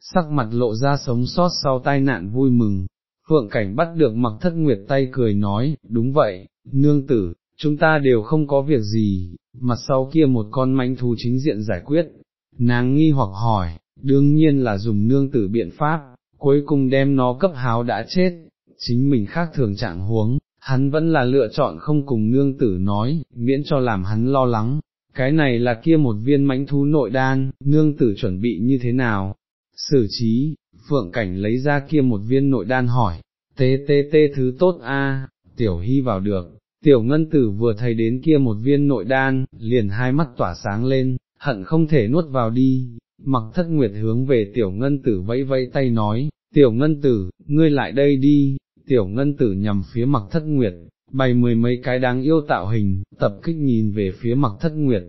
sắc mặt lộ ra sống sót sau tai nạn vui mừng, phượng cảnh bắt được mặc thất nguyệt tay cười nói, đúng vậy, nương tử, chúng ta đều không có việc gì, mặt sau kia một con manh thú chính diện giải quyết, nàng nghi hoặc hỏi, đương nhiên là dùng nương tử biện pháp, cuối cùng đem nó cấp háo đã chết, chính mình khác thường trạng huống, hắn vẫn là lựa chọn không cùng nương tử nói, miễn cho làm hắn lo lắng, cái này là kia một viên mãnh thú nội đan, nương tử chuẩn bị như thế nào, xử trí, phượng cảnh lấy ra kia một viên nội đan hỏi, tê tê tê thứ tốt a, tiểu hy vào được, tiểu ngân tử vừa thấy đến kia một viên nội đan, liền hai mắt tỏa sáng lên, hận không thể nuốt vào đi, mặc thất nguyệt hướng về tiểu ngân tử vẫy vẫy tay nói, tiểu ngân tử, ngươi lại đây đi, tiểu ngân tử nhằm phía mặc thất nguyệt, bày mười mấy cái đáng yêu tạo hình, tập kích nhìn về phía mặc thất nguyệt.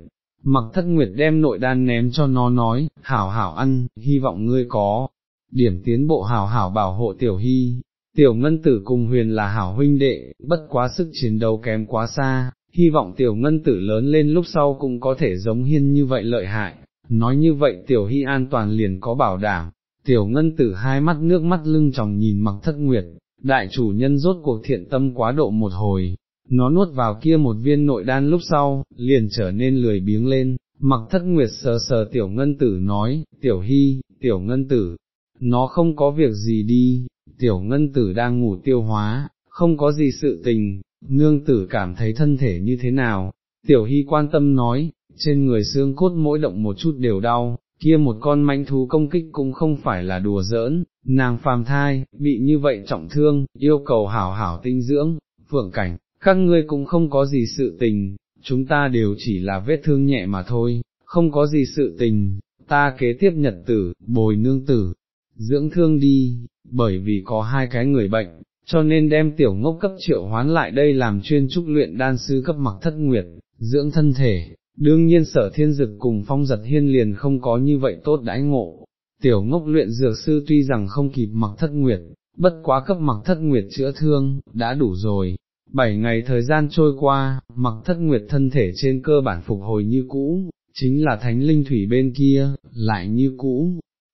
Mặc thất nguyệt đem nội đan ném cho nó nói, hảo hảo ăn, hy vọng ngươi có, điểm tiến bộ hảo hảo bảo hộ tiểu hy, tiểu ngân tử cùng huyền là hảo huynh đệ, bất quá sức chiến đấu kém quá xa, hy vọng tiểu ngân tử lớn lên lúc sau cũng có thể giống hiên như vậy lợi hại, nói như vậy tiểu hy an toàn liền có bảo đảm, tiểu ngân tử hai mắt nước mắt lưng tròng nhìn mặc thất nguyệt, đại chủ nhân rốt cuộc thiện tâm quá độ một hồi, nó nuốt vào kia một viên nội đan lúc sau, liền trở nên lười biếng lên, mặc thất nguyệt sờ sờ tiểu ngân tử nói, tiểu hy, tiểu ngân tử, nó không có việc gì đi, tiểu ngân tử đang ngủ tiêu hóa, không có gì sự tình, nương tử cảm thấy thân thể như thế nào, tiểu hy quan tâm nói, trên người xương cốt mỗi động một chút đều đau, kia một con manh thú công kích cũng không phải là đùa giỡn, nàng phàm thai, bị như vậy trọng thương, yêu cầu hảo hảo tinh dưỡng, phượng cảnh, các ngươi cũng không có gì sự tình, chúng ta đều chỉ là vết thương nhẹ mà thôi, không có gì sự tình, ta kế tiếp nhật tử, bồi nương tử, dưỡng thương đi, bởi vì có hai cái người bệnh, cho nên đem tiểu ngốc cấp triệu hoán lại đây làm chuyên trúc luyện đan sư cấp mặc thất nguyệt, dưỡng thân thể, đương nhiên sở thiên dực cùng phong giật hiên liền không có như vậy tốt đãi ngộ. Tiểu ngốc luyện dược sư tuy rằng không kịp mặc thất nguyệt, bất quá cấp mặc thất nguyệt chữa thương, đã đủ rồi. Bảy ngày thời gian trôi qua, mặc thất nguyệt thân thể trên cơ bản phục hồi như cũ, chính là thánh linh thủy bên kia, lại như cũ.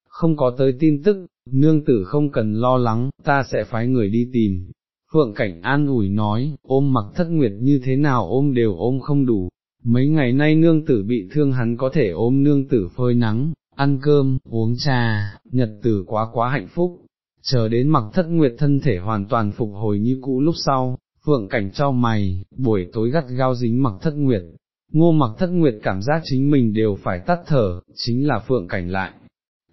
Không có tới tin tức, nương tử không cần lo lắng, ta sẽ phái người đi tìm. Phượng Cảnh an ủi nói, ôm mặc thất nguyệt như thế nào ôm đều ôm không đủ, mấy ngày nay nương tử bị thương hắn có thể ôm nương tử phơi nắng, ăn cơm, uống trà, nhật tử quá quá hạnh phúc, chờ đến mặc thất nguyệt thân thể hoàn toàn phục hồi như cũ lúc sau, phượng cảnh cho mày, buổi tối gắt gao dính mặc thất nguyệt, ngô mặc thất nguyệt cảm giác chính mình đều phải tắt thở, chính là phượng cảnh lại,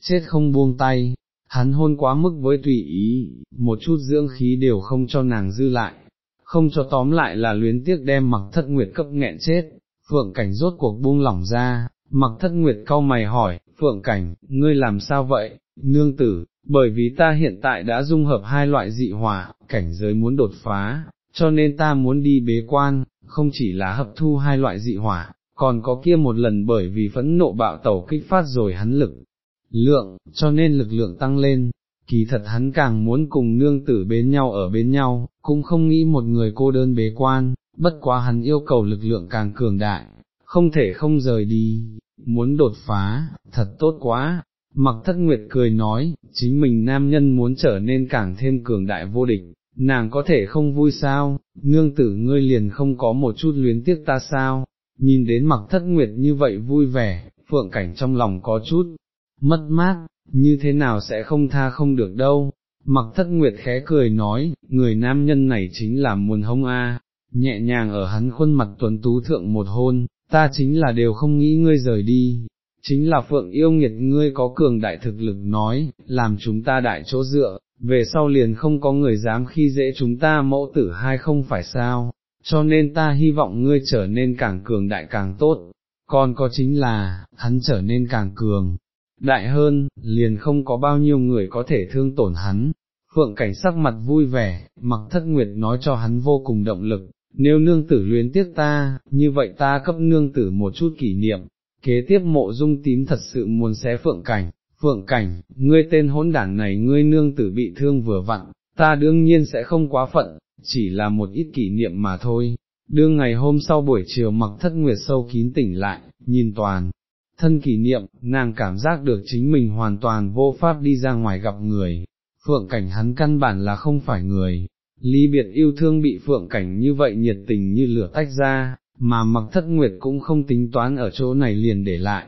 chết không buông tay, hắn hôn quá mức với tùy ý, một chút dưỡng khí đều không cho nàng dư lại, không cho tóm lại là luyến tiếc đem mặc thất nguyệt cấp nghẹn chết, phượng cảnh rốt cuộc buông lỏng ra, mặc thất nguyệt cau mày hỏi, phượng cảnh, ngươi làm sao vậy, nương tử, bởi vì ta hiện tại đã dung hợp hai loại dị hỏa, cảnh giới muốn đột phá, cho nên ta muốn đi bế quan, không chỉ là hấp thu hai loại dị hỏa, còn có kia một lần bởi vì phẫn nộ bạo tẩu kích phát rồi hắn lực lượng, cho nên lực lượng tăng lên, kỳ thật hắn càng muốn cùng nương tử bên nhau ở bên nhau, cũng không nghĩ một người cô đơn bế quan, bất quá hắn yêu cầu lực lượng càng cường đại, không thể không rời đi, muốn đột phá, thật tốt quá. Mặc thất nguyệt cười nói, chính mình nam nhân muốn trở nên càng thêm cường đại vô địch, nàng có thể không vui sao, nương tử ngươi liền không có một chút luyến tiếc ta sao, nhìn đến mặc thất nguyệt như vậy vui vẻ, phượng cảnh trong lòng có chút, mất mát, như thế nào sẽ không tha không được đâu. Mặc thất nguyệt khẽ cười nói, người nam nhân này chính là muôn hông a, nhẹ nhàng ở hắn khuôn mặt tuấn tú thượng một hôn, ta chính là đều không nghĩ ngươi rời đi, chính là phượng yêu nghiệt ngươi có cường đại thực lực nói, làm chúng ta đại chỗ dựa, về sau liền không có người dám khi dễ chúng ta mẫu tử hay không phải sao, cho nên ta hy vọng ngươi trở nên càng cường đại càng tốt, còn có chính là, hắn trở nên càng cường. Đại hơn, liền không có bao nhiêu người có thể thương tổn hắn, phượng cảnh sắc mặt vui vẻ, mặc thất nguyệt nói cho hắn vô cùng động lực, nếu nương tử luyến tiếc ta, như vậy ta cấp nương tử một chút kỷ niệm, kế tiếp mộ dung tím thật sự muốn xé phượng cảnh, phượng cảnh, ngươi tên hỗn đản này ngươi nương tử bị thương vừa vặn, ta đương nhiên sẽ không quá phận, chỉ là một ít kỷ niệm mà thôi. Đương ngày hôm sau buổi chiều mặc thất nguyệt sâu kín tỉnh lại, nhìn toàn, thân kỷ niệm, nàng cảm giác được chính mình hoàn toàn vô pháp đi ra ngoài gặp người, phượng cảnh hắn căn bản là không phải người, ly biệt yêu thương bị phượng cảnh như vậy nhiệt tình như lửa tách ra, mà mặc thất nguyệt cũng không tính toán ở chỗ này liền để lại.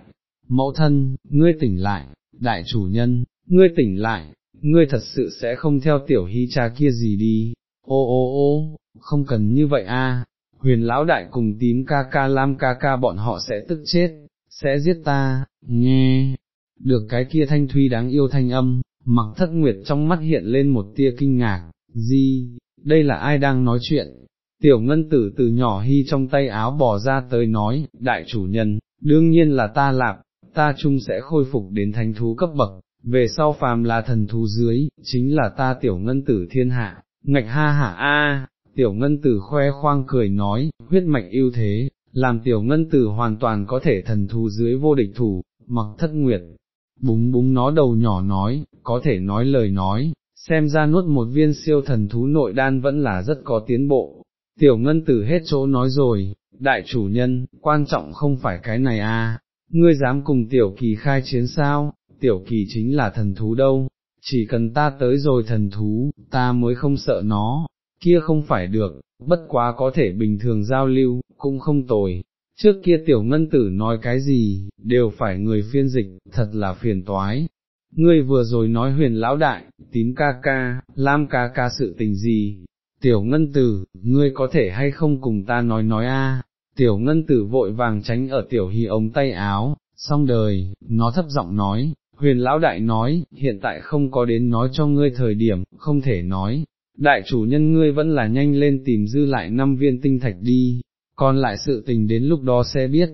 Mẫu thân, ngươi tỉnh lại, đại chủ nhân, ngươi tỉnh lại, ngươi thật sự sẽ không theo tiểu hy cha kia gì đi, ô ô ô, không cần như vậy a. huyền lão đại cùng tím ca ca lam ca ca bọn họ sẽ tức chết, sẽ giết ta, nghe, được cái kia thanh thuy đáng yêu thanh âm, mặc thất nguyệt trong mắt hiện lên một tia kinh ngạc, gì, đây là ai đang nói chuyện, tiểu ngân tử từ nhỏ hy trong tay áo bỏ ra tới nói, đại chủ nhân, đương nhiên là ta lạc, ta chung sẽ khôi phục đến thánh thú cấp bậc, về sau phàm là thần thú dưới, chính là ta tiểu ngân tử thiên hạ, ngạch ha hả a, tiểu ngân tử khoe khoang cười nói, huyết mạch ưu thế, làm tiểu ngân tử hoàn toàn có thể thần thú dưới vô địch thủ, mặc thất nguyệt, búng búng nó đầu nhỏ nói, có thể nói lời nói, xem ra nuốt một viên siêu thần thú nội đan vẫn là rất có tiến bộ. Tiểu ngân tử hết chỗ nói rồi, đại chủ nhân, quan trọng không phải cái này à, ngươi dám cùng tiểu kỳ khai chiến sao, tiểu kỳ chính là thần thú đâu, chỉ cần ta tới rồi thần thú, ta mới không sợ nó, kia không phải được, bất quá có thể bình thường giao lưu, cũng không tồi. Trước kia tiểu ngân tử nói cái gì, đều phải người phiên dịch, thật là phiền toái, ngươi vừa rồi nói huyền lão đại, tín ca ca, lam ca ca sự tình gì, tiểu ngân tử, ngươi có thể hay không cùng ta nói nói a? tiểu ngân tử vội vàng tránh ở tiểu hy ống tay áo, xong đời, nó thấp giọng nói, huyền lão đại nói, hiện tại không có đến nói cho ngươi thời điểm, không thể nói, đại chủ nhân ngươi vẫn là nhanh lên tìm dư lại năm viên tinh thạch đi, còn lại sự tình đến lúc đó sẽ biết,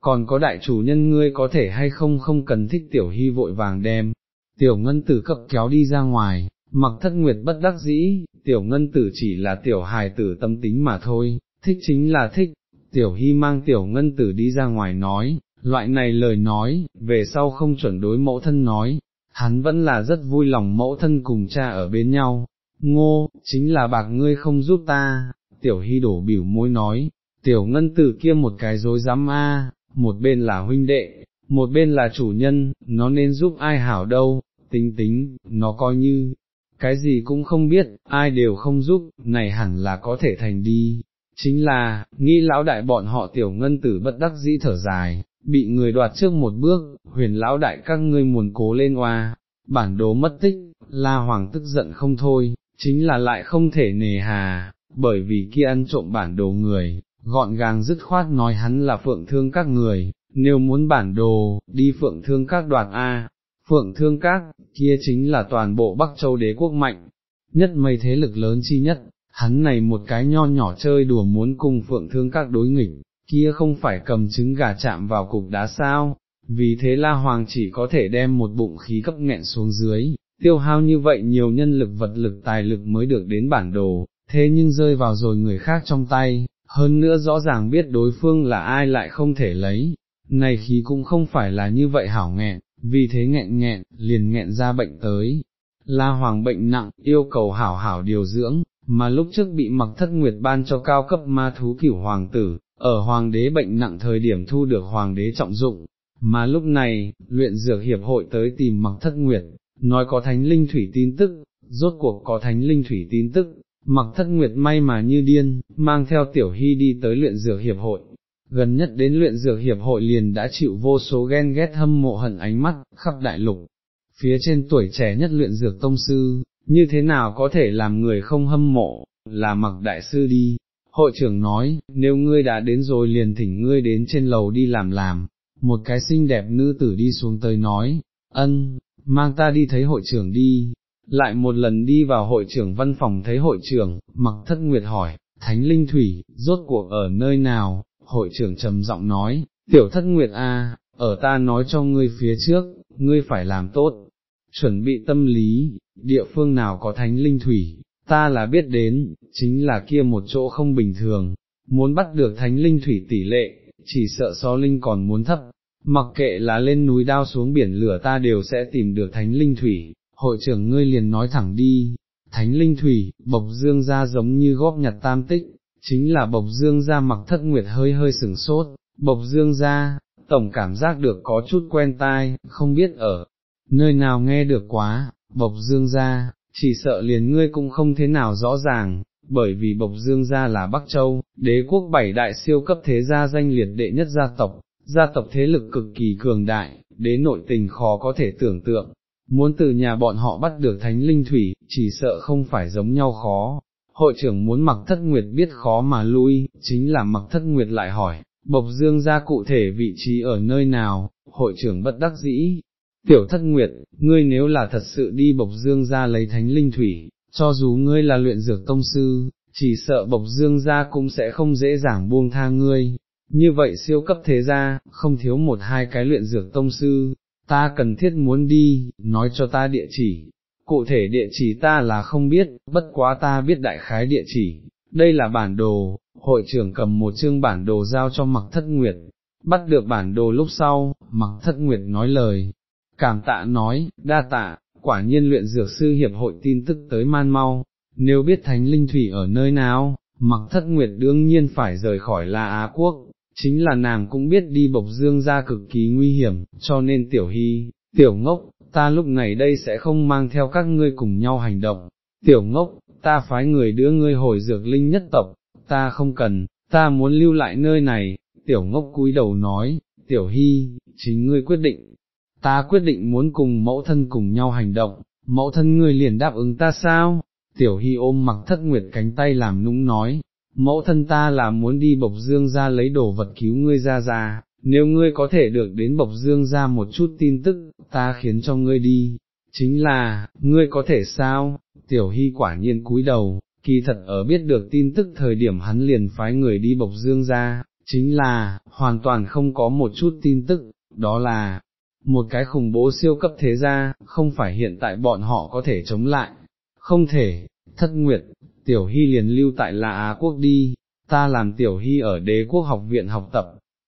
còn có đại chủ nhân ngươi có thể hay không không cần thích tiểu hy vội vàng đem, tiểu ngân tử cập kéo đi ra ngoài, mặc thất nguyệt bất đắc dĩ, tiểu ngân tử chỉ là tiểu hài tử tâm tính mà thôi, thích chính là thích, tiểu hy mang tiểu ngân tử đi ra ngoài nói, loại này lời nói, về sau không chuẩn đối mẫu thân nói, hắn vẫn là rất vui lòng mẫu thân cùng cha ở bên nhau, ngô, chính là bạc ngươi không giúp ta, tiểu hy đổ biểu môi nói, tiểu ngân tử kia một cái dối dám a, một bên là huynh đệ, một bên là chủ nhân, nó nên giúp ai hảo đâu, tính tính, nó coi như, cái gì cũng không biết, ai đều không giúp, này hẳn là có thể thành đi, chính là, nghĩ lão đại bọn họ tiểu ngân tử bất đắc dĩ thở dài, bị người đoạt trước một bước, huyền lão đại các ngươi muốn cố lên oa, bản đồ mất tích, La Hoàng tức giận không thôi, chính là lại không thể nề hà, bởi vì kia ăn trộm bản đồ người, gọn gàng dứt khoát nói hắn là phượng thương các người, nếu muốn bản đồ, đi phượng thương các đoạt A, phượng thương các, kia chính là toàn bộ Bắc Châu đế quốc mạnh, nhất mấy thế lực lớn chi nhất, hắn này một cái nho nhỏ chơi đùa muốn cùng phượng thương các đối nghịch, kia không phải cầm trứng gà chạm vào cục đá sao, vì thế La Hoàng chỉ có thể đem một bụng khí cấp nghẹn xuống dưới, tiêu hao như vậy nhiều nhân lực vật lực tài lực mới được đến bản đồ, thế nhưng rơi vào rồi người khác trong tay, hơn nữa rõ ràng biết đối phương là ai lại không thể lấy, này khí cũng không phải là như vậy hảo nghẹn, vì thế nghẹn nghẹn, liền nghẹn ra bệnh tới. La Hoàng bệnh nặng, yêu cầu hảo hảo điều dưỡng, mà lúc trước bị mặc thất nguyệt ban cho cao cấp ma thú cửu hoàng tử, ở hoàng đế bệnh nặng thời điểm thu được hoàng đế trọng dụng, mà lúc này, luyện dược hiệp hội tới tìm mặc thất nguyệt, nói có thánh linh thủy tin tức, rốt cuộc có thánh linh thủy tin tức, mặc thất nguyệt may mà như điên, mang theo tiểu hy đi tới luyện dược hiệp hội. Gần nhất đến luyện dược hiệp hội liền đã chịu vô số ghen ghét hâm mộ hận ánh mắt, khắp đại lục. Phía trên tuổi trẻ nhất luyện dược tông sư, như thế nào có thể làm người không hâm mộ, là mặc đại sư đi. Hội trưởng nói, nếu ngươi đã đến rồi liền thỉnh ngươi đến trên lầu đi làm làm, một cái xinh đẹp nữ tử đi xuống tới nói, ân, mang ta đi thấy hội trưởng đi, lại một lần đi vào hội trưởng văn phòng thấy hội trưởng, mặc thất nguyệt hỏi, thánh linh thủy, rốt cuộc ở nơi nào, hội trưởng trầm giọng nói, tiểu thất nguyệt a, ở ta nói cho ngươi phía trước, ngươi phải làm tốt, chuẩn bị tâm lý, địa phương nào có thánh linh thủy, ta là biết đến, chính là kia một chỗ không bình thường, muốn bắt được thánh linh thủy tỷ lệ, chỉ sợ so linh còn muốn thấp, mặc kệ là lên núi đao xuống biển lửa ta đều sẽ tìm được thánh linh thủy, hội trưởng ngươi liền nói thẳng đi, thánh linh thủy, bộc dương ra giống như góp nhặt tam tích, chính là bộc dương ra mặc thất nguyệt hơi hơi sừng sốt, bộc dương ra, tổng cảm giác được có chút quen tai, không biết ở nơi nào nghe được quá, bộc dương ra, chỉ sợ liền ngươi cũng không thế nào rõ ràng, bởi vì Bộc Dương gia là Bắc Châu, đế quốc bảy đại siêu cấp thế gia danh liệt đệ nhất gia tộc, gia tộc thế lực cực kỳ cường đại, đế nội tình khó có thể tưởng tượng, muốn từ nhà bọn họ bắt được thánh linh thủy, chỉ sợ không phải giống nhau khó. Hội trưởng muốn mặc thất nguyệt biết khó mà lui, chính là mặc thất nguyệt lại hỏi, Bộc Dương gia cụ thể vị trí ở nơi nào, hội trưởng bất đắc dĩ. Tiểu thất nguyệt, ngươi nếu là thật sự đi Bộc Dương gia lấy thánh linh thủy, cho dù ngươi là luyện dược tông sư, chỉ sợ bộc dương gia cũng sẽ không dễ dàng buông tha ngươi. Như vậy siêu cấp thế gia, không thiếu một hai cái luyện dược tông sư, ta cần thiết muốn đi, nói cho ta địa chỉ. Cụ thể địa chỉ ta là không biết, bất quá ta biết đại khái địa chỉ. Đây là bản đồ, hội trưởng cầm một chương bản đồ giao cho mặc thất nguyệt, bắt được bản đồ lúc sau, mặc thất nguyệt nói lời, cảm tạ nói, đa tạ, quả nhiên luyện dược sư hiệp hội tin tức tới man mau, nếu biết thánh linh thủy ở nơi nào, mặc thất nguyệt đương nhiên phải rời khỏi La Á Quốc, chính là nàng cũng biết đi bộc dương ra cực kỳ nguy hiểm, cho nên tiểu hy, tiểu ngốc, ta lúc này đây sẽ không mang theo các ngươi cùng nhau hành động, tiểu ngốc, ta phái người đưa ngươi hồi dược linh nhất tộc, ta không cần, ta muốn lưu lại nơi này, tiểu ngốc cúi đầu nói, tiểu hy, chính ngươi quyết định, ta quyết định muốn cùng mẫu thân cùng nhau hành động, mẫu thân ngươi liền đáp ứng ta sao, tiểu hy ôm mặc thất nguyệt cánh tay làm nũng nói, mẫu thân ta là muốn đi bộc dương ra lấy đồ vật cứu ngươi ra ra, nếu ngươi có thể được đến bộc dương ra một chút tin tức, ta khiến cho ngươi đi, chính là, ngươi có thể sao, tiểu hy quả nhiên cúi đầu, kỳ thật ở biết được tin tức thời điểm hắn liền phái người đi bộc dương ra, chính là, hoàn toàn không có một chút tin tức, đó là, một cái khủng bố siêu cấp thế gia, không phải hiện tại bọn họ có thể chống lại, không thể, thất nguyệt, tiểu hy liền lưu tại La Á quốc đi, ta làm tiểu hy ở đế quốc học viện học tập,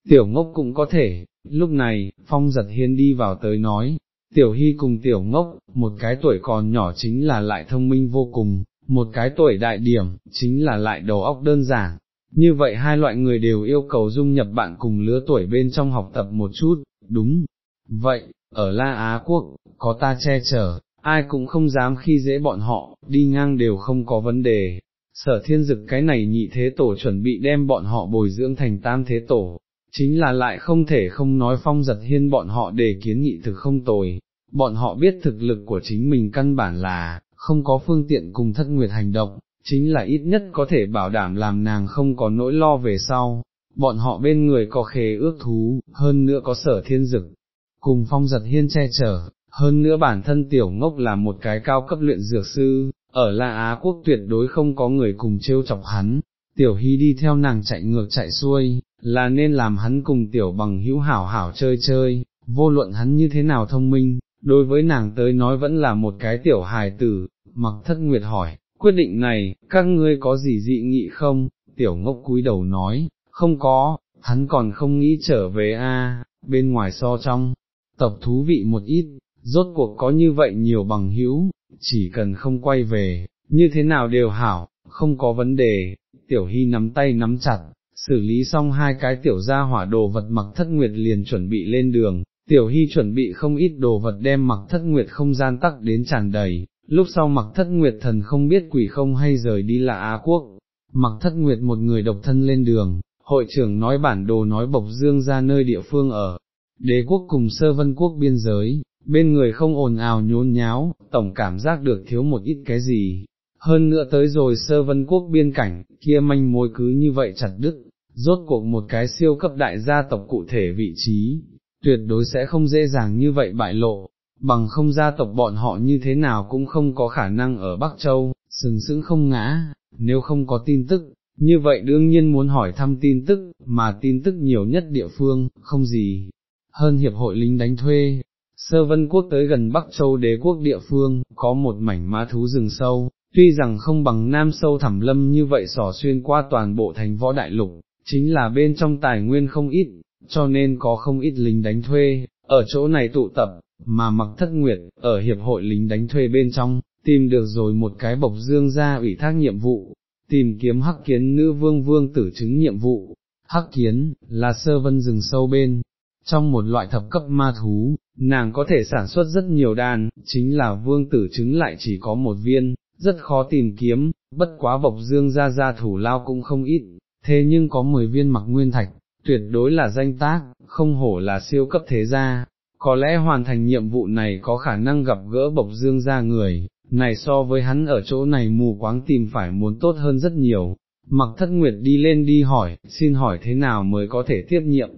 tiểu ngốc cũng có thể, lúc này, phong giật hiên đi vào tới nói, tiểu hy cùng tiểu ngốc, một cái tuổi còn nhỏ chính là lại thông minh vô cùng, một cái tuổi đại điểm, chính là lại đầu óc đơn giản. Như vậy hai loại người đều yêu cầu dung nhập bạn cùng lứa tuổi bên trong học tập một chút, đúng, Vậy, ở La Á Quốc, có ta che chở, ai cũng không dám khi dễ bọn họ, đi ngang đều không có vấn đề. Sở thiên dực cái này nhị thế tổ chuẩn bị đem bọn họ bồi dưỡng thành tam thế tổ, chính là lại không thể không nói phong giật hiên bọn họ để kiến nghị thực không tồi, bọn họ biết thực lực của chính mình căn bản là, không có phương tiện cùng thất nguyệt hành động, chính là ít nhất có thể bảo đảm làm nàng không có nỗi lo về sau, bọn họ bên người có khế ước thú, hơn nữa có sở thiên dực, cùng phong giật hiên che chở, hơn nữa bản thân tiểu ngốc là một cái cao cấp luyện dược sư, ở La Á quốc tuyệt đối không có người cùng trêu chọc hắn, tiểu hy đi theo nàng chạy ngược chạy xuôi, là nên làm hắn cùng tiểu bằng hữu hảo hảo chơi chơi, vô luận hắn như thế nào thông minh, đối với nàng tới nói vẫn là một cái tiểu hài tử, mặc thất nguyệt hỏi, quyết định này, các ngươi có gì dị nghị không, tiểu ngốc cúi đầu nói, không có, hắn còn không nghĩ trở về a, bên ngoài so trong, tập thú vị một ít, rốt cuộc có như vậy nhiều bằng hữu, chỉ cần không quay về, như thế nào đều hảo, không có vấn đề, tiểu hy nắm tay nắm chặt, xử lý xong hai cái tiểu gia hỏa đồ vật mặc thất nguyệt liền chuẩn bị lên đường, tiểu hy chuẩn bị không ít đồ vật đem mặc thất nguyệt không gian tắc đến tràn đầy, lúc sau mặc thất nguyệt thần không biết quỷ không hay rời đi là Á Quốc, mặc thất nguyệt một người độc thân lên đường, hội trưởng nói bản đồ nói bộc dương ra nơi địa phương ở, đế quốc cùng sơ vân quốc biên giới, bên người không ồn ào nhốn nháo, tổng cảm giác được thiếu một ít cái gì. Hơn nữa tới rồi sơ vân quốc biên cảnh, kia manh mối cứ như vậy chặt đứt, rốt cuộc một cái siêu cấp đại gia tộc cụ thể vị trí, tuyệt đối sẽ không dễ dàng như vậy bại lộ, bằng không gia tộc bọn họ như thế nào cũng không có khả năng ở Bắc Châu, sừng sững không ngã, nếu không có tin tức, như vậy đương nhiên muốn hỏi thăm tin tức, mà tin tức nhiều nhất địa phương, không gì, hơn hiệp hội lính đánh thuê. Sơ vân quốc tới gần Bắc Châu đế quốc địa phương, có một mảnh ma thú rừng sâu, tuy rằng không bằng Nam Sâu Thẳm Lâm như vậy sỏ xuyên qua toàn bộ thành võ đại lục, chính là bên trong tài nguyên không ít, cho nên có không ít lính đánh thuê, ở chỗ này tụ tập, mà mặc thất nguyệt, ở hiệp hội lính đánh thuê bên trong, tìm được rồi một cái bộc dương ra ủy thác nhiệm vụ, tìm kiếm hắc kiến nữ vương vương tử chứng nhiệm vụ, hắc kiến, là sơ vân rừng sâu bên, trong một loại thập cấp ma thú, nàng có thể sản xuất rất nhiều đàn, chính là vương tử chứng lại chỉ có một viên, rất khó tìm kiếm, bất quá bộc dương ra ra thủ lao cũng không ít, thế nhưng có 10 viên mặc nguyên thạch, tuyệt đối là danh tác, không hổ là siêu cấp thế gia, có lẽ hoàn thành nhiệm vụ này có khả năng gặp gỡ bộc dương ra người, này so với hắn ở chỗ này mù quáng tìm phải muốn tốt hơn rất nhiều. Mặc thất nguyệt đi lên đi hỏi, xin hỏi thế nào mới có thể tiếp nhiệm.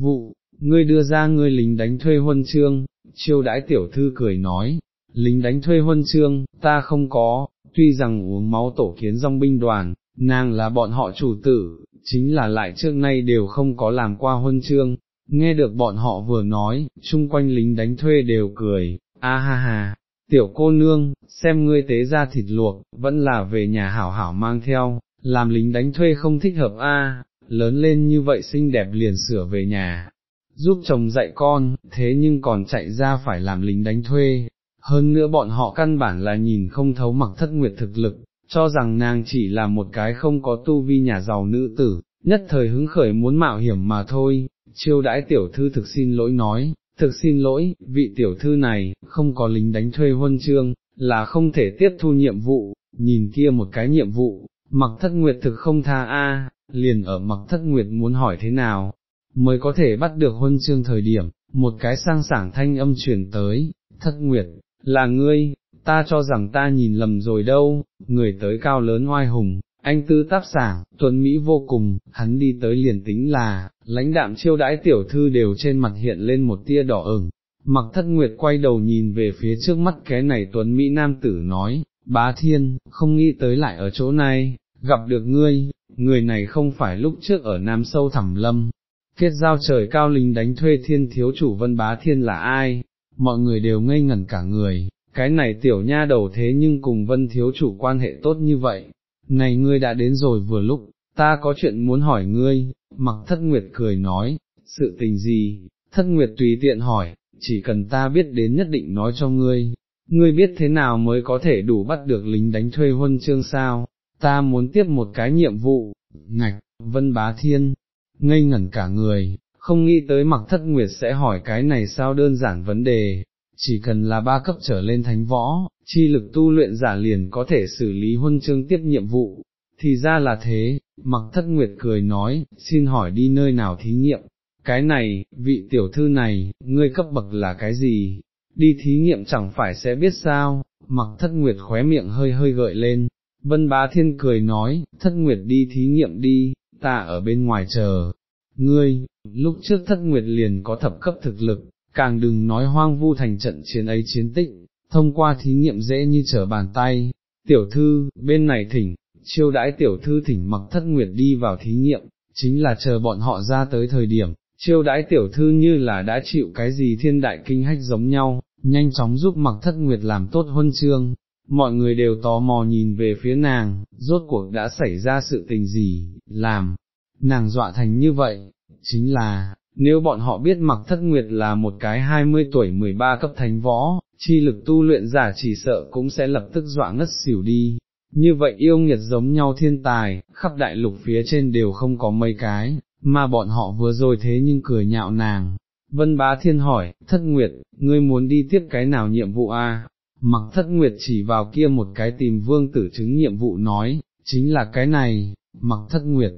Vụ, ngươi đưa ra ngươi lính đánh thuê huân chương, chiêu đãi tiểu thư cười nói, lính đánh thuê huân chương, ta không có, tuy rằng uống máu tổ kiến dòng binh đoàn, nàng là bọn họ chủ tử, chính là lại trước nay đều không có làm qua huân chương, nghe được bọn họ vừa nói, chung quanh lính đánh thuê đều cười, a ha ha, tiểu cô nương, xem ngươi tế ra thịt luộc, vẫn là về nhà hảo hảo mang theo, làm lính đánh thuê không thích hợp a, lớn lên như vậy xinh đẹp liền sửa về nhà, giúp chồng dạy con, thế nhưng còn chạy ra phải làm lính đánh thuê, hơn nữa bọn họ căn bản là nhìn không thấu mặc thất nguyệt thực lực, cho rằng nàng chỉ là một cái không có tu vi nhà giàu nữ tử, nhất thời hứng khởi muốn mạo hiểm mà thôi, chiêu đãi tiểu thư thực xin lỗi nói, thực xin lỗi, vị tiểu thư này, không có lính đánh thuê huân chương, là không thể tiếp thu nhiệm vụ, nhìn kia một cái nhiệm vụ, mặc thất nguyệt thực không tha a, liền ở mặc thất nguyệt muốn hỏi thế nào, mới có thể bắt được huân chương thời điểm, một cái sang sảng thanh âm truyền tới, thất nguyệt, là ngươi, ta cho rằng ta nhìn lầm rồi đâu, người tới cao lớn oai hùng, anh tư tác sảng, tuấn Mỹ vô cùng, hắn đi tới liền tính là, lãnh đạm chiêu đãi tiểu thư đều trên mặt hiện lên một tia đỏ ửng. Mặc thất nguyệt quay đầu nhìn về phía trước mắt cái này tuấn Mỹ nam tử nói, bá thiên, không nghĩ tới lại ở chỗ này, gặp được ngươi, người này không phải lúc trước ở Nam Sâu Thẳm Lâm, kết giao trời cao linh đánh thuê thiên thiếu chủ vân bá thiên là ai, mọi người đều ngây ngẩn cả người, cái này tiểu nha đầu thế nhưng cùng vân thiếu chủ quan hệ tốt như vậy, này ngươi đã đến rồi vừa lúc, ta có chuyện muốn hỏi ngươi, mặc thất nguyệt cười nói, sự tình gì, thất nguyệt tùy tiện hỏi, chỉ cần ta biết đến nhất định nói cho ngươi, ngươi biết thế nào mới có thể đủ bắt được lính đánh thuê huân chương sao, ta muốn tiếp một cái nhiệm vụ, ngạch, vân bá thiên, ngây ngẩn cả người, không nghĩ tới mặc thất nguyệt sẽ hỏi cái này sao đơn giản vấn đề, chỉ cần là ba cấp trở lên thánh võ, chi lực tu luyện giả liền có thể xử lý huân chương tiếp nhiệm vụ, thì ra là thế, mặc thất nguyệt cười nói, xin hỏi đi nơi nào thí nghiệm, cái này, vị tiểu thư này, ngươi cấp bậc là cái gì, đi thí nghiệm chẳng phải sẽ biết sao, mặc thất nguyệt khóe miệng hơi hơi gợi lên, vân bá thiên cười nói, thất nguyệt đi thí nghiệm đi, ta ở bên ngoài chờ, ngươi, lúc trước thất nguyệt liền có thập cấp thực lực, càng đừng nói hoang vu thành trận chiến ấy chiến tích, thông qua thí nghiệm dễ như trở bàn tay, tiểu thư, bên này thỉnh, chiêu đãi tiểu thư thỉnh mặc thất nguyệt đi vào thí nghiệm, chính là chờ bọn họ ra tới thời điểm, chiêu đãi tiểu thư như là đã chịu cái gì thiên đại kinh hách giống nhau, nhanh chóng giúp mặc thất nguyệt làm tốt huân chương. Mọi người đều tò mò nhìn về phía nàng, rốt cuộc đã xảy ra sự tình gì, làm, nàng dọa thành như vậy, chính là, nếu bọn họ biết mặc thất nguyệt là một cái 20 tuổi 13 cấp thánh võ, chi lực tu luyện giả chỉ sợ cũng sẽ lập tức dọa ngất xỉu đi. Như vậy yêu nghiệt giống nhau thiên tài, khắp đại lục phía trên đều không có mấy cái, mà bọn họ vừa rồi thế nhưng cười nhạo nàng. Vân bá thiên hỏi, thất nguyệt, ngươi muốn đi tiếp cái nào nhiệm vụ a? Mặc thất nguyệt chỉ vào kia một cái tìm vương tử chứng nhiệm vụ nói, chính là cái này, mặc thất nguyệt.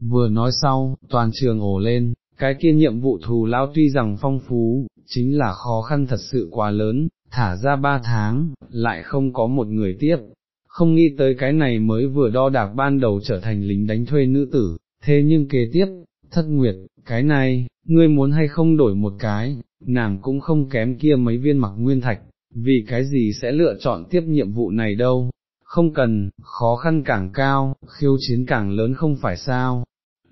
Vừa nói sau, toàn trường ổ lên, cái kia nhiệm vụ thù lao tuy rằng phong phú, chính là khó khăn thật sự quá lớn, thả ra ba tháng, lại không có một người tiếp. Không nghĩ tới cái này mới vừa đo đạc ban đầu trở thành lính đánh thuê nữ tử, thế nhưng kế tiếp, thất nguyệt, cái này, ngươi muốn hay không đổi một cái, nàng cũng không kém kia mấy viên mặc nguyên thạch, vì cái gì sẽ lựa chọn tiếp nhiệm vụ này đâu, không cần, khó khăn càng cao, khiêu chiến càng lớn không phải sao.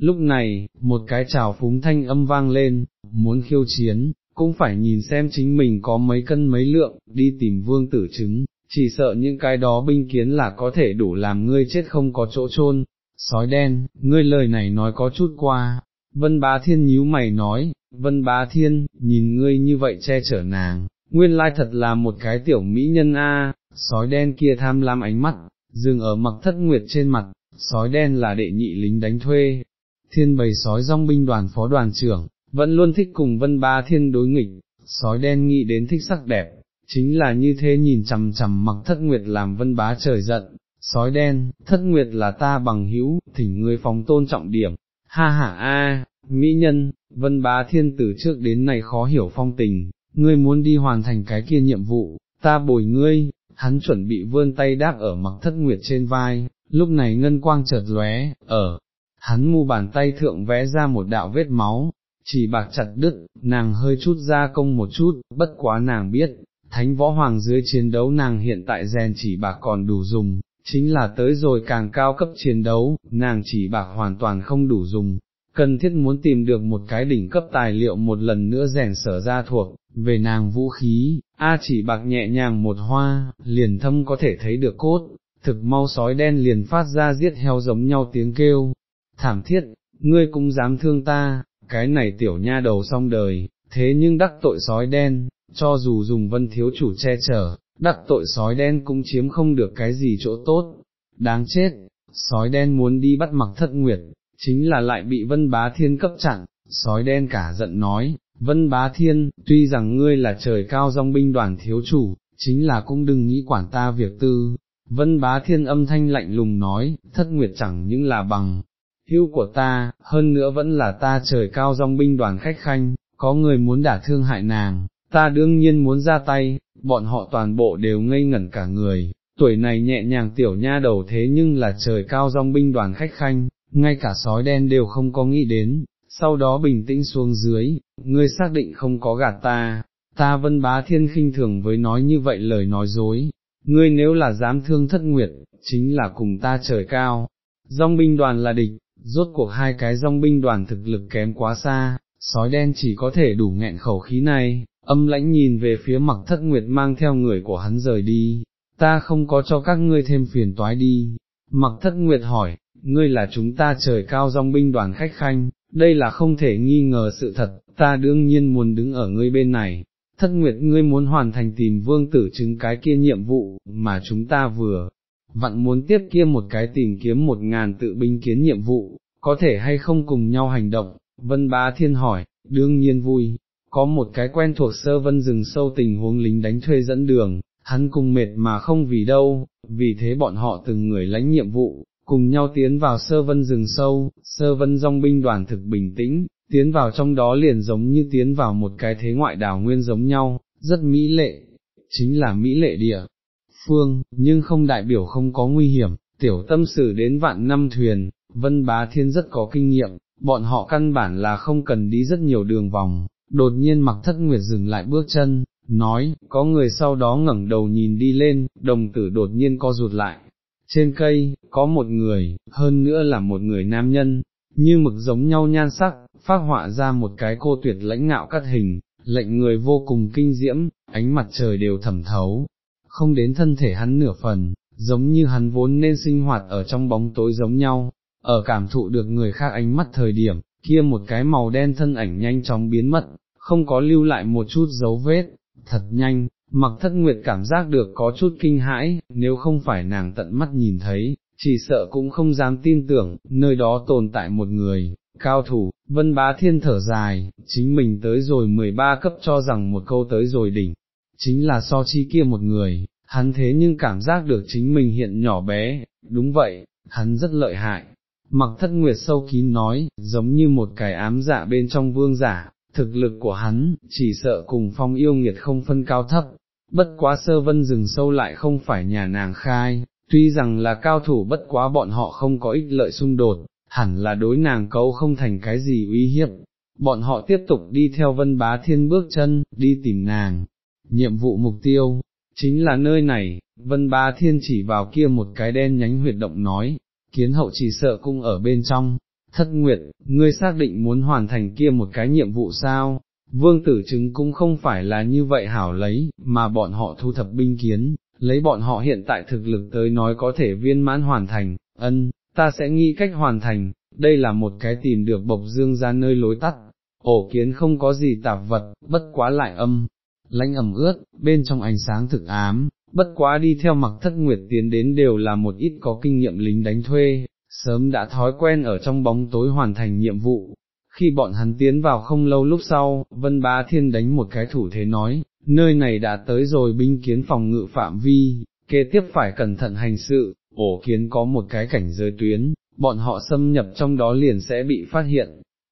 Lúc này, một cái trào phúng thanh âm vang lên, muốn khiêu chiến, cũng phải nhìn xem chính mình có mấy cân mấy lượng, đi tìm vương tử chứng, chỉ sợ những cái đó binh kiến là có thể đủ làm ngươi chết không có chỗ chôn. Sói đen, ngươi lời này nói có chút qua, Vân Bá Thiên nhíu mày nói, Vân Bá Thiên, nhìn ngươi như vậy che chở nàng, nguyên lai thật là một cái tiểu mỹ nhân a. sói đen kia tham lam ánh mắt, dừng ở mặc thất nguyệt trên mặt, sói đen là đệ nhị lính đánh thuê, thiên bầy sói rong binh đoàn phó đoàn trưởng, vẫn luôn thích cùng Vân Bá Thiên đối nghịch, sói đen nghĩ đến thích sắc đẹp, chính là như thế nhìn chằm chằm mặc thất nguyệt làm Vân Bá trời giận, sói đen, thất nguyệt là ta bằng hữu, thỉnh ngươi phóng tôn trọng điểm, ha ha a, mỹ nhân, vân bá thiên từ trước đến nay khó hiểu phong tình, ngươi muốn đi hoàn thành cái kia nhiệm vụ, ta bồi ngươi, hắn chuẩn bị vươn tay đáp ở mặc thất nguyệt trên vai, lúc này ngân quang chợt lóe, ở, hắn mu bàn tay thượng vẽ ra một đạo vết máu, chỉ bạc chặt đứt, nàng hơi chút ra công một chút, bất quá nàng biết, thánh võ hoàng dưới chiến đấu nàng hiện tại rèn chỉ bạc còn đủ dùng, chính là tới rồi càng cao cấp chiến đấu, nàng chỉ bạc hoàn toàn không đủ dùng, cần thiết muốn tìm được một cái đỉnh cấp tài liệu một lần nữa rèn sở ra thuộc, về nàng vũ khí, A chỉ bạc nhẹ nhàng một hoa, liền thâm có thể thấy được cốt, thực mau sói đen liền phát ra giết heo giống nhau tiếng kêu, thảm thiết, ngươi cũng dám thương ta, cái này tiểu nha đầu xong đời, thế nhưng đắc tội sói đen, cho dù dùng vân thiếu chủ che chở, đắc tội sói đen cũng chiếm không được cái gì chỗ tốt, đáng chết, sói đen muốn đi bắt mặc thất nguyệt, chính là lại bị vân bá thiên cấp chặn, sói đen cả giận nói, vân bá thiên, tuy rằng ngươi là trời cao dòng binh đoàn thiếu chủ, chính là cũng đừng nghĩ quản ta việc tư, vân bá thiên âm thanh lạnh lùng nói, thất nguyệt chẳng những là bằng. Hưu của ta, hơn nữa vẫn là ta trời cao dòng binh đoàn khách khanh, có người muốn đả thương hại nàng, ta đương nhiên muốn ra tay, bọn họ toàn bộ đều ngây ngẩn cả người, tuổi này nhẹ nhàng tiểu nha đầu thế nhưng là trời cao dòng binh đoàn khách khanh, ngay cả sói đen đều không có nghĩ đến, sau đó bình tĩnh xuống dưới, ngươi xác định không có gạt ta, ta vân bá thiên khinh thường với nói như vậy lời nói dối, ngươi nếu là dám thương thất nguyệt, chính là cùng ta trời cao, dòng binh đoàn là địch, rốt cuộc hai cái dòng binh đoàn thực lực kém quá xa, sói đen chỉ có thể đủ nghẹn khẩu khí này, âm lãnh nhìn về phía mặc thất nguyệt mang theo người của hắn rời đi, ta không có cho các ngươi thêm phiền toái đi, mặc thất nguyệt hỏi, ngươi là chúng ta trời cao dòng binh đoàn khách khanh, đây là không thể nghi ngờ sự thật, ta đương nhiên muốn đứng ở ngươi bên này, thất nguyệt ngươi muốn hoàn thành tìm vương tử chứng cái kia nhiệm vụ, mà chúng ta vừa, vặn muốn tiếp kia một cái tìm kiếm một ngàn tự binh kiến nhiệm vụ, có thể hay không cùng nhau hành động, vân bá thiên hỏi, đương nhiên vui, có một cái quen thuộc sơ vân rừng sâu tình huống lính đánh thuê dẫn đường, hắn cùng mệt mà không vì đâu, vì thế bọn họ từng người lãnh nhiệm vụ, cùng nhau tiến vào sơ vân rừng sâu, sơ vân dòng binh đoàn thực bình tĩnh, tiến vào trong đó liền giống như tiến vào một cái thế ngoại đảo nguyên giống nhau, rất mỹ lệ, chính là mỹ lệ địa phương, nhưng không đại biểu không có nguy hiểm, tiểu tâm sử đến vạn năm thuyền, vân bá thiên rất có kinh nghiệm, bọn họ căn bản là không cần đi rất nhiều đường vòng, đột nhiên mặc thất nguyệt dừng lại bước chân, nói, có người sau đó ngẩng đầu nhìn đi lên, đồng tử đột nhiên co rụt lại. Trên cây, có một người, hơn nữa là một người nam nhân, như mực giống nhau nhan sắc, phát họa ra một cái cô tuyệt lãnh ngạo cắt hình, lệnh người vô cùng kinh diễm, ánh mặt trời đều thẩm thấu, không đến thân thể hắn nửa phần, giống như hắn vốn nên sinh hoạt ở trong bóng tối giống nhau, ở cảm thụ được người khác ánh mắt thời điểm, kia một cái màu đen thân ảnh nhanh chóng biến mất, không có lưu lại một chút dấu vết, thật nhanh, mặc thất nguyệt cảm giác được có chút kinh hãi, nếu không phải nàng tận mắt nhìn thấy, chỉ sợ cũng không dám tin tưởng, nơi đó tồn tại một người, cao thủ, vân bá thiên thở dài, chính mình tới rồi 13 cấp cho rằng một câu tới rồi đỉnh, chính là so chi kia một người, hắn thế nhưng cảm giác được chính mình hiện nhỏ bé, đúng vậy, hắn rất lợi hại. Mặc thất nguyệt sâu kín nói, giống như một cái ám dạ bên trong vương giả, thực lực của hắn, chỉ sợ cùng phong yêu nghiệt không phân cao thấp, bất quá sơ vân rừng sâu lại không phải nhà nàng khai, tuy rằng là cao thủ bất quá bọn họ không có ích lợi xung đột, hẳn là đối nàng cấu không thành cái gì uy hiếp. Bọn họ tiếp tục đi theo vân bá thiên bước chân, đi tìm nàng. Nhiệm vụ mục tiêu, chính là nơi này, vân bá thiên chỉ vào kia một cái đen nhánh huyệt động nói, kiến hậu chỉ sợ cung ở bên trong, thất nguyệt, ngươi xác định muốn hoàn thành kia một cái nhiệm vụ sao, vương tử chứng cũng không phải là như vậy hảo lấy, mà bọn họ thu thập binh kiến, lấy bọn họ hiện tại thực lực tới nói có thể viên mãn hoàn thành, ân, ta sẽ nghĩ cách hoàn thành, đây là một cái tìm được bộc dương ra nơi lối tắt, ổ kiến không có gì tạp vật, bất quá lại âm, lãnh ẩm ướt, bên trong ánh sáng thực ám, bất quá đi theo mặc thất nguyệt tiến đến đều là một ít có kinh nghiệm lính đánh thuê, sớm đã thói quen ở trong bóng tối hoàn thành nhiệm vụ. Khi bọn hắn tiến vào không lâu lúc sau, Vân Bá Thiên đánh một cái thủ thế nói, nơi này đã tới rồi binh kiến phòng ngự phạm vi, kế tiếp phải cẩn thận hành sự, ổ kiến có một cái cảnh giới tuyến, bọn họ xâm nhập trong đó liền sẽ bị phát hiện.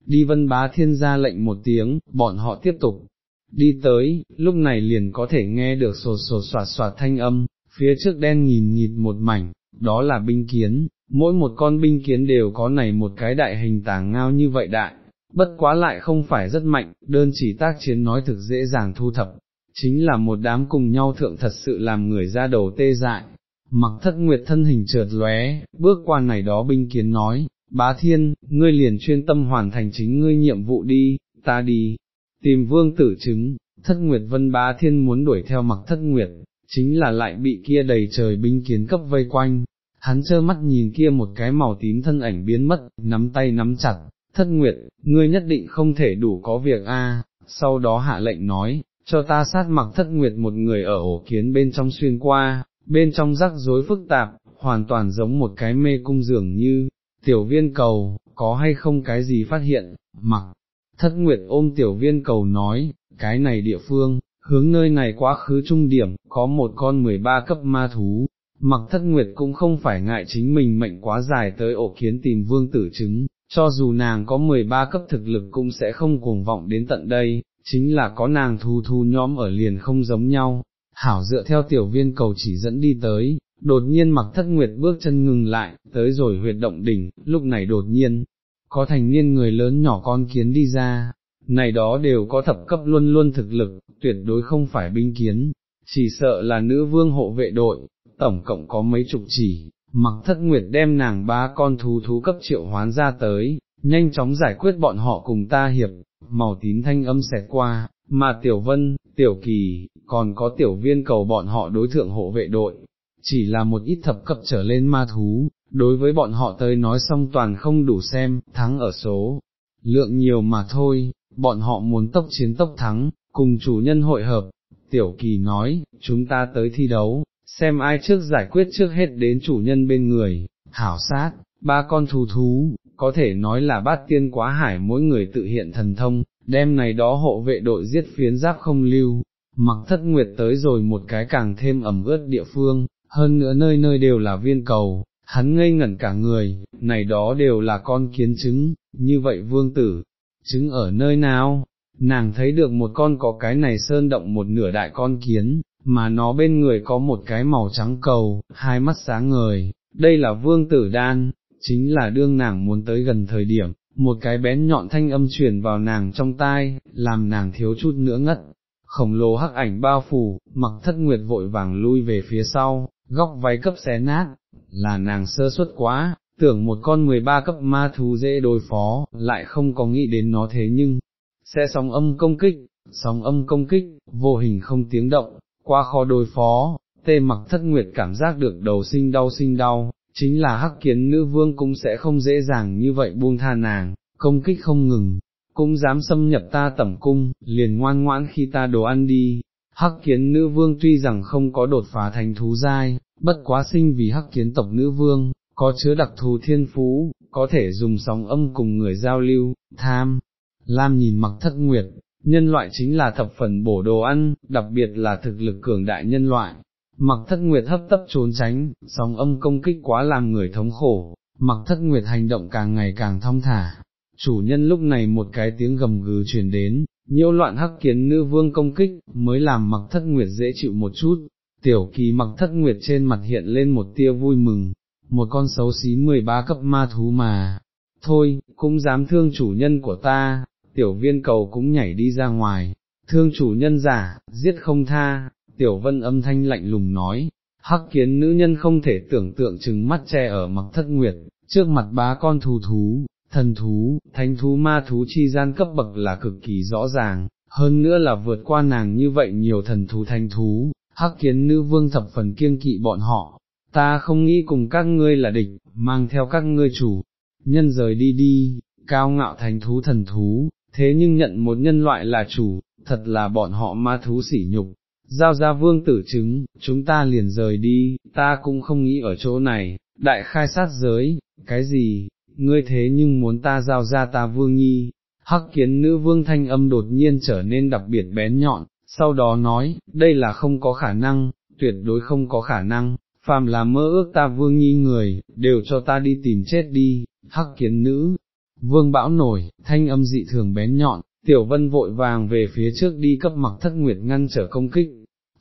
Đi Vân Bá Thiên ra lệnh một tiếng, bọn họ tiếp tục, đi tới, lúc này liền có thể nghe được sột sột soạt soạt thanh âm, phía trước đen nhìn nhịt một mảnh, đó là binh kiến, mỗi một con binh kiến đều có này một cái đại hình tàng ngao như vậy đại, bất quá lại không phải rất mạnh, đơn chỉ tác chiến nói thực dễ dàng thu thập, chính là một đám cùng nhau thượng thật sự làm người ra đầu tê dại. Mặc thất nguyệt thân hình trượt lóe, bước qua này đó binh kiến nói, bá thiên, ngươi liền chuyên tâm hoàn thành chính ngươi nhiệm vụ đi, ta đi, tìm vương tử chứng, thất nguyệt vân bá thiên muốn đuổi theo mặc thất nguyệt, chính là lại bị kia đầy trời binh kiến cấp vây quanh, hắn trơ mắt nhìn kia một cái màu tím thân ảnh biến mất, nắm tay nắm chặt, thất nguyệt, ngươi nhất định không thể đủ có việc a. sau đó hạ lệnh nói, cho ta sát mặc thất nguyệt một người ở ổ kiến bên trong xuyên qua, bên trong rắc rối phức tạp, hoàn toàn giống một cái mê cung dường như, tiểu viên cầu, có hay không cái gì phát hiện, mặc, thất nguyệt ôm tiểu viên cầu nói, cái này địa phương, hướng nơi này quá khứ trung điểm, có một con 13 cấp ma thú, mặc thất nguyệt cũng không phải ngại chính mình mệnh quá dài tới ổ kiến tìm vương tử chứng, cho dù nàng có 13 cấp thực lực cũng sẽ không cuồng vọng đến tận đây, chính là có nàng thu thu nhóm ở liền không giống nhau, hảo dựa theo tiểu viên cầu chỉ dẫn đi tới, đột nhiên mặc thất nguyệt bước chân ngừng lại, tới rồi huyệt động đỉnh, lúc này đột nhiên, có thành niên người lớn nhỏ con kiến đi ra, này đó đều có thập cấp luôn luôn thực lực, tuyệt đối không phải binh kiến, chỉ sợ là nữ vương hộ vệ đội, tổng cộng có mấy chục chỉ, mặc thất nguyệt đem nàng ba con thú thú cấp triệu hoán ra tới, nhanh chóng giải quyết bọn họ cùng ta hiệp, màu tím thanh âm xẹt qua, mà tiểu vân, tiểu kỳ, còn có tiểu viên cầu bọn họ đối thượng hộ vệ đội, chỉ là một ít thập cấp trở lên ma thú, đối với bọn họ tới nói xong toàn không đủ xem, thắng ở số, lượng nhiều mà thôi, bọn họ muốn tốc chiến tốc thắng, cùng chủ nhân hội hợp, tiểu kỳ nói, chúng ta tới thi đấu, xem ai trước giải quyết trước hết đến chủ nhân bên người, hảo sát, ba con thú thú, có thể nói là bát tiên quá hải mỗi người tự hiện thần thông, đem này đó hộ vệ đội giết phiến giáp không lưu, mặc thất nguyệt tới rồi một cái càng thêm ẩm ướt địa phương, hơn nữa nơi nơi đều là viên cầu, hắn ngây ngẩn cả người, này đó đều là con kiến trứng, như vậy vương tử, trứng ở nơi nào, nàng thấy được một con có cái này sơn động một nửa đại con kiến, mà nó bên người có một cái màu trắng cầu, hai mắt sáng ngời, đây là vương tử đan, chính là đương nàng muốn tới gần thời điểm, một cái bén nhọn thanh âm truyền vào nàng trong tai, làm nàng thiếu chút nữa ngất. Khổng lồ hắc ảnh bao phủ, mặc thất nguyệt vội vàng lui về phía sau, góc váy cấp xé nát, là nàng sơ suất quá, tưởng một con 13 cấp ma thú dễ đối phó, lại không có nghĩ đến nó thế nhưng, sẽ sóng âm công kích, sóng âm công kích, vô hình không tiếng động, quá khó đối phó, tê mặc thất nguyệt cảm giác được đầu sinh đau sinh đau, chính là hắc kiến nữ vương cũng sẽ không dễ dàng như vậy buông tha nàng, công kích không ngừng, cũng dám xâm nhập ta tẩm cung, liền ngoan ngoãn khi ta đồ ăn đi. Hắc kiến nữ vương tuy rằng không có đột phá thành thú giai, bất quá sinh vì hắc kiến tộc nữ vương, có chứa đặc thù thiên phú, có thể dùng sóng âm cùng người giao lưu, tham, lam nhìn mặc thất nguyệt, nhân loại chính là thập phần bổ đồ ăn, đặc biệt là thực lực cường đại nhân loại. Mặc thất nguyệt hấp tấp trốn tránh, sóng âm công kích quá làm người thống khổ, mặc thất nguyệt hành động càng ngày càng thong thả. Chủ nhân lúc này một cái tiếng gầm gừ truyền đến, nhiễu loạn hắc kiến nữ vương công kích, mới làm mặc thất nguyệt dễ chịu một chút. Tiểu kỳ mặc thất nguyệt trên mặt hiện lên một tia vui mừng, một con xấu xí 13 cấp ma thú mà, thôi, cũng dám thương chủ nhân của ta, tiểu viên cầu cũng nhảy đi ra ngoài, thương chủ nhân giả, giết không tha, tiểu vân âm thanh lạnh lùng nói, hắc kiến nữ nhân không thể tưởng tượng chừng mắt che ở mặc thất nguyệt, trước mặt bá con thú thú, thần thú, thánh thú ma thú chi gian cấp bậc là cực kỳ rõ ràng, hơn nữa là vượt qua nàng như vậy nhiều thần thú thanh thú, hắc kiến nữ vương thập phần kiêng kỵ bọn họ, ta không nghĩ cùng các ngươi là địch, mang theo các ngươi chủ, nhân rời đi đi, cao ngạo thành thú thần thú, thế nhưng nhận một nhân loại là chủ, thật là bọn họ ma thú sỉ nhục. Giao ra vương tử chứng, chúng ta liền rời đi, ta cũng không nghĩ ở chỗ này, đại khai sát giới, cái gì, ngươi thế nhưng muốn ta giao ra ta vương nhi, hắc kiến nữ vương thanh âm đột nhiên trở nên đặc biệt bén nhọn, sau đó nói, đây là không có khả năng, tuyệt đối không có khả năng, phàm là mơ ước ta vương nhi người, đều cho ta đi tìm chết đi, hắc kiến nữ, vương bão nổi, thanh âm dị thường bén nhọn, tiểu vân vội vàng về phía trước đi cấp mặc thất nguyệt ngăn trở công kích,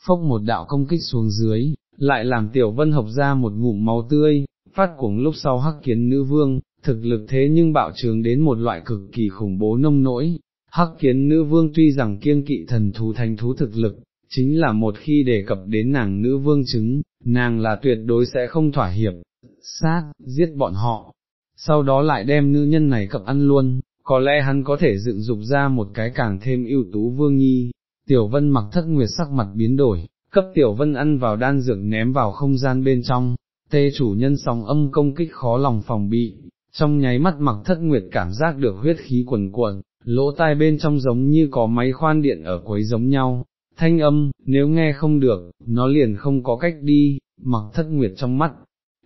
phốc một đạo công kích xuống dưới, lại làm tiểu vân học ra một ngụm máu tươi, phát cuồng lúc sau hắc kiến nữ vương, thực lực thế nhưng bạo trường đến một loại cực kỳ khủng bố nông nỗi. Hắc kiến nữ vương tuy rằng kiêng kỵ thần thú thành thú thực lực, chính là một khi đề cập đến nàng nữ vương chứng, nàng là tuyệt đối sẽ không thỏa hiệp, sát, giết bọn họ, sau đó lại đem nữ nhân này cập ăn luôn, có lẽ hắn có thể dựng dục ra một cái càng thêm ưu tú vương nhi. Tiểu vân mặc thất nguyệt sắc mặt biến đổi, cấp tiểu vân ăn vào đan dược ném vào không gian bên trong, tê chủ nhân sóng âm công kích khó lòng phòng bị, trong nháy mắt mặc thất nguyệt cảm giác được huyết khí quần cuộn, lỗ tai bên trong giống như có máy khoan điện ở quấy giống nhau, thanh âm, nếu nghe không được, nó liền không có cách đi, mặc thất nguyệt trong mắt,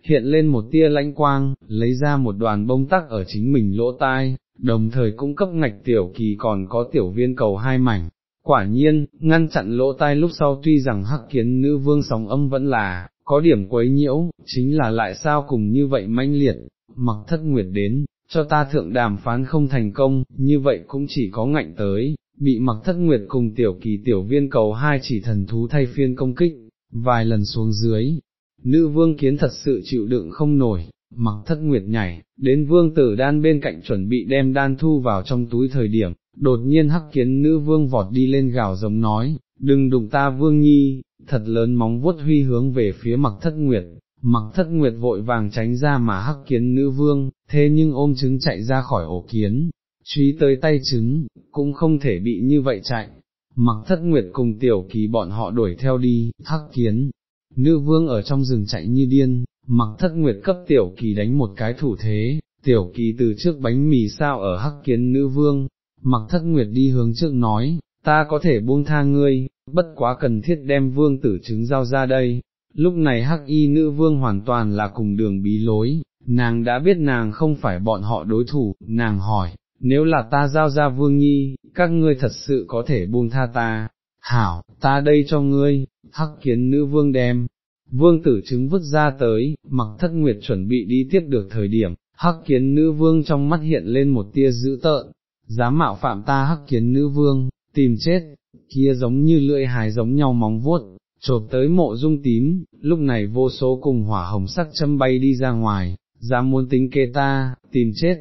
hiện lên một tia lãnh quang, lấy ra một đoàn bông tắc ở chính mình lỗ tai, đồng thời cũng cấp ngạch tiểu kỳ còn có tiểu viên cầu hai mảnh. Quả nhiên, ngăn chặn lỗ tai lúc sau tuy rằng hắc kiến nữ vương sóng âm vẫn là, có điểm quấy nhiễu, chính là lại sao cùng như vậy manh liệt, mặc thất nguyệt đến, cho ta thượng đàm phán không thành công, như vậy cũng chỉ có ngạnh tới, bị mặc thất nguyệt cùng tiểu kỳ tiểu viên cầu hai chỉ thần thú thay phiên công kích, vài lần xuống dưới, nữ vương kiến thật sự chịu đựng không nổi, mặc thất nguyệt nhảy, đến vương tử đan bên cạnh chuẩn bị đem đan thu vào trong túi thời điểm, đột nhiên hắc kiến nữ vương vọt đi lên gào giống nói, đừng đụng ta vương nhi, thật lớn móng vuốt huy hướng về phía mặc thất nguyệt, mặc thất nguyệt vội vàng tránh ra mà hắc kiến nữ vương, thế nhưng ôm trứng chạy ra khỏi ổ kiến, truy tới tay trứng, cũng không thể bị như vậy chạy. Mặc thất nguyệt cùng tiểu kỳ bọn họ đuổi theo đi, hắc kiến, nữ vương ở trong rừng chạy như điên, mặc thất nguyệt cấp tiểu kỳ đánh một cái thủ thế, tiểu kỳ từ trước bánh mì sao ở hắc kiến nữ vương, mặc thất nguyệt đi hướng trước nói, ta có thể buông tha ngươi, bất quá cần thiết đem vương tử chứng giao ra đây. Lúc này hắc y nữ vương hoàn toàn là cùng đường bí lối, nàng đã biết nàng không phải bọn họ đối thủ, nàng hỏi, nếu là ta giao ra vương nhi, các ngươi thật sự có thể buông tha ta, hảo, ta đây cho ngươi, hắc kiến nữ vương đem, vương tử chứng vứt ra tới, mặc thất nguyệt chuẩn bị đi tiếp được thời điểm, hắc kiến nữ vương trong mắt hiện lên một tia dữ tợn, dám mạo phạm ta hắc kiến nữ vương, tìm chết, kia giống như lưỡi hài giống nhau móng vuốt, chộp tới mộ dung tím, lúc này vô số cùng hỏa hồng sắc châm bay đi ra ngoài, dám muốn tính kê ta, tìm chết,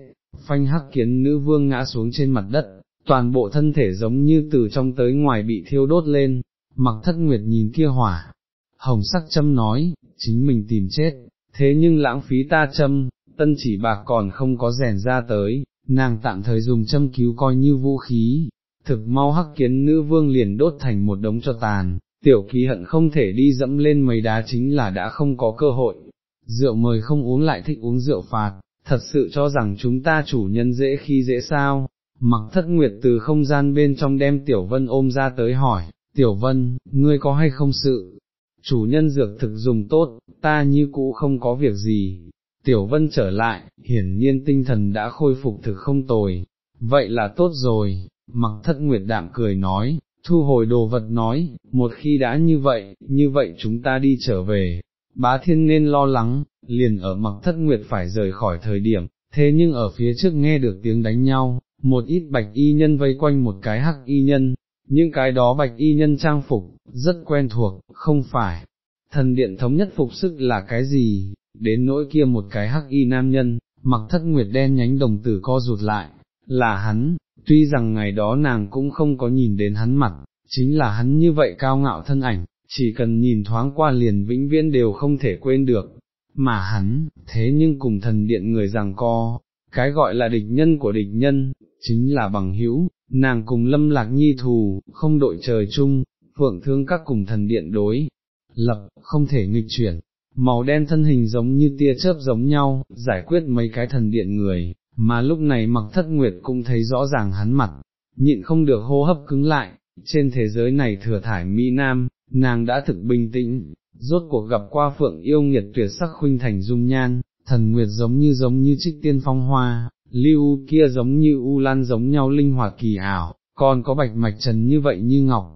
phanh hắc kiến nữ vương ngã xuống trên mặt đất, toàn bộ thân thể giống như từ trong tới ngoài bị thiêu đốt lên, mặc thất nguyệt nhìn kia hỏa, hồng sắc châm nói, chính mình tìm chết, thế nhưng lãng phí ta châm, tân chỉ bạc còn không có rèn ra tới, nàng tạm thời dùng châm cứu coi như vũ khí, thực mau hắc kiến nữ vương liền đốt thành một đống cho tàn, tiểu ký hận không thể đi dẫm lên mấy đá chính là đã không có cơ hội, rượu mời không uống lại thích uống rượu phạt, thật sự cho rằng chúng ta chủ nhân dễ khi dễ sao, mặc thất nguyệt từ không gian bên trong đem tiểu vân ôm ra tới hỏi, tiểu vân, ngươi có hay không sự, chủ nhân dược thực dùng tốt, ta như cũ không có việc gì, tiểu vân trở lại, hiển nhiên tinh thần đã khôi phục thực không tồi, vậy là tốt rồi, mặc thất nguyệt đạm cười nói, thu hồi đồ vật nói, một khi đã như vậy, như vậy chúng ta đi trở về, bá thiên nên lo lắng, liền ở mặc thất nguyệt phải rời khỏi thời điểm, thế nhưng ở phía trước nghe được tiếng đánh nhau, một ít bạch y nhân vây quanh một cái hắc y nhân, những cái đó bạch y nhân trang phục, rất quen thuộc, không phải, thần điện thống nhất phục sức là cái gì, đến nỗi kia một cái hắc y nam nhân, mặc thất nguyệt đen nhánh đồng tử co rụt lại, là hắn, tuy rằng ngày đó nàng cũng không có nhìn đến hắn mặt, chính là hắn như vậy cao ngạo thân ảnh, chỉ cần nhìn thoáng qua liền vĩnh viễn đều không thể quên được, mà hắn, thế nhưng cùng thần điện người rằng co, cái gọi là địch nhân của địch nhân, chính là bằng hữu, nàng cùng lâm lạc nhi thù, không đội trời chung, phượng thương các cùng thần điện đối, lập, không thể nghịch chuyển, màu đen thân hình giống như tia chớp giống nhau, giải quyết mấy cái thần điện người, mà lúc này mặc thất nguyệt cũng thấy rõ ràng hắn mặt, nhịn không được hô hấp cứng lại, trên thế giới này thừa thải Mỹ Nam, nàng đã thực bình tĩnh, rốt cuộc gặp qua phượng yêu nghiệt tuyệt sắc khuynh thành dung nhan, thần nguyệt giống như giống như trích tiên phong hoa, lưu kia giống như u lan giống nhau linh hoạt kỳ ảo, còn có bạch mạch trần như vậy như ngọc.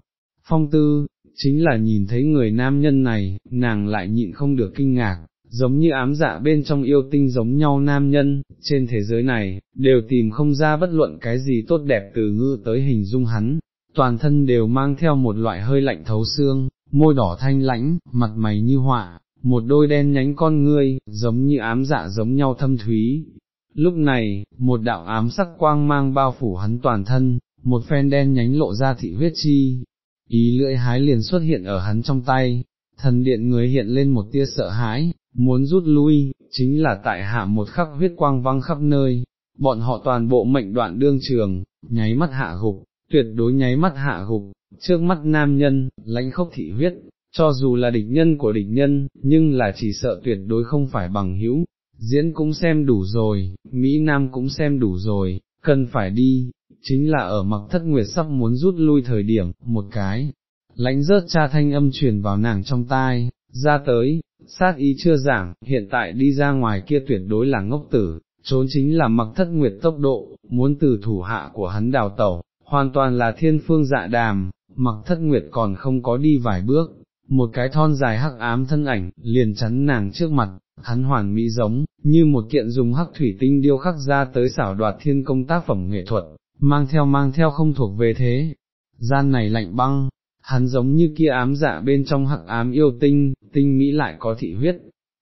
Phong tư, chính là nhìn thấy người nam nhân này, nàng lại nhịn không được kinh ngạc, giống như ám dạ bên trong yêu tinh giống nhau nam nhân, trên thế giới này, đều tìm không ra bất luận cái gì tốt đẹp từ ngư tới hình dung hắn, toàn thân đều mang theo một loại hơi lạnh thấu xương, môi đỏ thanh lãnh, mặt mày như họa, một đôi đen nhánh con ngươi, giống như ám dạ giống nhau thâm thúy. Lúc này, một đạo ám sắc quang mang bao phủ hắn toàn thân, một phen đen nhánh lộ ra thị huyết chi, ý lưỡi hái liền xuất hiện ở hắn trong tay, thần điện người hiện lên một tia sợ hãi, muốn rút lui, chính là tại hạ một khắc huyết quang văng khắp nơi, bọn họ toàn bộ mệnh đoạn đương trường, nháy mắt hạ gục, tuyệt đối nháy mắt hạ gục, trước mắt nam nhân, lãnh khốc thị huyết, cho dù là địch nhân của địch nhân, nhưng là chỉ sợ tuyệt đối không phải bằng hữu, diễn cũng xem đủ rồi, Mỹ Nam cũng xem đủ rồi, cần phải đi, chính là ở mặc thất nguyệt sắp muốn rút lui thời điểm, một cái, lãnh rớt cha thanh âm truyền vào nàng trong tai, ra tới, sát ý chưa giảm, hiện tại đi ra ngoài kia tuyệt đối là ngốc tử, trốn chính là mặc thất nguyệt tốc độ, muốn từ thủ hạ của hắn đào tẩu, hoàn toàn là thiên phương dạ đàm, mặc thất nguyệt còn không có đi vài bước, một cái thon dài hắc ám thân ảnh, liền chắn nàng trước mặt, hắn hoàn mỹ giống, như một kiện dùng hắc thủy tinh điêu khắc ra tới xảo đoạt thiên công tác phẩm nghệ thuật, mang theo mang theo không thuộc về thế, gian này lạnh băng, hắn giống như kia ám dạ bên trong hắc ám yêu tinh, tinh mỹ lại có thị huyết,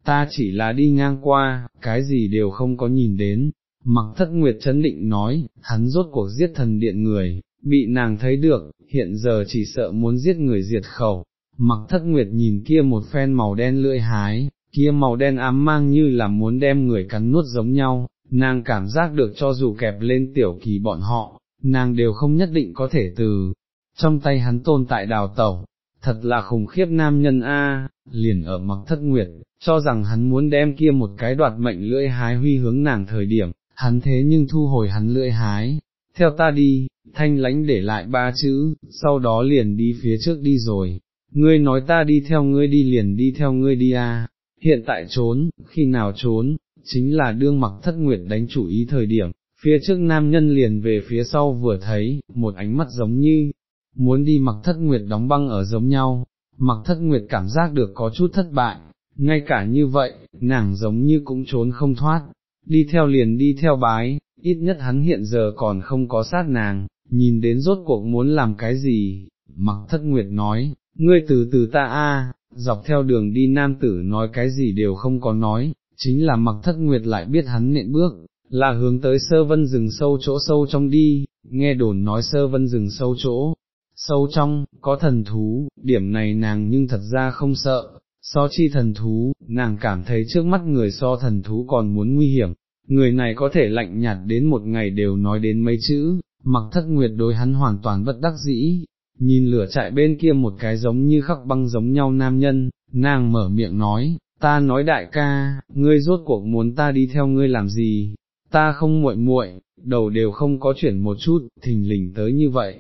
ta chỉ là đi ngang qua, cái gì đều không có nhìn đến, mặc thất nguyệt chấn định nói, hắn rốt cuộc giết thần điện người, bị nàng thấy được, hiện giờ chỉ sợ muốn giết người diệt khẩu, mặc thất nguyệt nhìn kia một phen màu đen lưỡi hái, kia màu đen ám mang như là muốn đem người cắn nuốt giống nhau, nàng cảm giác được cho dù kẹp lên tiểu kỳ bọn họ, nàng đều không nhất định có thể từ, trong tay hắn tồn tại đào tẩu, thật là khủng khiếp nam nhân A, liền ở mặc thất nguyệt, cho rằng hắn muốn đem kia một cái đoạt mệnh lưỡi hái huy hướng nàng thời điểm, hắn thế nhưng thu hồi hắn lưỡi hái, theo ta đi, thanh lãnh để lại ba chữ, sau đó liền đi phía trước đi rồi, ngươi nói ta đi theo ngươi đi liền đi theo ngươi đi à? hiện tại trốn, khi nào trốn, chính là đương mặc thất nguyệt đánh chủ ý thời điểm, phía trước nam nhân liền về phía sau vừa thấy, một ánh mắt giống như, muốn đi mặc thất nguyệt đóng băng ở giống nhau, mặc thất nguyệt cảm giác được có chút thất bại, ngay cả như vậy, nàng giống như cũng trốn không thoát, đi theo liền đi theo bái, ít nhất hắn hiện giờ còn không có sát nàng, nhìn đến rốt cuộc muốn làm cái gì, mặc thất nguyệt nói, ngươi từ từ ta a, dọc theo đường đi nam tử nói cái gì đều không có nói, chính là mặc thất nguyệt lại biết hắn nện bước, là hướng tới sơ vân rừng sâu chỗ sâu trong đi, nghe đồn nói sơ vân rừng sâu chỗ, sâu trong, có thần thú, điểm này nàng nhưng thật ra không sợ, so chi thần thú, nàng cảm thấy trước mắt người so thần thú còn muốn nguy hiểm, người này có thể lạnh nhạt đến một ngày đều nói đến mấy chữ, mặc thất nguyệt đối hắn hoàn toàn bất đắc dĩ, nhìn lửa chạy bên kia một cái giống như khắc băng giống nhau nam nhân, nàng mở miệng nói, ta nói đại ca, ngươi rốt cuộc muốn ta đi theo ngươi làm gì, ta không muội muội, đầu đều không có chuyển một chút, thình lình tới như vậy.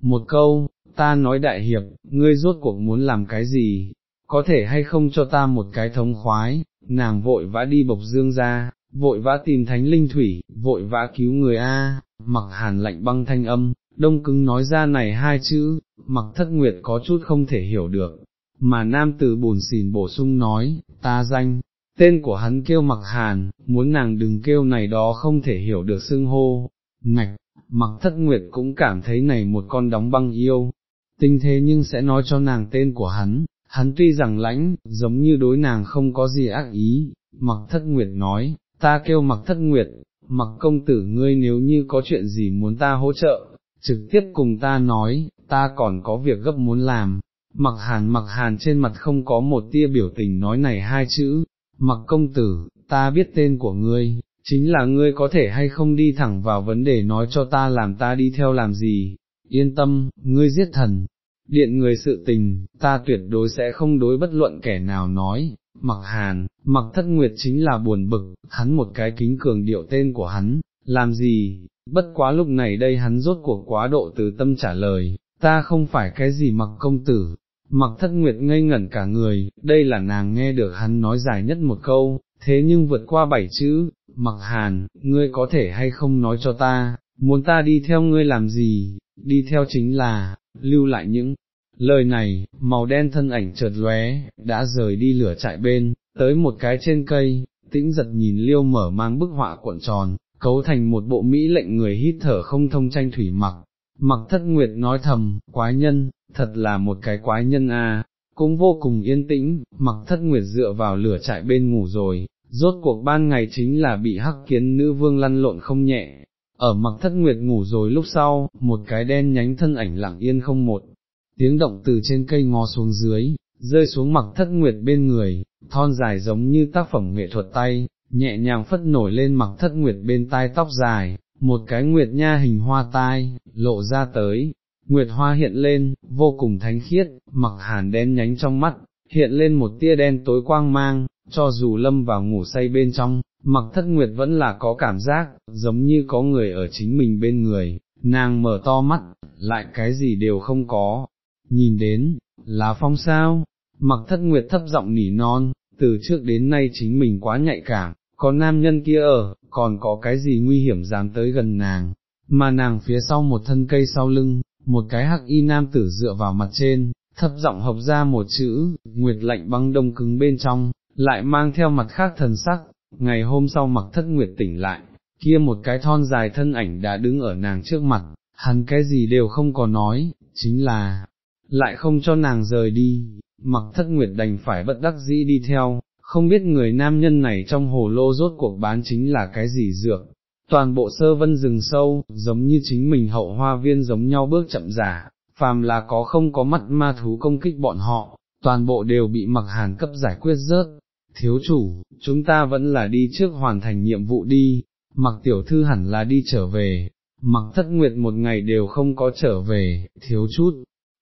Một câu, ta nói đại hiệp, ngươi rốt cuộc muốn làm cái gì, có thể hay không cho ta một cái thống khoái, nàng vội vã đi bộc dương ra, vội vã tìm thánh linh thủy, vội vã cứu người A, mặc hàn lạnh băng thanh âm, đông cứng nói ra này hai chữ, mặc thất nguyệt có chút không thể hiểu được, mà nam tử bùn xỉn bổ sung nói, ta danh, tên của hắn kêu mặc hàn, muốn nàng đừng kêu này đó không thể hiểu được xưng hô, ngạch, mặc thất nguyệt cũng cảm thấy này một con đóng băng yêu, tinh thế nhưng sẽ nói cho nàng tên của hắn, hắn tuy rằng lãnh, giống như đối nàng không có gì ác ý, mặc thất nguyệt nói, ta kêu mặc thất nguyệt, mặc công tử ngươi nếu như có chuyện gì muốn ta hỗ trợ, trực tiếp cùng ta nói, ta còn có việc gấp muốn làm, mặc hàn mặc hàn trên mặt không có một tia biểu tình nói này hai chữ, mặc công tử, ta biết tên của ngươi, chính là ngươi có thể hay không đi thẳng vào vấn đề nói cho ta làm ta đi theo làm gì, yên tâm, ngươi giết thần, điện người sự tình, ta tuyệt đối sẽ không đối bất luận kẻ nào nói, mặc hàn, mặc thất nguyệt chính là buồn bực, hắn một cái kính cường điệu tên của hắn, làm gì, bất quá lúc này đây hắn rốt cuộc quá độ từ tâm trả lời, ta không phải cái gì mặc công tử, mặc thất nguyệt ngây ngẩn cả người, đây là nàng nghe được hắn nói dài nhất một câu, thế nhưng vượt qua bảy chữ, mặc hàn, ngươi có thể hay không nói cho ta, muốn ta đi theo ngươi làm gì, đi theo chính là, lưu lại những lời này, màu đen thân ảnh chợt lóe, đã rời đi lửa trại bên, tới một cái trên cây, tĩnh giật nhìn liêu mở mang bức họa cuộn tròn, cấu thành một bộ mỹ lệnh người hít thở không thông tranh thủy mặc. Mặc thất nguyệt nói thầm, quái nhân, thật là một cái quái nhân a. cũng vô cùng yên tĩnh, mặc thất nguyệt dựa vào lửa trại bên ngủ rồi, rốt cuộc ban ngày chính là bị hắc kiến nữ vương lăn lộn không nhẹ, ở mặc thất nguyệt ngủ rồi lúc sau, một cái đen nhánh thân ảnh lặng yên không một, tiếng động từ trên cây ngó xuống dưới, rơi xuống mặc thất nguyệt bên người, thon dài giống như tác phẩm nghệ thuật tay, nhẹ nhàng phất nổi lên mặc thất nguyệt bên tai tóc dài, một cái nguyệt nha hình hoa tai, lộ ra tới, nguyệt hoa hiện lên, vô cùng thánh khiết, mặc hàn đen nhánh trong mắt, hiện lên một tia đen tối quang mang, cho dù lâm vào ngủ say bên trong, mặc thất nguyệt vẫn là có cảm giác, giống như có người ở chính mình bên người, nàng mở to mắt, lại cái gì đều không có, nhìn đến, là phong sao, mặc thất nguyệt thấp giọng nỉ non, từ trước đến nay chính mình quá nhạy cảm, có nam nhân kia ở, còn có cái gì nguy hiểm dám tới gần nàng, mà nàng phía sau một thân cây sau lưng, một cái hắc y nam tử dựa vào mặt trên, thấp giọng học ra một chữ, nguyệt lạnh băng đông cứng bên trong, lại mang theo mặt khác thần sắc, ngày hôm sau mặc thất nguyệt tỉnh lại, kia một cái thon dài thân ảnh đã đứng ở nàng trước mặt, hắn cái gì đều không có nói, chính là, lại không cho nàng rời đi, mặc thất nguyệt đành phải bất đắc dĩ đi theo, không biết người nam nhân này trong hồ lô rốt cuộc bán chính là cái gì dược. Toàn bộ sơ vân rừng sâu, giống như chính mình hậu hoa viên giống nhau bước chậm giả, phàm là có không có mắt ma thú công kích bọn họ, toàn bộ đều bị mặc hàn cấp giải quyết rớt. Thiếu chủ, chúng ta vẫn là đi trước hoàn thành nhiệm vụ đi, mặc tiểu thư hẳn là đi trở về, mặc thất nguyệt một ngày đều không có trở về, thiếu chút,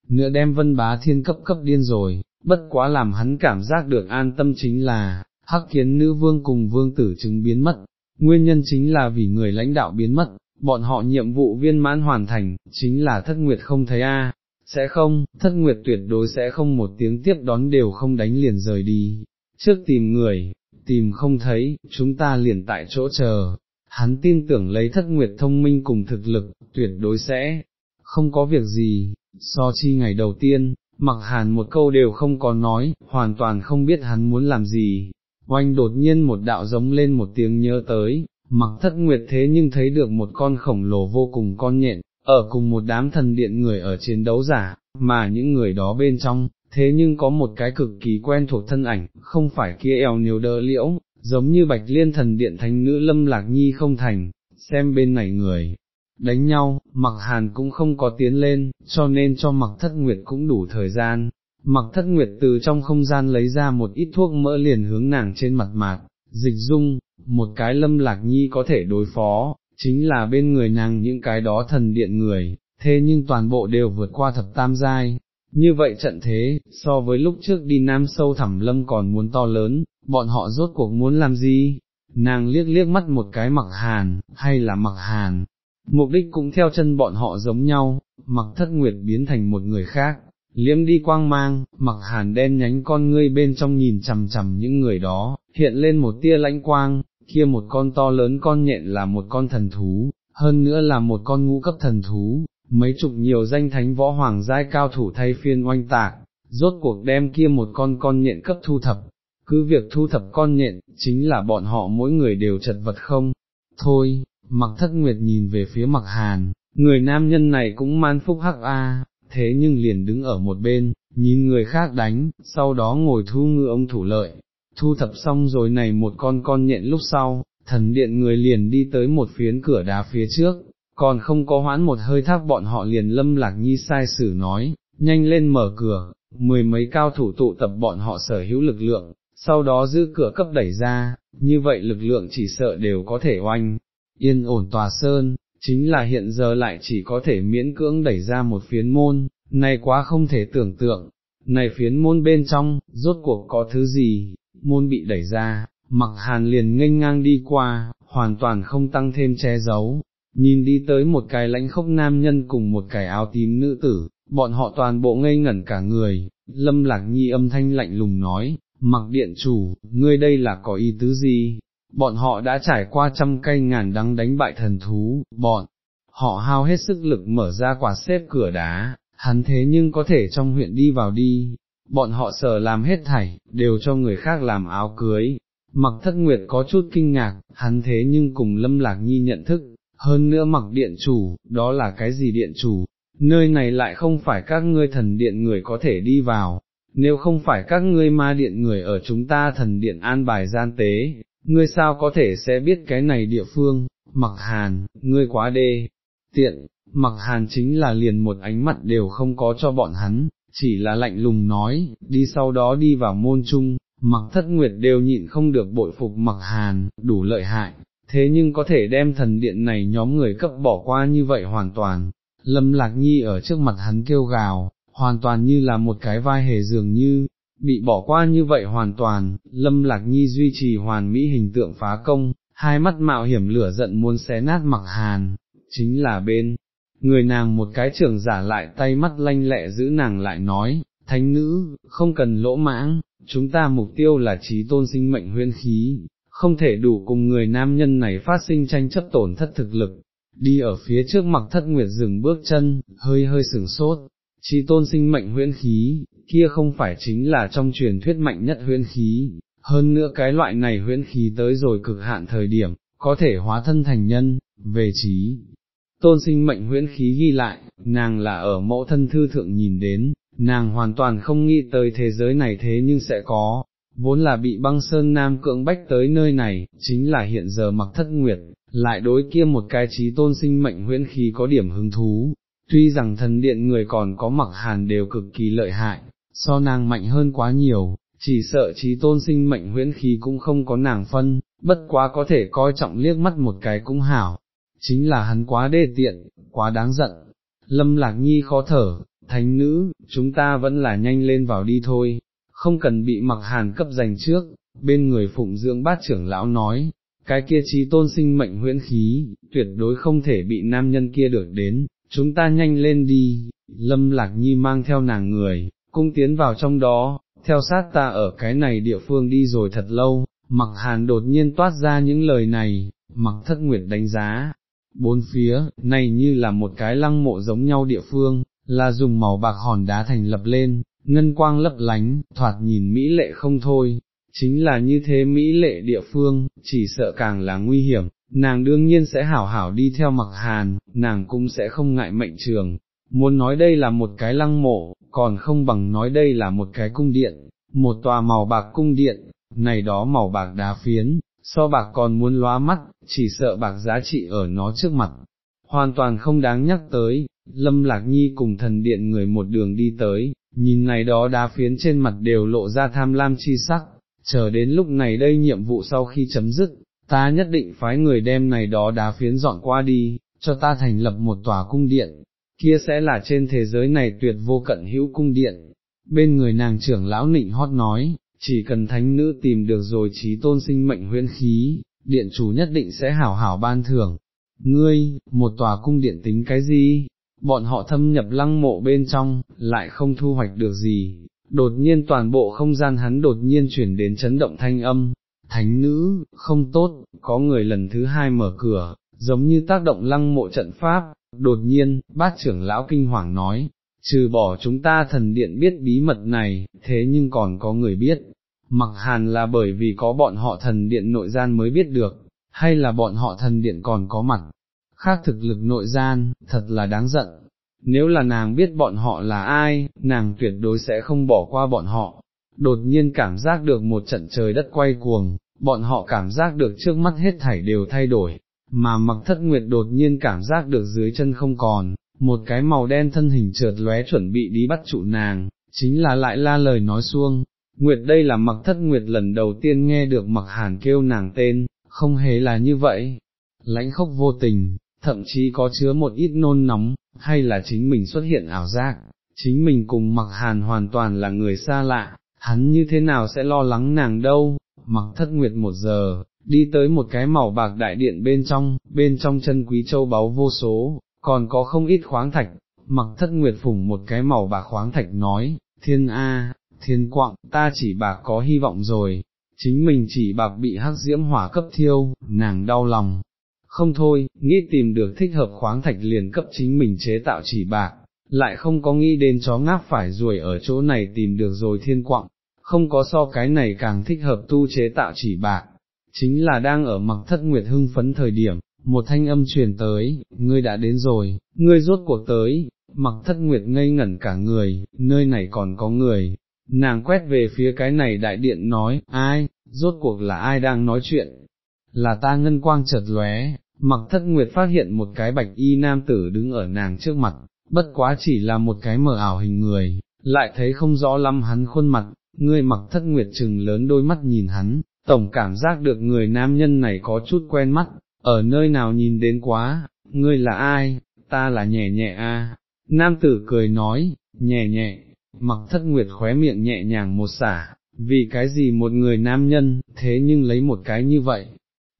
nữa đem vân bá thiên cấp cấp điên rồi, bất quá làm hắn cảm giác được an tâm chính là, hắc kiến nữ vương cùng vương tử chứng biến mất, nguyên nhân chính là vì người lãnh đạo biến mất, bọn họ nhiệm vụ viên mãn hoàn thành, chính là thất nguyệt không thấy a. Sẽ không, thất nguyệt tuyệt đối sẽ không một tiếng tiếp đón đều không đánh liền rời đi, trước tìm người, tìm không thấy, chúng ta liền tại chỗ chờ, hắn tin tưởng lấy thất nguyệt thông minh cùng thực lực, tuyệt đối sẽ, không có việc gì, so chi ngày đầu tiên, mặc hàn một câu đều không có nói, hoàn toàn không biết hắn muốn làm gì, oanh đột nhiên một đạo giống lên một tiếng nhớ tới, mặc thất nguyệt thế nhưng thấy được một con khổng lồ vô cùng con nhện, ở cùng một đám thần điện người ở chiến đấu giả, mà những người đó bên trong, thế nhưng có một cái cực kỳ quen thuộc thân ảnh, không phải kia eo nhiều đỡ liễu, giống như bạch liên thần điện thánh nữ lâm lạc nhi không thành, xem bên này người. Đánh nhau, mặc hàn cũng không có tiến lên, cho nên cho mặc thất nguyệt cũng đủ thời gian, mặc thất nguyệt từ trong không gian lấy ra một ít thuốc mỡ liền hướng nàng trên mặt mạc, dịch dung, một cái lâm lạc nhi có thể đối phó, chính là bên người nàng những cái đó thần điện người, thế nhưng toàn bộ đều vượt qua thập tam giai. Như vậy trận thế, so với lúc trước đi Nam Sâu Thẳm Lâm còn muốn to lớn, bọn họ rốt cuộc muốn làm gì? Nàng liếc liếc mắt một cái mặc hàn, hay là mặc hàn, mục đích cũng theo chân bọn họ giống nhau, mặc thất nguyệt biến thành một người khác, liếm đi quang mang, mặc hàn đen nhánh con ngươi bên trong nhìn chằm chằm những người đó, hiện lên một tia lãnh quang, kia một con to lớn con nhện là một con thần thú, hơn nữa là một con ngũ cấp thần thú, mấy chục nhiều danh thánh võ hoàng giai cao thủ thay phiên oanh tạc, rốt cuộc đem kia một con con nhện cấp thu thập, cứ việc thu thập con nhện, chính là bọn họ mỗi người đều chật vật không, thôi, mặc thất nguyệt nhìn về phía mặc hàn, người nam nhân này cũng man phúc hắc a, thế nhưng liền đứng ở một bên, nhìn người khác đánh, sau đó ngồi thu ngư ông thủ lợi, thu thập xong rồi này một con con nhện lúc sau, thần điện người liền đi tới một phiến cửa đá phía trước, còn không có hoãn một hơi thác bọn họ liền lâm lạc nhi sai sử nói, nhanh lên mở cửa, mười mấy cao thủ tụ tập bọn họ sở hữu lực lượng, sau đó giữ cửa cấp đẩy ra, như vậy lực lượng chỉ sợ đều có thể oanh, yên ổn tòa sơn, chính là hiện giờ lại chỉ có thể miễn cưỡng đẩy ra một phiến môn, này quá không thể tưởng tượng, này phiến môn bên trong, rốt cuộc có thứ gì, môn bị đẩy ra, mặc hàn liền nghênh ngang đi qua, hoàn toàn không tăng thêm che giấu, nhìn đi tới một cái lãnh khốc nam nhân cùng một cái áo tím nữ tử, bọn họ toàn bộ ngây ngẩn cả người, lâm lạc nhi âm thanh lạnh lùng nói, mặc điện chủ, ngươi đây là có ý tứ gì? Bọn họ đã trải qua trăm cây ngàn đắng đánh bại thần thú, bọn họ hao hết sức lực mở ra quả xếp cửa đá, hắn thế nhưng có thể trong huyện đi vào đi, bọn họ sợ làm hết thảy, đều cho người khác làm áo cưới. Mặc thất nguyệt có chút kinh ngạc, hắn thế nhưng cùng lâm lạc nhi nhận thức, hơn nữa mặc điện chủ, đó là cái gì điện chủ, nơi này lại không phải các ngươi thần điện người có thể đi vào, nếu không phải các ngươi ma điện người ở chúng ta thần điện an bài gian tế, ngươi sao có thể sẽ biết cái này địa phương, mặc hàn, ngươi quá đê, tiện, mặc hàn chính là liền một ánh mặt đều không có cho bọn hắn, chỉ là lạnh lùng nói, đi sau đó đi vào môn trung, mặc thất nguyệt đều nhịn không được bội phục mặc hàn, đủ lợi hại, thế nhưng có thể đem thần điện này nhóm người cấp bỏ qua như vậy hoàn toàn, lâm lạc nhi ở trước mặt hắn kêu gào, hoàn toàn như là một cái vai hề dường như, bị bỏ qua như vậy hoàn toàn, lâm lạc nhi duy trì hoàn mỹ hình tượng phá công, hai mắt mạo hiểm lửa giận muốn xé nát mặc hàn, chính là bên, người nàng một cái trưởng giả lại tay mắt lanh lẹ giữ nàng lại nói, thánh nữ, không cần lỗ mãng, chúng ta mục tiêu là trí tôn sinh mệnh huyên khí, không thể đủ cùng người nam nhân này phát sinh tranh chấp tổn thất thực lực, đi ở phía trước mặc thất nguyệt dừng bước chân, hơi hơi sừng sốt, chi tôn sinh mệnh huyễn khí, kia không phải chính là trong truyền thuyết mạnh nhất huyễn khí, hơn nữa cái loại này huyễn khí tới rồi cực hạn thời điểm, có thể hóa thân thành nhân, về trí. Tôn sinh mệnh huyễn khí ghi lại, nàng là ở mẫu thân thư thượng nhìn đến, nàng hoàn toàn không nghĩ tới thế giới này thế nhưng sẽ có, vốn là bị băng sơn nam cưỡng bách tới nơi này, chính là hiện giờ mặc thất nguyệt, lại đối kia một cái trí tôn sinh mệnh huyễn khí có điểm hứng thú, tuy rằng thần điện người còn có mặc hàn đều cực kỳ lợi hại, so nàng mạnh hơn quá nhiều, chỉ sợ trí tôn sinh mệnh huyễn khí cũng không có nàng phân, bất quá có thể coi trọng liếc mắt một cái cũng hảo, chính là hắn quá đê tiện, quá đáng giận. Lâm Lạc Nhi khó thở, thánh nữ, chúng ta vẫn là nhanh lên vào đi thôi, không cần bị mặc hàn cấp giành trước, bên người phụng dưỡng bát trưởng lão nói, cái kia trí tôn sinh mệnh huyễn khí, tuyệt đối không thể bị nam nhân kia được đến, chúng ta nhanh lên đi, lâm lạc nhi mang theo nàng người, cung tiến vào trong đó, theo sát ta ở cái này địa phương đi rồi thật lâu, mặc hàn đột nhiên toát ra những lời này, mặc thất nguyệt đánh giá, bốn phía, này như là một cái lăng mộ giống nhau địa phương, là dùng màu bạc hòn đá thành lập lên, ngân quang lấp lánh, thoạt nhìn mỹ lệ không thôi, chính là như thế mỹ lệ địa phương, chỉ sợ càng là nguy hiểm, nàng đương nhiên sẽ hảo hảo đi theo mặc hàn, nàng cũng sẽ không ngại mệnh trường, muốn nói đây là một cái lăng mộ, còn không bằng nói đây là một cái cung điện, một tòa màu bạc cung điện, này đó màu bạc đá phiến, so bạc còn muốn lóa mắt, chỉ sợ bạc giá trị ở nó trước mặt, hoàn toàn không đáng nhắc tới, Lâm Lạc Nhi cùng thần điện người một đường đi tới, nhìn này đó đá phiến trên mặt đều lộ ra tham lam chi sắc, chờ đến lúc này đây nhiệm vụ sau khi chấm dứt, ta nhất định phái người đem này đó đá phiến dọn qua đi, cho ta thành lập một tòa cung điện, kia sẽ là trên thế giới này tuyệt vô cận hữu cung điện. Bên người nàng trưởng lão nịnh hót nói, chỉ cần thánh nữ tìm được rồi trí tôn sinh mệnh huyễn khí, điện chủ nhất định sẽ hảo hảo ban thưởng. Ngươi, một tòa cung điện tính cái gì? Bọn họ thâm nhập lăng mộ bên trong, lại không thu hoạch được gì. Đột nhiên toàn bộ không gian hắn đột nhiên chuyển đến chấn động thanh âm, thánh nữ, không tốt, có người lần thứ hai mở cửa, giống như tác động lăng mộ trận pháp, đột nhiên, bát trưởng lão kinh hoàng nói, trừ bỏ chúng ta thần điện biết bí mật này, thế nhưng còn có người biết, mặc hàn là bởi vì có bọn họ thần điện nội gian mới biết được, hay là bọn họ thần điện còn có mặt, khác thực lực nội gian, thật là đáng giận. Nếu là nàng biết bọn họ là ai, nàng tuyệt đối sẽ không bỏ qua bọn họ, đột nhiên cảm giác được một trận trời đất quay cuồng, bọn họ cảm giác được trước mắt hết thảy đều thay đổi, mà mặc thất nguyệt đột nhiên cảm giác được dưới chân không còn, một cái màu đen thân hình trượt lóe chuẩn bị đi bắt trụ nàng, chính là lại la lời nói xuông. Nguyệt đây là mặc thất nguyệt lần đầu tiên nghe được mặc hàn kêu nàng tên, không hề là như vậy, lãnh khốc vô tình, thậm chí có chứa một ít nôn nóng, hay là chính mình xuất hiện ảo giác, chính mình cùng mặc hàn hoàn toàn là người xa lạ, hắn như thế nào sẽ lo lắng nàng đâu, mặc thất nguyệt một giờ, đi tới một cái màu bạc đại điện bên trong, bên trong chân quý châu báu vô số, còn có không ít khoáng thạch, mặc thất nguyệt phủng một cái màu bạc khoáng thạch nói, thiên A, thiên quạng, ta chỉ bạc có hy vọng rồi, chính mình chỉ bạc bị hắc diễm hỏa cấp thiêu, nàng đau lòng. Không thôi, nghĩ tìm được thích hợp khoáng thạch liền cấp chính mình chế tạo chỉ bạc, lại không có nghĩ đến chó ngáp phải ruồi ở chỗ này tìm được rồi thiên quạng, không có so cái này càng thích hợp tu chế tạo chỉ bạc, chính là đang ở mặc thất nguyệt hưng phấn thời điểm, một thanh âm truyền tới, ngươi đã đến rồi, ngươi rốt cuộc tới, mặc thất nguyệt ngây ngẩn cả người, nơi này còn có người, nàng quét về phía cái này đại điện nói, ai, rốt cuộc là ai đang nói chuyện, là ta ngân quang chợt lóe, mặc thất nguyệt phát hiện một cái bạch y nam tử đứng ở nàng trước mặt, bất quá chỉ là một cái mờ ảo hình người, lại thấy không rõ lắm hắn khuôn mặt, ngươi mặc thất nguyệt trừng lớn đôi mắt nhìn hắn, tổng cảm giác được người nam nhân này có chút quen mắt, ở nơi nào nhìn đến quá, ngươi là ai, ta là nhẹ nhẹ a. Nam tử cười nói, nhẹ nhẹ, mặc thất nguyệt khóe miệng nhẹ nhàng một xả, vì cái gì một người nam nhân, thế nhưng lấy một cái như vậy.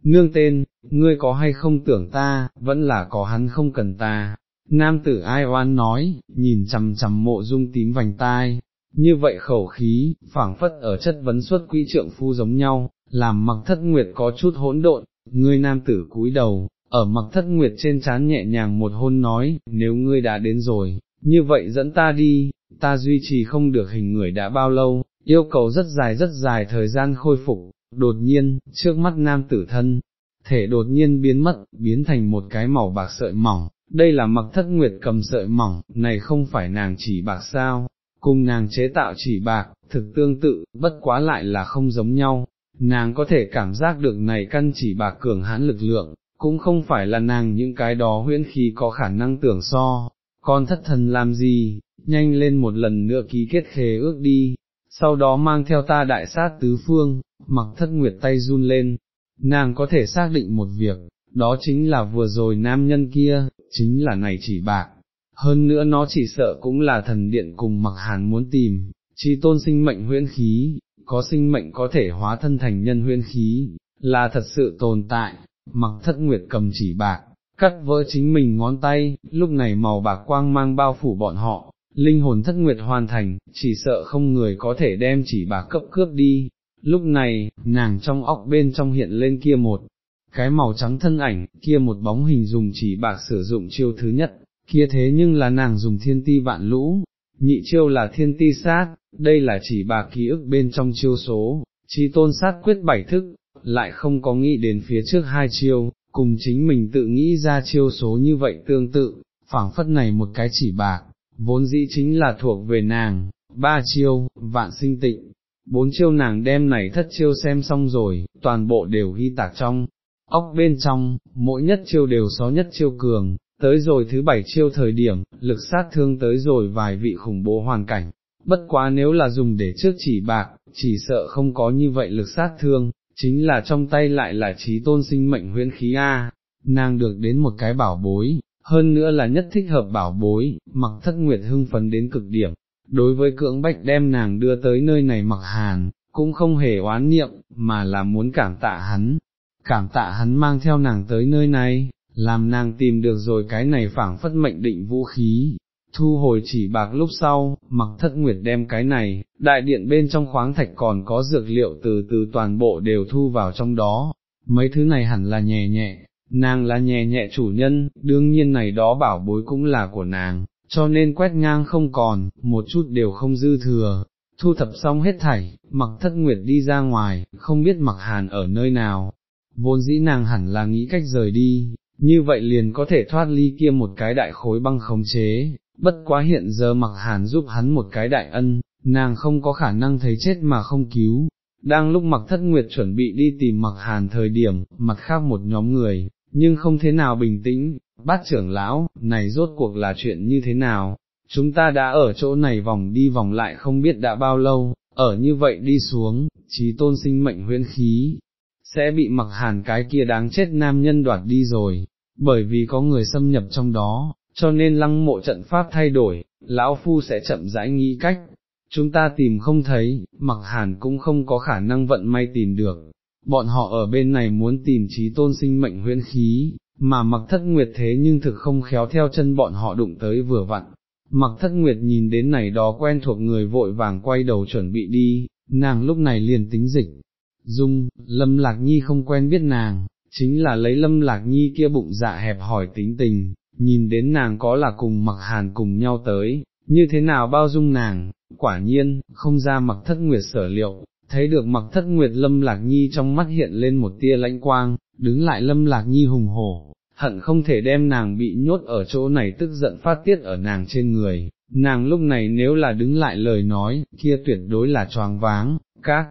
Nương tên, ngươi có hay không tưởng ta, vẫn là có hắn không cần ta. Nam tử ai oan nói, nhìn chằm chằm mộ dung tím vành tai, như vậy khẩu khí, phảng phất ở chất vấn xuất quỹ trượng phu giống nhau, làm mặc thất nguyệt có chút hỗn độn, ngươi nam tử cúi đầu, ở mặc thất nguyệt trên trán nhẹ nhàng một hôn nói, nếu ngươi đã đến rồi, như vậy dẫn ta đi, ta duy trì không được hình người đã bao lâu, yêu cầu rất dài rất dài thời gian khôi phục, đột nhiên, trước mắt nam tử thân, thể đột nhiên biến mất, biến thành một cái màu bạc sợi mỏng, đây là mặc thất nguyệt cầm sợi mỏng, này không phải nàng chỉ bạc sao, cùng nàng chế tạo chỉ bạc, thực tương tự, bất quá lại là không giống nhau, nàng có thể cảm giác được này căn chỉ bạc cường hãn lực lượng, cũng không phải là nàng những cái đó huyễn khí có khả năng tưởng so, con thất thần làm gì, nhanh lên một lần nữa ký kết khế ước đi, sau đó mang theo ta đại sát tứ phương, mặc thất nguyệt tay run lên, nàng có thể xác định một việc, đó chính là vừa rồi nam nhân kia, chính là này chỉ bạc, hơn nữa nó chỉ sợ cũng là thần điện cùng mặc hàn muốn tìm, chi tôn sinh mệnh huyễn khí, có sinh mệnh có thể hóa thân thành nhân huyễn khí, là thật sự tồn tại, mặc thất nguyệt cầm chỉ bạc, cắt vỡ chính mình ngón tay, lúc này màu bạc quang mang bao phủ bọn họ, linh hồn thất nguyệt hoàn thành, chỉ sợ không người có thể đem chỉ bạc cấp cướp đi. Lúc này, nàng trong óc bên trong hiện lên kia một, cái màu trắng thân ảnh, kia một bóng hình dùng chỉ bạc sử dụng chiêu thứ nhất, kia thế nhưng là nàng dùng thiên ti vạn lũ, nhị chiêu là thiên ti sát, đây là chỉ bạc ký ức bên trong chiêu số, chi tôn sát quyết bảy thức, lại không có nghĩ đến phía trước hai chiêu, cùng chính mình tự nghĩ ra chiêu số như vậy tương tự, phảng phất này một cái chỉ bạc, vốn dĩ chính là thuộc về nàng, ba chiêu, vạn sinh tịnh, bốn chiêu nàng đem này thất chiêu xem xong rồi, toàn bộ đều ghi tạc trong, óc bên trong, mỗi nhất chiêu đều xó nhất chiêu cường, tới rồi thứ bảy chiêu thời điểm, lực sát thương tới rồi vài vị khủng bố hoàn cảnh, bất quá nếu là dùng để trước chỉ bạc, chỉ sợ không có như vậy lực sát thương, chính là trong tay lại là trí tôn sinh mệnh huyễn khí A, nàng được đến một cái bảo bối, hơn nữa là nhất thích hợp bảo bối, mặc thất nguyệt hưng phấn đến cực điểm, đối với cưỡng bách đem nàng đưa tới nơi này mặc hàn, cũng không hề oán niệm, mà là muốn cảm tạ hắn, cảm tạ hắn mang theo nàng tới nơi này, làm nàng tìm được rồi cái này phảng phất mệnh định vũ khí. Thu hồi chỉ bạc lúc sau, mặc thất nguyệt đem cái này, đại điện bên trong khoáng thạch còn có dược liệu từ từ toàn bộ đều thu vào trong đó, mấy thứ này hẳn là nhẹ nhẹ, nàng là nhẹ nhẹ chủ nhân, đương nhiên này đó bảo bối cũng là của nàng, cho nên quét ngang không còn, một chút đều không dư thừa, thu thập xong hết thảy, mặc thất nguyệt đi ra ngoài, không biết mặc hàn ở nơi nào, vốn dĩ nàng hẳn là nghĩ cách rời đi, như vậy liền có thể thoát ly kia một cái đại khối băng khống chế, bất quá hiện giờ mặc hàn giúp hắn một cái đại ân, nàng không có khả năng thấy chết mà không cứu. Đang lúc mặc thất nguyệt chuẩn bị đi tìm mặc hàn thời điểm, mặt khác một nhóm người, nhưng không thế nào bình tĩnh, bát trưởng lão, này rốt cuộc là chuyện như thế nào, chúng ta đã ở chỗ này vòng đi vòng lại không biết đã bao lâu, ở như vậy đi xuống, trí tôn sinh mệnh huyễn khí, sẽ bị mặc hàn cái kia đáng chết nam nhân đoạt đi rồi, bởi vì có người xâm nhập trong đó, cho nên lăng mộ trận pháp thay đổi, lão phu sẽ chậm rãi nghĩ cách, chúng ta tìm không thấy, mặc hàn cũng không có khả năng vận may tìm được, bọn họ ở bên này muốn tìm trí tôn sinh mệnh huyễn khí, mà mặc thất nguyệt thế nhưng thực không khéo theo chân bọn họ đụng tới vừa vặn. Mặc thất nguyệt nhìn đến này đó quen thuộc người vội vàng quay đầu chuẩn bị đi, nàng lúc này liền tính dịch. Dung, Lâm Lạc Nhi không quen biết nàng, chính là lấy Lâm Lạc Nhi kia bụng dạ hẹp hỏi tính tình, nhìn đến nàng có là cùng mặc hàn cùng nhau tới, như thế nào bao dung nàng, quả nhiên, không ra mặc thất nguyệt sở liệu, thấy được mặc thất nguyệt Lâm Lạc Nhi trong mắt hiện lên một tia lãnh quang, đứng lại Lâm Lạc Nhi hùng hổ, hận không thể đem nàng bị nhốt ở chỗ này tức giận phát tiết ở nàng trên người, nàng lúc này nếu là đứng lại lời nói, kia tuyệt đối là choáng váng, các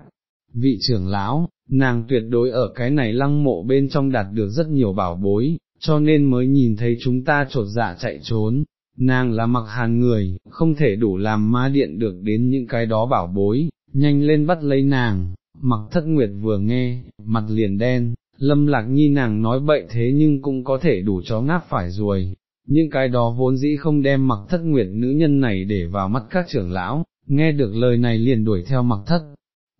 vị trưởng lão, nàng tuyệt đối ở cái này lăng mộ bên trong đạt được rất nhiều bảo bối, cho nên mới nhìn thấy chúng ta trột dạ chạy trốn, nàng là mặc hàn người, không thể đủ làm ma điện được đến những cái đó bảo bối, nhanh lên bắt lấy nàng, mặc thất nguyệt vừa nghe, mặt liền đen, lâm lạc nhi nàng nói bậy thế nhưng cũng có thể đủ chó ngáp phải ruồi, những cái đó vốn dĩ không đem mặc thất nguyệt nữ nhân này để vào mắt các trưởng lão, nghe được lời này liền đuổi theo mặc thất.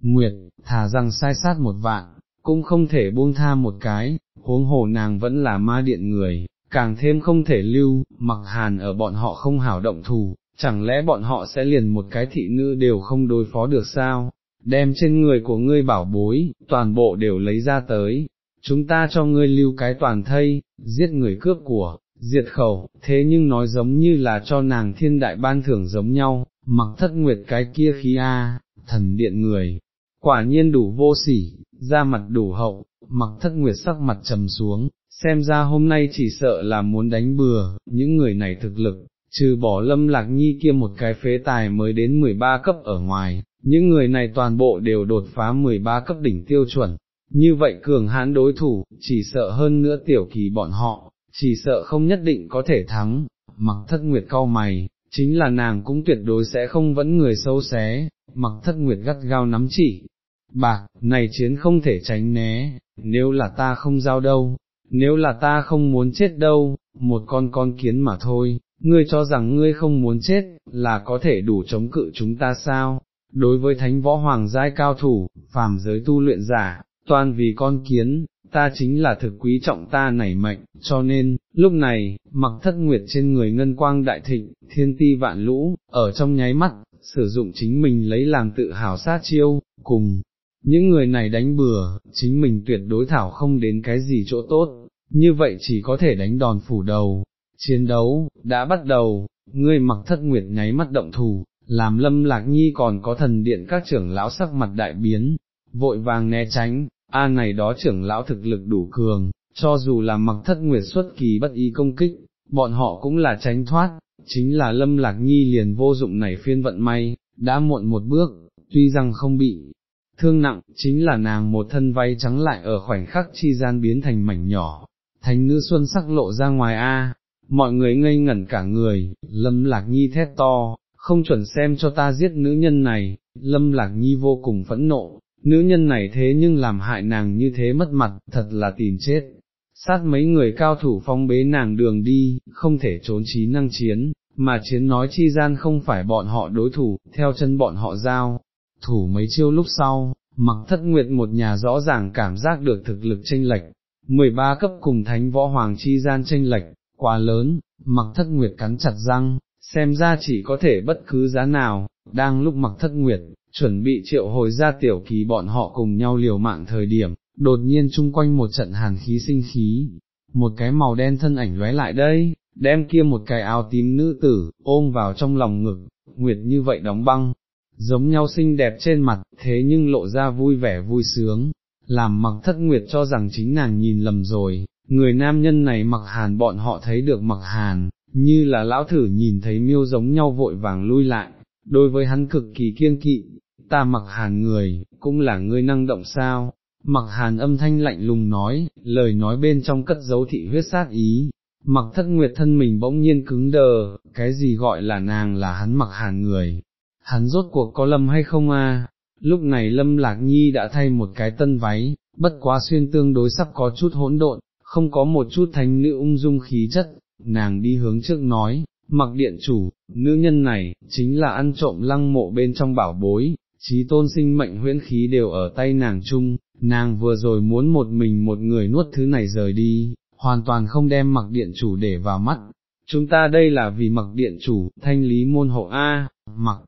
Nguyệt, thả rằng sai sát một vạn, cũng không thể buông tha một cái, huống hồ nàng vẫn là ma điện người, càng thêm không thể lưu, mặc hàn ở bọn họ không hảo động thù, chẳng lẽ bọn họ sẽ liền một cái thị nữ đều không đối phó được sao, đem trên người của ngươi bảo bối, toàn bộ đều lấy ra tới, chúng ta cho ngươi lưu cái toàn thây, giết người cướp của, diệt khẩu, thế nhưng nói giống như là cho nàng thiên đại ban thưởng giống nhau, mặc thất nguyệt cái kia khí a, thần điện người, quả nhiên đủ vô sỉ, da mặt đủ hậu, mặc thất nguyệt sắc mặt trầm xuống, xem ra hôm nay chỉ sợ là muốn đánh bừa, những người này thực lực, trừ bỏ lâm lạc nhi kia một cái phế tài mới đến 13 cấp ở ngoài, những người này toàn bộ đều đột phá 13 cấp đỉnh tiêu chuẩn, như vậy cường hãn đối thủ, chỉ sợ hơn nữa tiểu kỳ bọn họ, chỉ sợ không nhất định có thể thắng, mặc thất nguyệt cau mày, chính là nàng cũng tuyệt đối sẽ không vẫn người sâu xé, mặc thất nguyệt gắt gao nắm chỉ. Bạc, này chiến không thể tránh né, nếu là ta không giao đâu, nếu là ta không muốn chết đâu, một con con kiến mà thôi, ngươi cho rằng ngươi không muốn chết, là có thể đủ chống cự chúng ta sao? Đối với thánh võ hoàng giai cao thủ, phàm giới tu luyện giả, toàn vì con kiến, ta chính là thực quý trọng ta nảy mệnh, cho nên, lúc này, mặc thất nguyệt trên người ngân quang đại thịnh, thiên ti vạn lũ, ở trong nháy mắt, sử dụng chính mình lấy làm tự hào sát chiêu, cùng, những người này đánh bừa, chính mình tuyệt đối thảo không đến cái gì chỗ tốt, như vậy chỉ có thể đánh đòn phủ đầu. Chiến đấu, đã bắt đầu, ngươi mặc thất nguyệt nháy mắt động thủ, làm lâm lạc nhi còn có thần điện các trưởng lão sắc mặt đại biến, vội vàng né tránh, a này đó trưởng lão thực lực đủ cường, cho dù là mặc thất nguyệt xuất kỳ bất ý công kích, bọn họ cũng là tránh thoát, chính là lâm lạc nhi liền vô dụng này phiên vận may, đã muộn một bước, tuy rằng không bị thương nặng, chính là nàng một thân váy trắng lại ở khoảnh khắc chi gian biến thành mảnh nhỏ, thành nữ xuân sắc lộ ra ngoài a. Mọi người ngây ngẩn cả người, lâm lạc nhi thét to, không chuẩn xem cho ta giết nữ nhân này, lâm lạc nhi vô cùng phẫn nộ, nữ nhân này thế nhưng làm hại nàng như thế mất mặt, thật là tìm chết. Sát mấy người cao thủ phong bế nàng đường đi, không thể trốn trí năng chiến, mà chiến nói chi gian không phải bọn họ đối thủ, theo chân bọn họ giao, thủ mấy chiêu lúc sau, mặc thất nguyệt một nhà rõ ràng cảm giác được thực lực tranh lệch, 13 cấp cùng thánh võ hoàng chi gian tranh lệch, quá lớn, mặc thất nguyệt cắn chặt răng, xem ra chỉ có thể bất cứ giá nào, đang lúc mặc thất nguyệt, chuẩn bị triệu hồi ra tiểu kỳ bọn họ cùng nhau liều mạng thời điểm, đột nhiên chung quanh một trận hàn khí sinh khí, một cái màu đen thân ảnh lóe lại đây, đem kia một cái áo tím nữ tử, ôm vào trong lòng ngực, nguyệt như vậy đóng băng, giống nhau xinh đẹp trên mặt, thế nhưng lộ ra vui vẻ vui sướng, làm mặc thất nguyệt cho rằng chính nàng nhìn lầm rồi, người nam nhân này mặc hàn bọn họ thấy được mặc hàn, như là lão thử nhìn thấy miêu giống nhau vội vàng lui lại, đối với hắn cực kỳ kiêng kỵ, ta mặc hàn người, cũng là người năng động sao, mặc hàn âm thanh lạnh lùng nói, lời nói bên trong cất dấu thị huyết sát ý, mặc thất nguyệt thân mình bỗng nhiên cứng đờ, cái gì gọi là nàng là hắn mặc hàn người, hắn rốt cuộc có lâm hay không a? lúc này lâm lạc nhi đã thay một cái tân váy, bất quá xuyên tương đối sắp có chút hỗn độn, không có một chút thánh nữ ung dung khí chất, nàng đi hướng trước nói, mặc điện chủ, nữ nhân này, chính là ăn trộm lăng mộ bên trong bảo bối, trí tôn sinh mệnh huyễn khí đều ở tay nàng chung, nàng vừa rồi muốn một mình một người nuốt thứ này rời đi, hoàn toàn không đem mặc điện chủ để vào mắt. Chúng ta đây là vì mặc điện chủ, thanh lý môn hộ A, mặc,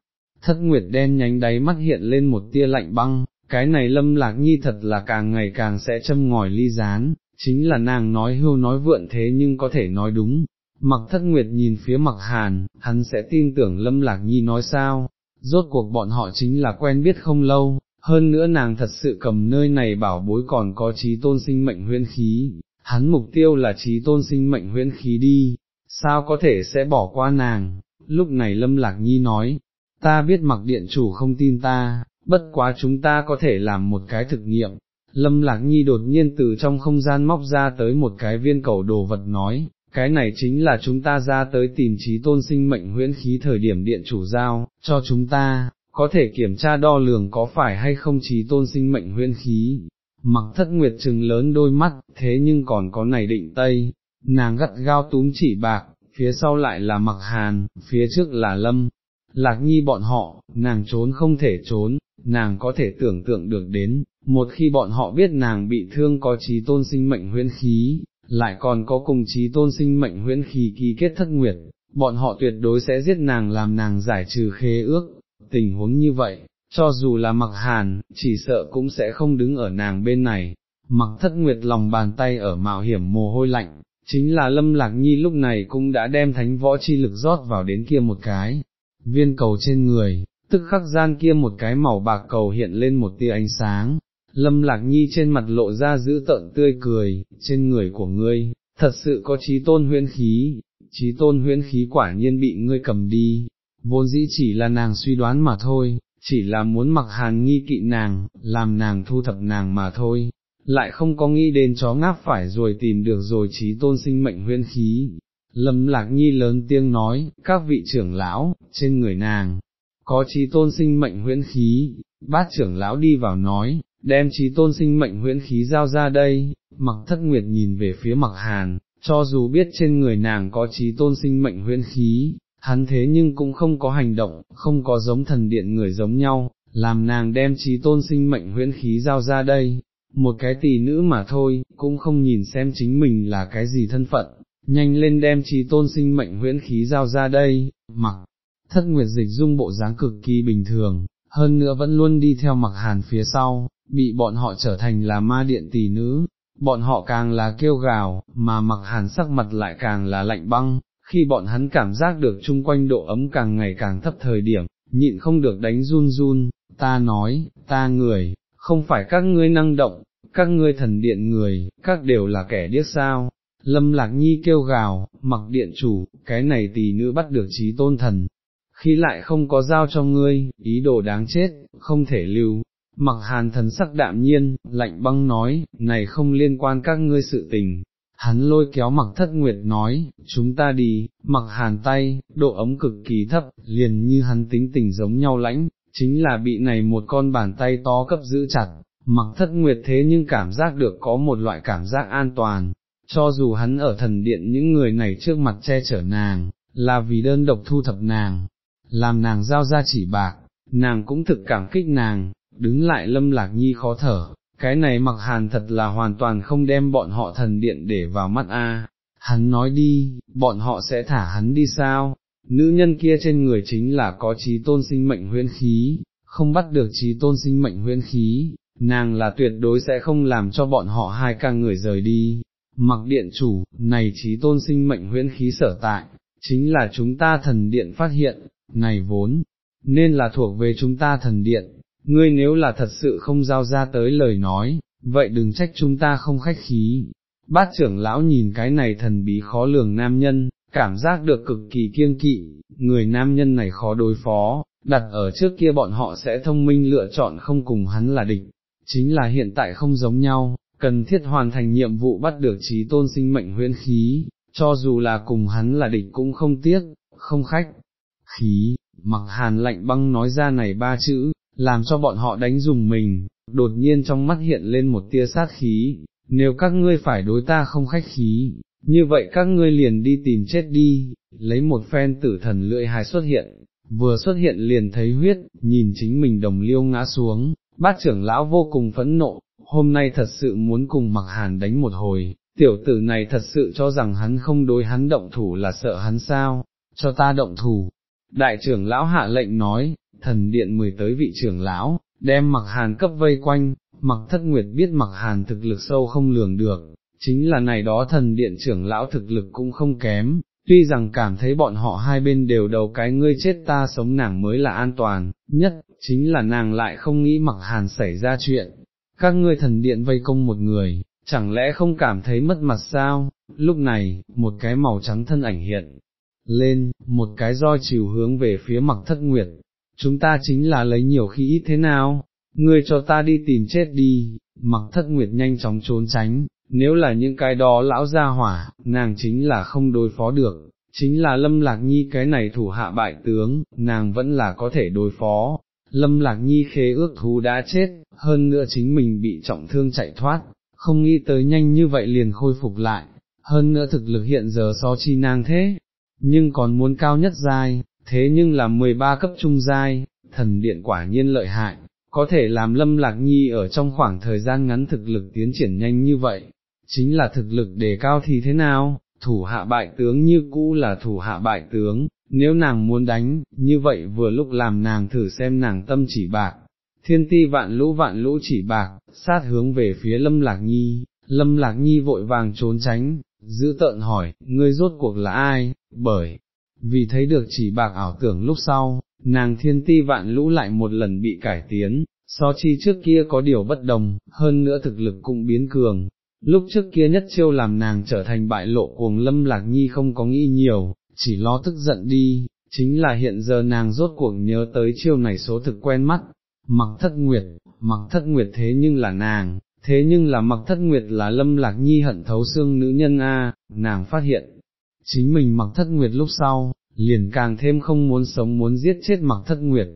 thất nguyệt đen nhánh đáy mắt hiện lên một tia lạnh băng, cái này lâm lạc nhi thật là càng ngày càng sẽ châm ngòi ly rán, chính là nàng nói hưu nói vượn thế nhưng có thể nói đúng. Mặc thất nguyệt nhìn phía mặc hàn, hắn sẽ tin tưởng lâm lạc nhi nói sao, rốt cuộc bọn họ chính là quen biết không lâu, hơn nữa nàng thật sự cầm nơi này bảo bối còn có trí tôn sinh mệnh huyễn khí, hắn mục tiêu là trí tôn sinh mệnh huyễn khí đi, sao có thể sẽ bỏ qua nàng, lúc này lâm lạc nhi nói, ta biết mặc điện chủ không tin ta, bất quá chúng ta có thể làm một cái thực nghiệm. Lâm Lạc Nhi đột nhiên từ trong không gian móc ra tới một cái viên cầu đồ vật nói, cái này chính là chúng ta ra tới tìm trí tôn sinh mệnh huyễn khí thời điểm điện chủ giao, cho chúng ta, có thể kiểm tra đo lường có phải hay không trí tôn sinh mệnh huyễn khí. Mặc thất nguyệt trừng lớn đôi mắt, thế nhưng còn có này định tây, nàng gắt gao túm chỉ bạc, phía sau lại là mặc hàn, phía trước là lâm, lạc nhi bọn họ, nàng trốn không thể trốn, nàng có thể tưởng tượng được đến, một khi bọn họ biết nàng bị thương có trí tôn sinh mệnh huyễn khí, lại còn có cùng trí tôn sinh mệnh huyễn khí ký kết thất nguyệt, bọn họ tuyệt đối sẽ giết nàng làm nàng giải trừ khế ước, tình huống như vậy, cho dù là mặc hàn, chỉ sợ cũng sẽ không đứng ở nàng bên này, mặc thất nguyệt lòng bàn tay ở mạo hiểm mồ hôi lạnh, chính là lâm lạc nhi lúc này cũng đã đem thánh võ chi lực rót vào đến kia một cái, viên cầu trên người, tức khắc gian kia một cái màu bạc cầu hiện lên một tia ánh sáng, lâm lạc nhi trên mặt lộ ra giữ tợn tươi cười, trên người của ngươi, thật sự có trí tôn huyễn khí, trí tôn huyễn khí quả nhiên bị ngươi cầm đi, vốn dĩ chỉ là nàng suy đoán mà thôi, chỉ là muốn mặc hàn nghi kỵ nàng, làm nàng thu thập nàng mà thôi, lại không có nghĩ đến chó ngáp phải rồi tìm được rồi trí tôn sinh mệnh huyễn khí. Lâm Lạc Nhi lớn tiếng nói, các vị trưởng lão, trên người nàng, có trí tôn sinh mệnh huyễn khí, bát trưởng lão đi vào nói, đem trí tôn sinh mệnh huyễn khí giao ra đây, mặc thất nguyệt nhìn về phía mặc hàn, cho dù biết trên người nàng có trí tôn sinh mệnh huyễn khí, hắn thế nhưng cũng không có hành động, không có giống thần điện người giống nhau, làm nàng đem trí tôn sinh mệnh huyễn khí giao ra đây, một cái tỷ nữ mà thôi, cũng không nhìn xem chính mình là cái gì thân phận, nhanh lên đem trí tôn sinh mệnh huyễn khí giao ra đây, mặc, thất nguyệt dịch dung bộ dáng cực kỳ bình thường, hơn nữa vẫn luôn đi theo mặc hàn phía sau, bị bọn họ trở thành là ma điện tỷ nữ, bọn họ càng là kêu gào, mà mặc hàn sắc mặt lại càng là lạnh băng, khi bọn hắn cảm giác được chung quanh độ ấm càng ngày càng thấp thời điểm, nhịn không được đánh run run, ta nói, ta người, không phải các ngươi năng động, các ngươi thần điện người, các đều là kẻ điếc sao. Lâm Lạc Nhi kêu gào, mặc điện chủ, cái này tỷ nữ bắt được trí tôn thần, khi lại không có giao cho ngươi, ý đồ đáng chết, không thể lưu. Mặc hàn thần sắc đạm nhiên, lạnh băng nói, này không liên quan các ngươi sự tình. Hắn lôi kéo mặc thất nguyệt nói, chúng ta đi, mặc hàn tay, độ ấm cực kỳ thấp, liền như hắn tính tình giống nhau lãnh, chính là bị này một con bàn tay to cấp giữ chặt, mặc thất nguyệt thế nhưng cảm giác được có một loại cảm giác an toàn, cho dù hắn ở thần điện những người này trước mặt che chở nàng, là vì đơn độc thu thập nàng, làm nàng giao ra chỉ bạc, nàng cũng thực cảm kích nàng, đứng lại lâm lạc nhi khó thở, cái này mặc hàn thật là hoàn toàn không đem bọn họ thần điện để vào mắt a. Hắn nói đi, bọn họ sẽ thả hắn đi sao, nữ nhân kia trên người chính là có trí tôn sinh mệnh huyễn khí, không bắt được trí tôn sinh mệnh huyễn khí, nàng là tuyệt đối sẽ không làm cho bọn họ hai ca người rời đi. Mặc điện chủ, này trí tôn sinh mệnh huyễn khí sở tại, chính là chúng ta thần điện phát hiện, này vốn, nên là thuộc về chúng ta thần điện, ngươi nếu là thật sự không giao ra tới lời nói, vậy đừng trách chúng ta không khách khí. Bát trưởng lão nhìn cái này thần bí khó lường nam nhân, cảm giác được cực kỳ kiêng kỵ, người nam nhân này khó đối phó, đặt ở trước kia bọn họ sẽ thông minh lựa chọn không cùng hắn là địch, chính là hiện tại không giống nhau, cần thiết hoàn thành nhiệm vụ bắt được trí tôn sinh mệnh huyễn khí, cho dù là cùng hắn là địch cũng không tiếc, không khách. Khí, mặc hàn lạnh băng nói ra này ba chữ, làm cho bọn họ đánh dùng mình, đột nhiên trong mắt hiện lên một tia sát khí, nếu các ngươi phải đối ta không khách khí, như vậy các ngươi liền đi tìm chết đi, lấy một phen tử thần lưỡi hài xuất hiện, vừa xuất hiện liền thấy huyết, nhìn chính mình đồng liêu ngã xuống, bát trưởng lão vô cùng phẫn nộ, hôm nay thật sự muốn cùng mặc hàn đánh một hồi, tiểu tử này thật sự cho rằng hắn không đối hắn động thủ là sợ hắn sao, cho ta động thủ. Đại trưởng lão hạ lệnh nói, thần điện mười tới vị trưởng lão, đem mặc hàn cấp vây quanh, mặc thất nguyệt biết mặc hàn thực lực sâu không lường được, chính là này đó thần điện trưởng lão thực lực cũng không kém, tuy rằng cảm thấy bọn họ hai bên đều đầu cái ngươi chết ta sống nàng mới là an toàn, nhất, chính là nàng lại không nghĩ mặc hàn xảy ra chuyện, các ngươi thần điện vây công một người, chẳng lẽ không cảm thấy mất mặt sao, lúc này, một cái màu trắng thân ảnh hiện lên, một cái roi chiều hướng về phía mặc thất nguyệt, chúng ta chính là lấy nhiều khi ít thế nào, ngươi cho ta đi tìm chết đi, mặc thất nguyệt nhanh chóng trốn tránh, nếu là những cái đó lão gia hỏa, nàng chính là không đối phó được, chính là lâm lạc nhi cái này thủ hạ bại tướng, nàng vẫn là có thể đối phó. Lâm Lạc Nhi khế ước thú đã chết, hơn nữa chính mình bị trọng thương chạy thoát, không nghĩ tới nhanh như vậy liền khôi phục lại, hơn nữa thực lực hiện giờ so chi nàng thế, nhưng còn muốn cao nhất giai, thế nhưng là 13 cấp trung giai, thần điện quả nhiên lợi hại, có thể làm lâm lạc nhi ở trong khoảng thời gian ngắn thực lực tiến triển nhanh như vậy, chính là thực lực đề cao thì thế nào, thủ hạ bại tướng như cũ là thủ hạ bại tướng, nếu nàng muốn đánh, như vậy vừa lúc làm nàng thử xem nàng tâm chỉ bạc, thiên ti vạn lũ vạn lũ chỉ bạc, sát hướng về phía lâm lạc nhi, lâm lạc nhi vội vàng trốn tránh, giữ tợn hỏi, ngươi rốt cuộc là ai, bởi, vì thấy được chỉ bạc ảo tưởng lúc sau, nàng thiên ti vạn lũ lại một lần bị cải tiến, so chi trước kia có điều bất đồng, hơn nữa thực lực cũng biến cường. Lúc trước kia nhất chiêu làm nàng trở thành bại lộ cuồng lâm lạc nhi không có nghĩ nhiều, chỉ lo tức giận đi, chính là hiện giờ nàng rốt cuộc nhớ tới chiêu này số thực quen mắt, mặc thất nguyệt, mặc thất nguyệt thế nhưng là nàng, thế nhưng là mặc thất nguyệt là lâm lạc nhi hận thấu xương nữ nhân A, nàng phát hiện, chính mình mặc thất nguyệt lúc sau, liền càng thêm không muốn sống muốn giết chết mặc thất nguyệt,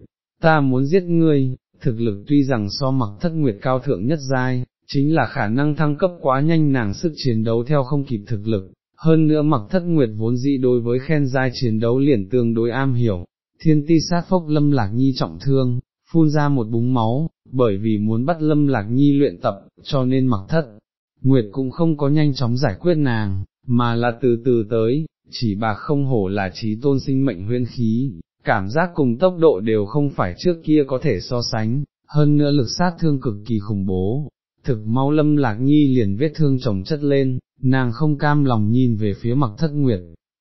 ta muốn giết ngươi, thực lực tuy rằng so mặc thất nguyệt cao thượng nhất giai, chính là khả năng thăng cấp quá nhanh nàng sức chiến đấu theo không kịp thực lực, hơn nữa mặc thất nguyệt vốn dĩ đối với khen giai chiến đấu liền tương đối am hiểu, thiên ti sát phốc lâm lạc nhi trọng thương, phun ra một búng máu, bởi vì muốn bắt lâm lạc nhi luyện tập, cho nên mặc thất. Nguyệt cũng không có nhanh chóng giải quyết nàng, mà là từ từ tới, chỉ bạc không hổ là trí tôn sinh mệnh huyên khí, cảm giác cùng tốc độ đều không phải trước kia có thể so sánh, hơn nữa lực sát thương cực kỳ khủng bố. Thực mau lâm lạc nhi liền vết thương chồng chất lên, nàng không cam lòng nhìn về phía mặc thất nguyệt,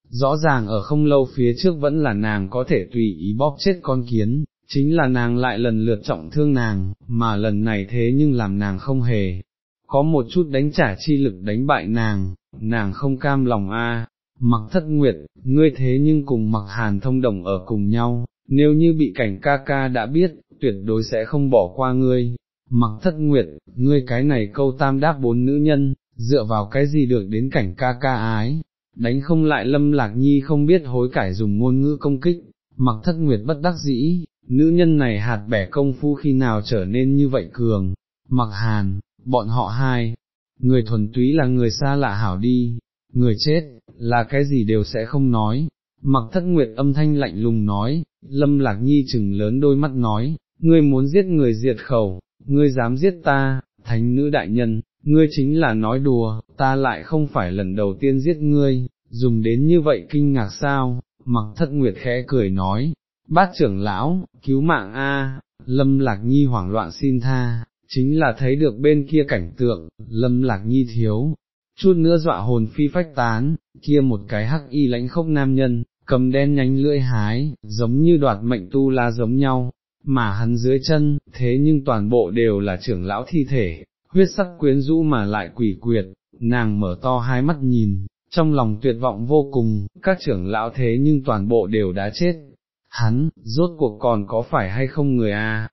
rõ ràng ở không lâu phía trước vẫn là nàng có thể tùy ý bóp chết con kiến, chính là nàng lại lần lượt trọng thương nàng, mà lần này thế nhưng làm nàng không hề có một chút đánh trả chi lực đánh bại nàng, nàng không cam lòng a. Mặc thất nguyệt, ngươi thế nhưng cùng mặc hàn thông đồng ở cùng nhau, nếu như bị cảnh ca ca đã biết, tuyệt đối sẽ không bỏ qua ngươi. Mặc thất nguyệt, ngươi cái này câu tam đáp bốn nữ nhân, dựa vào cái gì được đến cảnh ca ca ái, đánh không lại lâm lạc nhi không biết hối cải dùng ngôn ngữ công kích, mặc thất nguyệt bất đắc dĩ, nữ nhân này hạt bẻ công phu khi nào trở nên như vậy cường, mặc hàn, bọn họ hai, người thuần túy là người xa lạ hảo đi, người chết, là cái gì đều sẽ không nói. Mặc thất nguyệt âm thanh lạnh lùng nói, lâm lạc nhi chừng lớn đôi mắt nói, ngươi muốn giết người diệt khẩu, ngươi dám giết ta, thánh nữ đại nhân, ngươi chính là nói đùa, ta lại không phải lần đầu tiên giết ngươi, dùng đến như vậy kinh ngạc sao, mặc thất nguyệt khẽ cười nói, bát trưởng lão, cứu mạng a, lâm lạc nhi hoảng loạn xin tha, chính là thấy được bên kia cảnh tượng, lâm lạc nhi thiếu, chút nữa dọa hồn phi phách tán, kia một cái hắc y lãnh khốc nam nhân, cầm đen nhánh lưỡi hái, giống như đoạt mệnh tu la giống nhau, mà hắn dưới chân, thế nhưng toàn bộ đều là trưởng lão thi thể, huyết sắc quyến rũ mà lại quỷ quyệt, nàng mở to hai mắt nhìn, trong lòng tuyệt vọng vô cùng, các trưởng lão thế nhưng toàn bộ đều đã chết. Hắn, rốt cuộc còn có phải hay không người a?